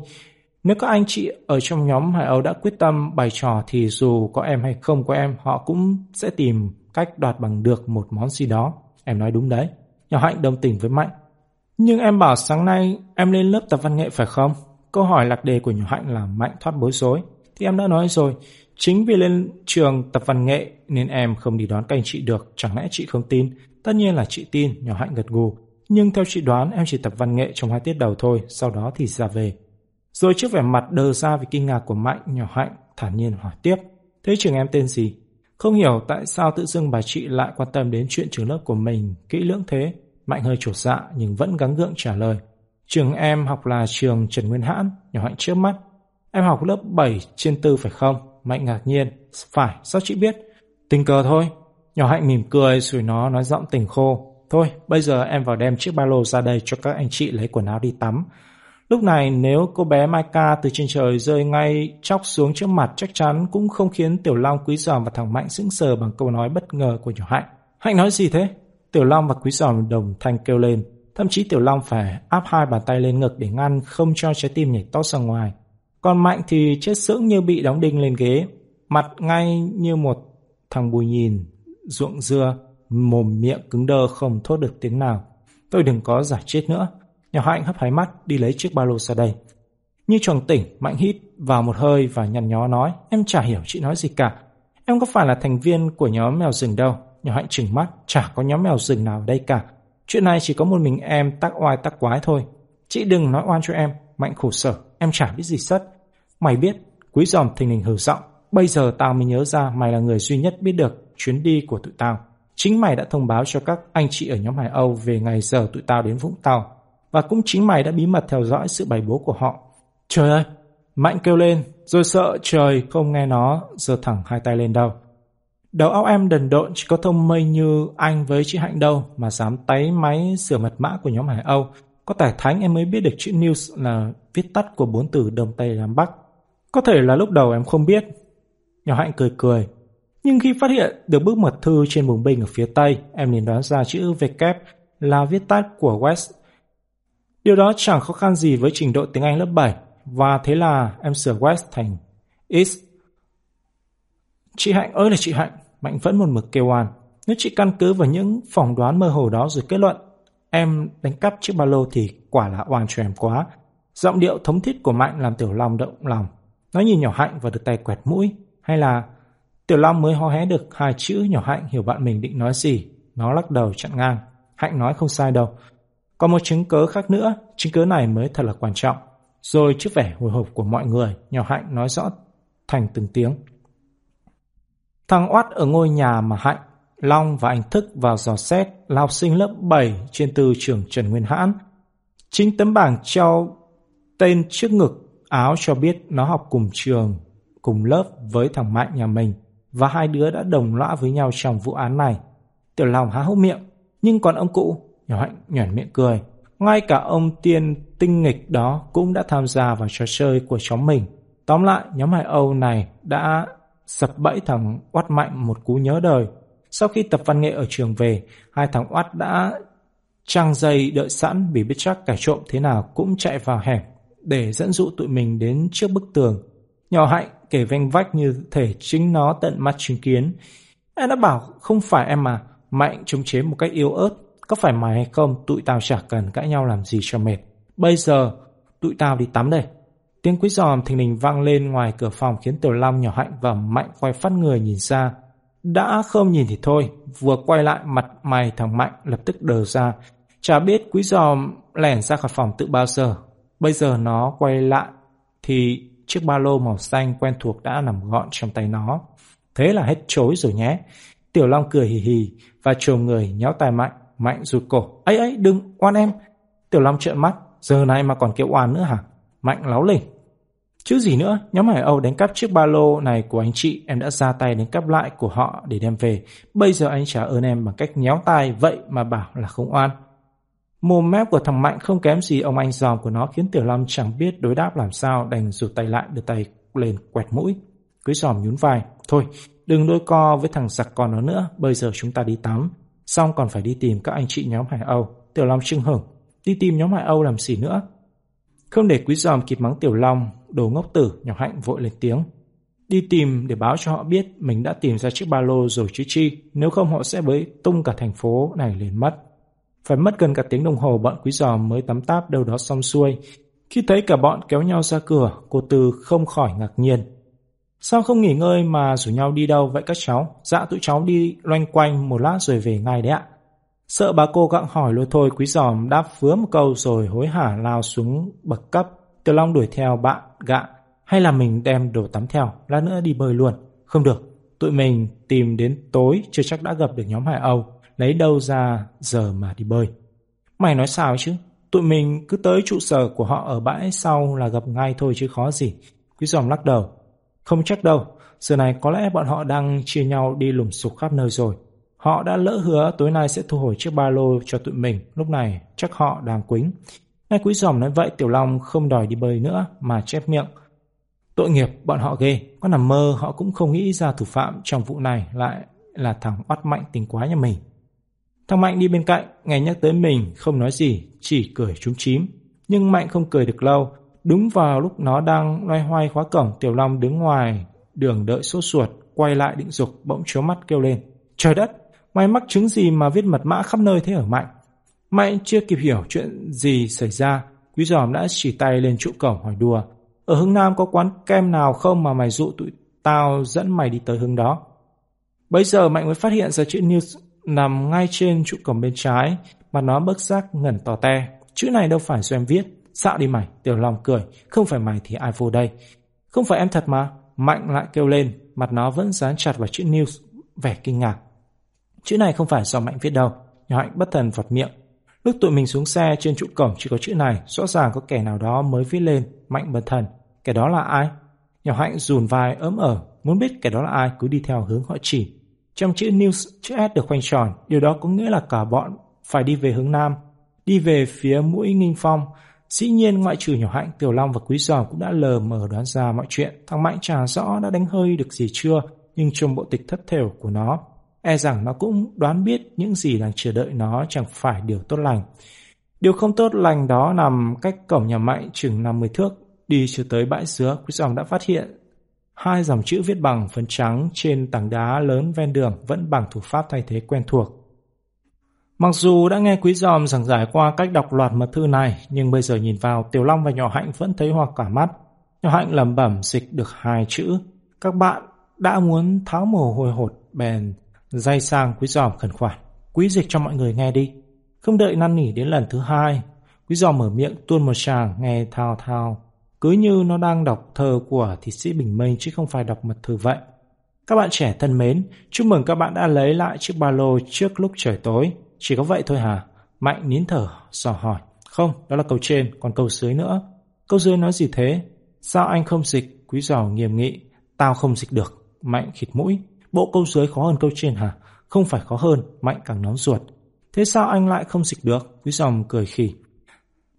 Nếu các anh chị ở trong nhóm Hải Âu đã quyết tâm bày trò thì dù có em hay không có em, họ cũng sẽ tìm cách đoạt bằng được một món gì đó. Em nói đúng đấy. Nhỏ Hạnh đồng tình với Mạnh. Nhưng em bảo sáng nay em lên lớp tập văn nghệ phải không? Câu hỏi lạc đề của nhỏ Hạnh là Mạnh thoát bối rối. Thì em đã nói rồi, chính vì lên trường tập văn nghệ nên em không đi đón các anh chị được. Chẳng lẽ chị không tin? Tất nhiên là chị tin, nhỏ Hạnh gật gù. Nhưng theo chị đoán em chỉ tập văn nghệ trong hai tiết đầu thôi, sau đó thì ra về. Rồi trước vẻ mặt đờ ra vì kinh ngạc của Mạnh, nhỏ Hạnh thản nhiên hỏi tiếp. Thế trường em tên gì? Không hiểu tại sao tự dưng bà chị lại quan tâm đến chuyện trường lớp của mình kỹ lưỡng thế. Mạnh hơi trột dạ nhưng vẫn gắng gượng trả lời. Trường em học là trường Trần Nguyên Hãn, nhỏ Hạnh trước mắt. Em học lớp 7 trên 4 phải không? Mạnh ngạc nhiên. Phải, sao chị biết? Tình cờ thôi. Nhỏ Hạnh mỉm cười rồi nó nói giọng tình khô. Thôi, bây giờ em vào đem chiếc ba lô ra đây cho các anh chị lấy quần áo đi tắm. Lúc này nếu cô bé Maika từ trên trời rơi ngay chóc xuống trước mặt chắc chắn cũng không khiến Tiểu Long Quý Giòm và thằng Mạnh sững sờ bằng câu nói bất ngờ của nhỏ Hạnh. Hạnh nói gì thế? Tiểu Long và Quý Giòm đồng thanh kêu lên. Thậm chí Tiểu Long phải áp hai bàn tay lên ngực để ngăn không cho trái tim nhảy tót ra ngoài. Còn Mạnh thì chết sững như bị đóng đinh lên ghế, mặt ngay như một thằng bùi nhìn, ruộng dưa, mồm miệng cứng đơ không thốt được tiếng nào. Tôi đừng có giả chết nữa. Nhỏ Hạnh hấp hái mắt đi lấy chiếc ba lô ra đây. Như choàng tỉnh, Mạnh hít vào một hơi và nhăn nhó nói, em chả hiểu chị nói gì cả. Em có phải là thành viên của nhóm mèo rừng đâu. Nhỏ Hạnh trừng mắt, chả có nhóm mèo rừng nào ở đây cả. Chuyện này chỉ có một mình em tắc oai tắc quái thôi. Chị đừng nói oan cho em. Mạnh khổ sở, em chả biết gì sất. Mày biết, quý giòm thình lình hừ giọng. Bây giờ tao mới nhớ ra mày là người duy nhất biết được chuyến đi của tụi tao. Chính mày đã thông báo cho các anh chị ở nhóm Hải Âu về ngày giờ tụi tao đến Vũng Tàu và cũng chính mày đã bí mật theo dõi sự bày bố của họ. Trời ơi! Mạnh kêu lên, rồi sợ trời không nghe nó, giơ thẳng hai tay lên đầu Đầu óc em đần độn chỉ có thông minh như anh với chị Hạnh đâu mà dám tái máy sửa mật mã của nhóm Hải Âu. Có tài thánh em mới biết được chữ news là viết tắt của bốn từ Đông Tây Nam Bắc. Có thể là lúc đầu em không biết. Nhỏ Hạnh cười cười. Nhưng khi phát hiện được bức mật thư trên bùng binh ở phía Tây, em liền đoán ra chữ V kép là viết tắt của West Điều đó chẳng khó khăn gì với trình độ tiếng Anh lớp 7 và thế là em sửa West thành East. Chị Hạnh ơi là chị Hạnh, Mạnh vẫn một mực kêu oan. Nếu chị căn cứ vào những phỏng đoán mơ hồ đó rồi kết luận em đánh cắp chiếc ba lô thì quả là oan cho em quá. Giọng điệu thống thiết của Mạnh làm Tiểu Long động lòng. Nó nhìn nhỏ Hạnh và được tay quẹt mũi. Hay là Tiểu Long mới ho hé được hai chữ nhỏ Hạnh hiểu bạn mình định nói gì. Nó lắc đầu chặn ngang. Hạnh nói không sai đâu. Còn một chứng cớ khác nữa, chứng cớ này mới thật là quan trọng. Rồi trước vẻ hồi hộp của mọi người, nhỏ Hạnh nói rõ thành từng tiếng. Thằng Oát ở ngôi nhà mà Hạnh, Long và anh Thức vào dò xét là học sinh lớp 7 trên từ trường Trần Nguyên Hãn. Chính tấm bảng treo tên trước ngực áo cho biết nó học cùng trường, cùng lớp với thằng Mạnh nhà mình và hai đứa đã đồng lõa với nhau trong vụ án này. Tiểu Long há hốc miệng, nhưng còn ông cụ, nhỏ Hạnh nhoẻn miệng cười. Ngay cả ông tiên tinh nghịch đó cũng đã tham gia vào trò chơi của cháu mình. Tóm lại, nhóm Hải Âu này đã sập bẫy thằng Oát Mạnh một cú nhớ đời. Sau khi tập văn nghệ ở trường về, hai thằng Oát đã trang dây đợi sẵn vì biết chắc kẻ trộm thế nào cũng chạy vào hẻm để dẫn dụ tụi mình đến trước bức tường. Nhỏ Hạnh kể vanh vách như thể chính nó tận mắt chứng kiến. Em đã bảo không phải em mà, Mạnh chống chế một cách yếu ớt. Có phải mày hay không, tụi tao chả cần cãi nhau làm gì cho mệt. Bây giờ, tụi tao đi tắm đây. Tiếng quý giòm thình lình vang lên ngoài cửa phòng khiến Tiểu Long nhỏ hạnh và Mạnh quay phát người nhìn ra. Đã không nhìn thì thôi, vừa quay lại mặt mày thằng Mạnh lập tức đờ ra. Chả biết quý giòm lẻn ra khỏi phòng tự bao giờ. Bây giờ nó quay lại thì chiếc ba lô màu xanh quen thuộc đã nằm gọn trong tay nó. Thế là hết chối rồi nhé. Tiểu Long cười hì hì và trồm người nhéo tay Mạnh. Mạnh rụt cổ. ấy ấy đừng, oan em. Tiểu Long trợn mắt. Giờ này mà còn kêu oan nữa hả? Mạnh láo lỉnh. Chứ gì nữa, nhóm Hải Âu đánh cắp chiếc ba lô này của anh chị, em đã ra tay đánh cắp lại của họ để đem về. Bây giờ anh trả ơn em bằng cách nhéo tay vậy mà bảo là không oan. Mồm mép của thằng Mạnh không kém gì ông anh giòm của nó khiến Tiểu Long chẳng biết đối đáp làm sao đành rụt tay lại đưa tay lên quẹt mũi. Quý giòm nhún vai. Thôi, đừng đôi co với thằng giặc con nó nữa, bây giờ chúng ta đi tắm. Xong còn phải đi tìm các anh chị nhóm Hải Âu. Tiểu Long trưng hửng. Đi tìm nhóm Hải Âu làm gì nữa? Không để quý giòm kịp mắng Tiểu Long, đồ ngốc tử, nhỏ hạnh vội lên tiếng. Đi tìm để báo cho họ biết mình đã tìm ra chiếc ba lô rồi chứ chi, nếu không họ sẽ bới tung cả thành phố này lên mất. Phải mất gần cả tiếng đồng hồ bọn quý giòm mới tắm táp đâu đó xong xuôi. Khi thấy cả bọn kéo nhau ra cửa, cô Tư không khỏi ngạc nhiên. Sao không nghỉ ngơi mà rủ nhau đi đâu vậy các cháu? Dạ tụi cháu đi loanh quanh một lát rồi về ngay đấy ạ. Sợ bà cô gặng hỏi lôi thôi quý giòm đáp vứa một câu rồi hối hả lao xuống bậc cấp. Tiểu Long đuổi theo bạn gạ hay là mình đem đồ tắm theo, lát nữa đi bơi luôn. Không được, tụi mình tìm đến tối chưa chắc đã gặp được nhóm Hải Âu, lấy đâu ra giờ mà đi bơi. Mày nói sao chứ? Tụi mình cứ tới trụ sở của họ ở bãi sau là gặp ngay thôi chứ khó gì. Quý giòm lắc đầu. Không chắc đâu, giờ này có lẽ bọn họ đang chia nhau đi lùng sục khắp nơi rồi. Họ đã lỡ hứa tối nay sẽ thu hồi chiếc ba lô cho tụi mình, lúc này chắc họ đang quính. Nghe quý giòm nói vậy Tiểu Long không đòi đi bơi nữa mà chép miệng. Tội nghiệp bọn họ ghê, có nằm mơ họ cũng không nghĩ ra thủ phạm trong vụ này lại là thằng oát mạnh tình quá nhà mình. Thằng Mạnh đi bên cạnh, nghe nhắc tới mình không nói gì, chỉ cười trúng chím. Nhưng Mạnh không cười được lâu, đúng vào lúc nó đang loay hoay khóa cổng Tiểu Long đứng ngoài đường đợi sốt ruột, quay lại định dục bỗng chố mắt kêu lên. Trời đất, mày mắc chứng gì mà viết mật mã khắp nơi thế ở Mạnh? Mạnh chưa kịp hiểu chuyện gì xảy ra, Quý giòm đã chỉ tay lên trụ cổng hỏi đùa. Ở Hưng Nam có quán kem nào không mà mày dụ tụi tao dẫn mày đi tới hướng đó? Bây giờ Mạnh mới phát hiện ra chữ news nằm ngay trên trụ cổng bên trái, mà nó bớt giác ngẩn tò te. Chữ này đâu phải do em viết. Xạo đi mày, Tiểu Long cười. Không phải mày thì ai vô đây? Không phải em thật mà. Mạnh lại kêu lên, mặt nó vẫn dán chặt vào chữ news, vẻ kinh ngạc. Chữ này không phải do Mạnh viết đâu. Nhỏ Hạnh bất thần vọt miệng. Lúc tụi mình xuống xe trên trụ cổng chỉ có chữ này, rõ ràng có kẻ nào đó mới viết lên, Mạnh bất thần. Kẻ đó là ai? Nhỏ Hạnh rùn vai ấm ở, muốn biết kẻ đó là ai cứ đi theo hướng họ chỉ. Trong chữ news, chữ S được khoanh tròn, điều đó có nghĩa là cả bọn phải đi về hướng Nam, đi về phía mũi Nghinh Phong. Dĩ nhiên ngoại trừ nhỏ hạnh, Tiểu Long và Quý Giòm cũng đã lờ mờ đoán ra mọi chuyện. Thằng Mạnh chả rõ đã đánh hơi được gì chưa, nhưng trong bộ tịch thất thểu của nó, e rằng nó cũng đoán biết những gì đang chờ đợi nó chẳng phải điều tốt lành. Điều không tốt lành đó nằm cách cổng nhà Mạnh chừng 50 thước. Đi chưa tới bãi dứa, Quý Giòm đã phát hiện Hai dòng chữ viết bằng phấn trắng trên tảng đá lớn ven đường vẫn bằng thủ pháp thay thế quen thuộc. Mặc dù đã nghe quý giòm giảng giải qua cách đọc loạt mật thư này, nhưng bây giờ nhìn vào Tiểu Long và Nhỏ Hạnh vẫn thấy hoa cả mắt. Nhỏ Hạnh lẩm bẩm dịch được hai chữ. Các bạn đã muốn tháo mồ hôi hột bèn dây sang quý giòm khẩn khoản. Quý dịch cho mọi người nghe đi. Không đợi năn nỉ đến lần thứ hai, quý giòm mở miệng tuôn một tràng nghe thao thao. Cứ như nó đang đọc thơ của thị sĩ Bình Minh chứ không phải đọc mật thư vậy. Các bạn trẻ thân mến, chúc mừng các bạn đã lấy lại chiếc ba lô trước lúc trời tối. Chỉ có vậy thôi hả? Mạnh nín thở, dò hỏi. Không, đó là câu trên, còn câu dưới nữa. Câu dưới nói gì thế? Sao anh không dịch? Quý giò nghiêm nghị. Tao không dịch được. Mạnh khịt mũi. Bộ câu dưới khó hơn câu trên hả? Không phải khó hơn, Mạnh càng nóng ruột. Thế sao anh lại không dịch được? Quý giòm cười khỉ.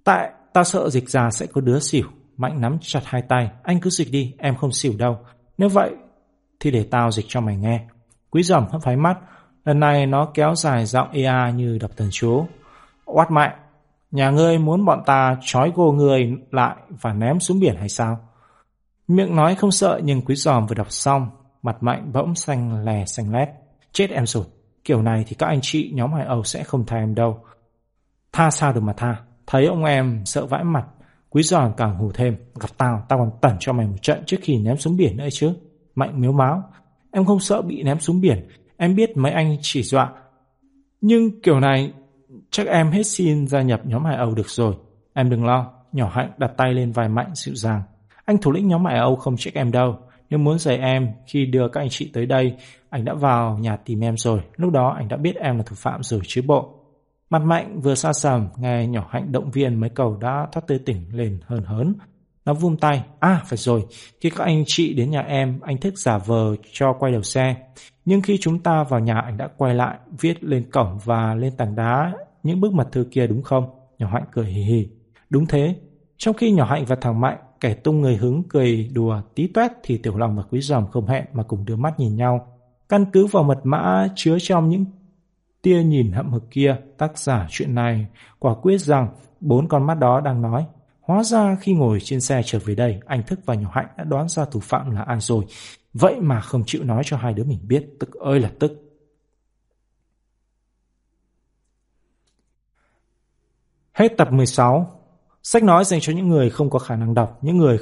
Tại tao sợ dịch ra sẽ có đứa xỉu. Mạnh nắm chặt hai tay. Anh cứ dịch đi, em không xỉu đâu. Nếu vậy thì để tao dịch cho mày nghe. Quý giỏm hấp phái mắt. Lần này nó kéo dài giọng ea như đọc thần chú. Oát mạnh, nhà ngươi muốn bọn ta trói gô người lại và ném xuống biển hay sao? Miệng nói không sợ nhưng quý giòm vừa đọc xong, mặt mạnh bỗng xanh lè xanh lét. Chết em rồi, kiểu này thì các anh chị nhóm Hải Âu sẽ không tha em đâu. Tha sao được mà tha, thấy ông em sợ vãi mặt, quý giòn càng hù thêm. Gặp tao, tao còn tẩn cho mày một trận trước khi ném xuống biển nữa chứ. Mạnh miếu máu, em không sợ bị ném xuống biển, em biết mấy anh chỉ dọa. Nhưng kiểu này chắc em hết xin gia nhập nhóm Hải Âu được rồi. Em đừng lo, nhỏ hạnh đặt tay lên vai Mạnh dịu dàng. Anh thủ lĩnh nhóm Hải Âu không trách em đâu. Nếu muốn giày em, khi đưa các anh chị tới đây, anh đã vào nhà tìm em rồi. Lúc đó anh đã biết em là thủ phạm rồi chứ bộ. Mặt Mạnh vừa xa sầm, nghe nhỏ hạnh động viên mấy cầu đã thoát tê tỉnh lên hờn hớn. Nó vung tay. À, phải rồi, khi các anh chị đến nhà em, anh thích giả vờ cho quay đầu xe. Nhưng khi chúng ta vào nhà anh đã quay lại, viết lên cổng và lên tảng đá những bức mật thư kia đúng không? Nhỏ Hạnh cười hì hì. Đúng thế. Trong khi nhỏ Hạnh và thằng Mạnh kẻ tung người hứng cười đùa tí toét thì Tiểu Long và Quý Dòm không hẹn mà cùng đưa mắt nhìn nhau. Căn cứ vào mật mã chứa trong những tia nhìn hậm hực kia, tác giả chuyện này quả quyết rằng bốn con mắt đó đang nói. Hóa ra khi ngồi trên xe trở về đây, anh Thức và nhỏ Hạnh đã đoán ra thủ phạm là ai rồi. Vậy mà không chịu nói cho hai đứa mình biết, tức ơi là tức. Hết tập 16. Sách nói dành cho những người không có khả năng đọc, những người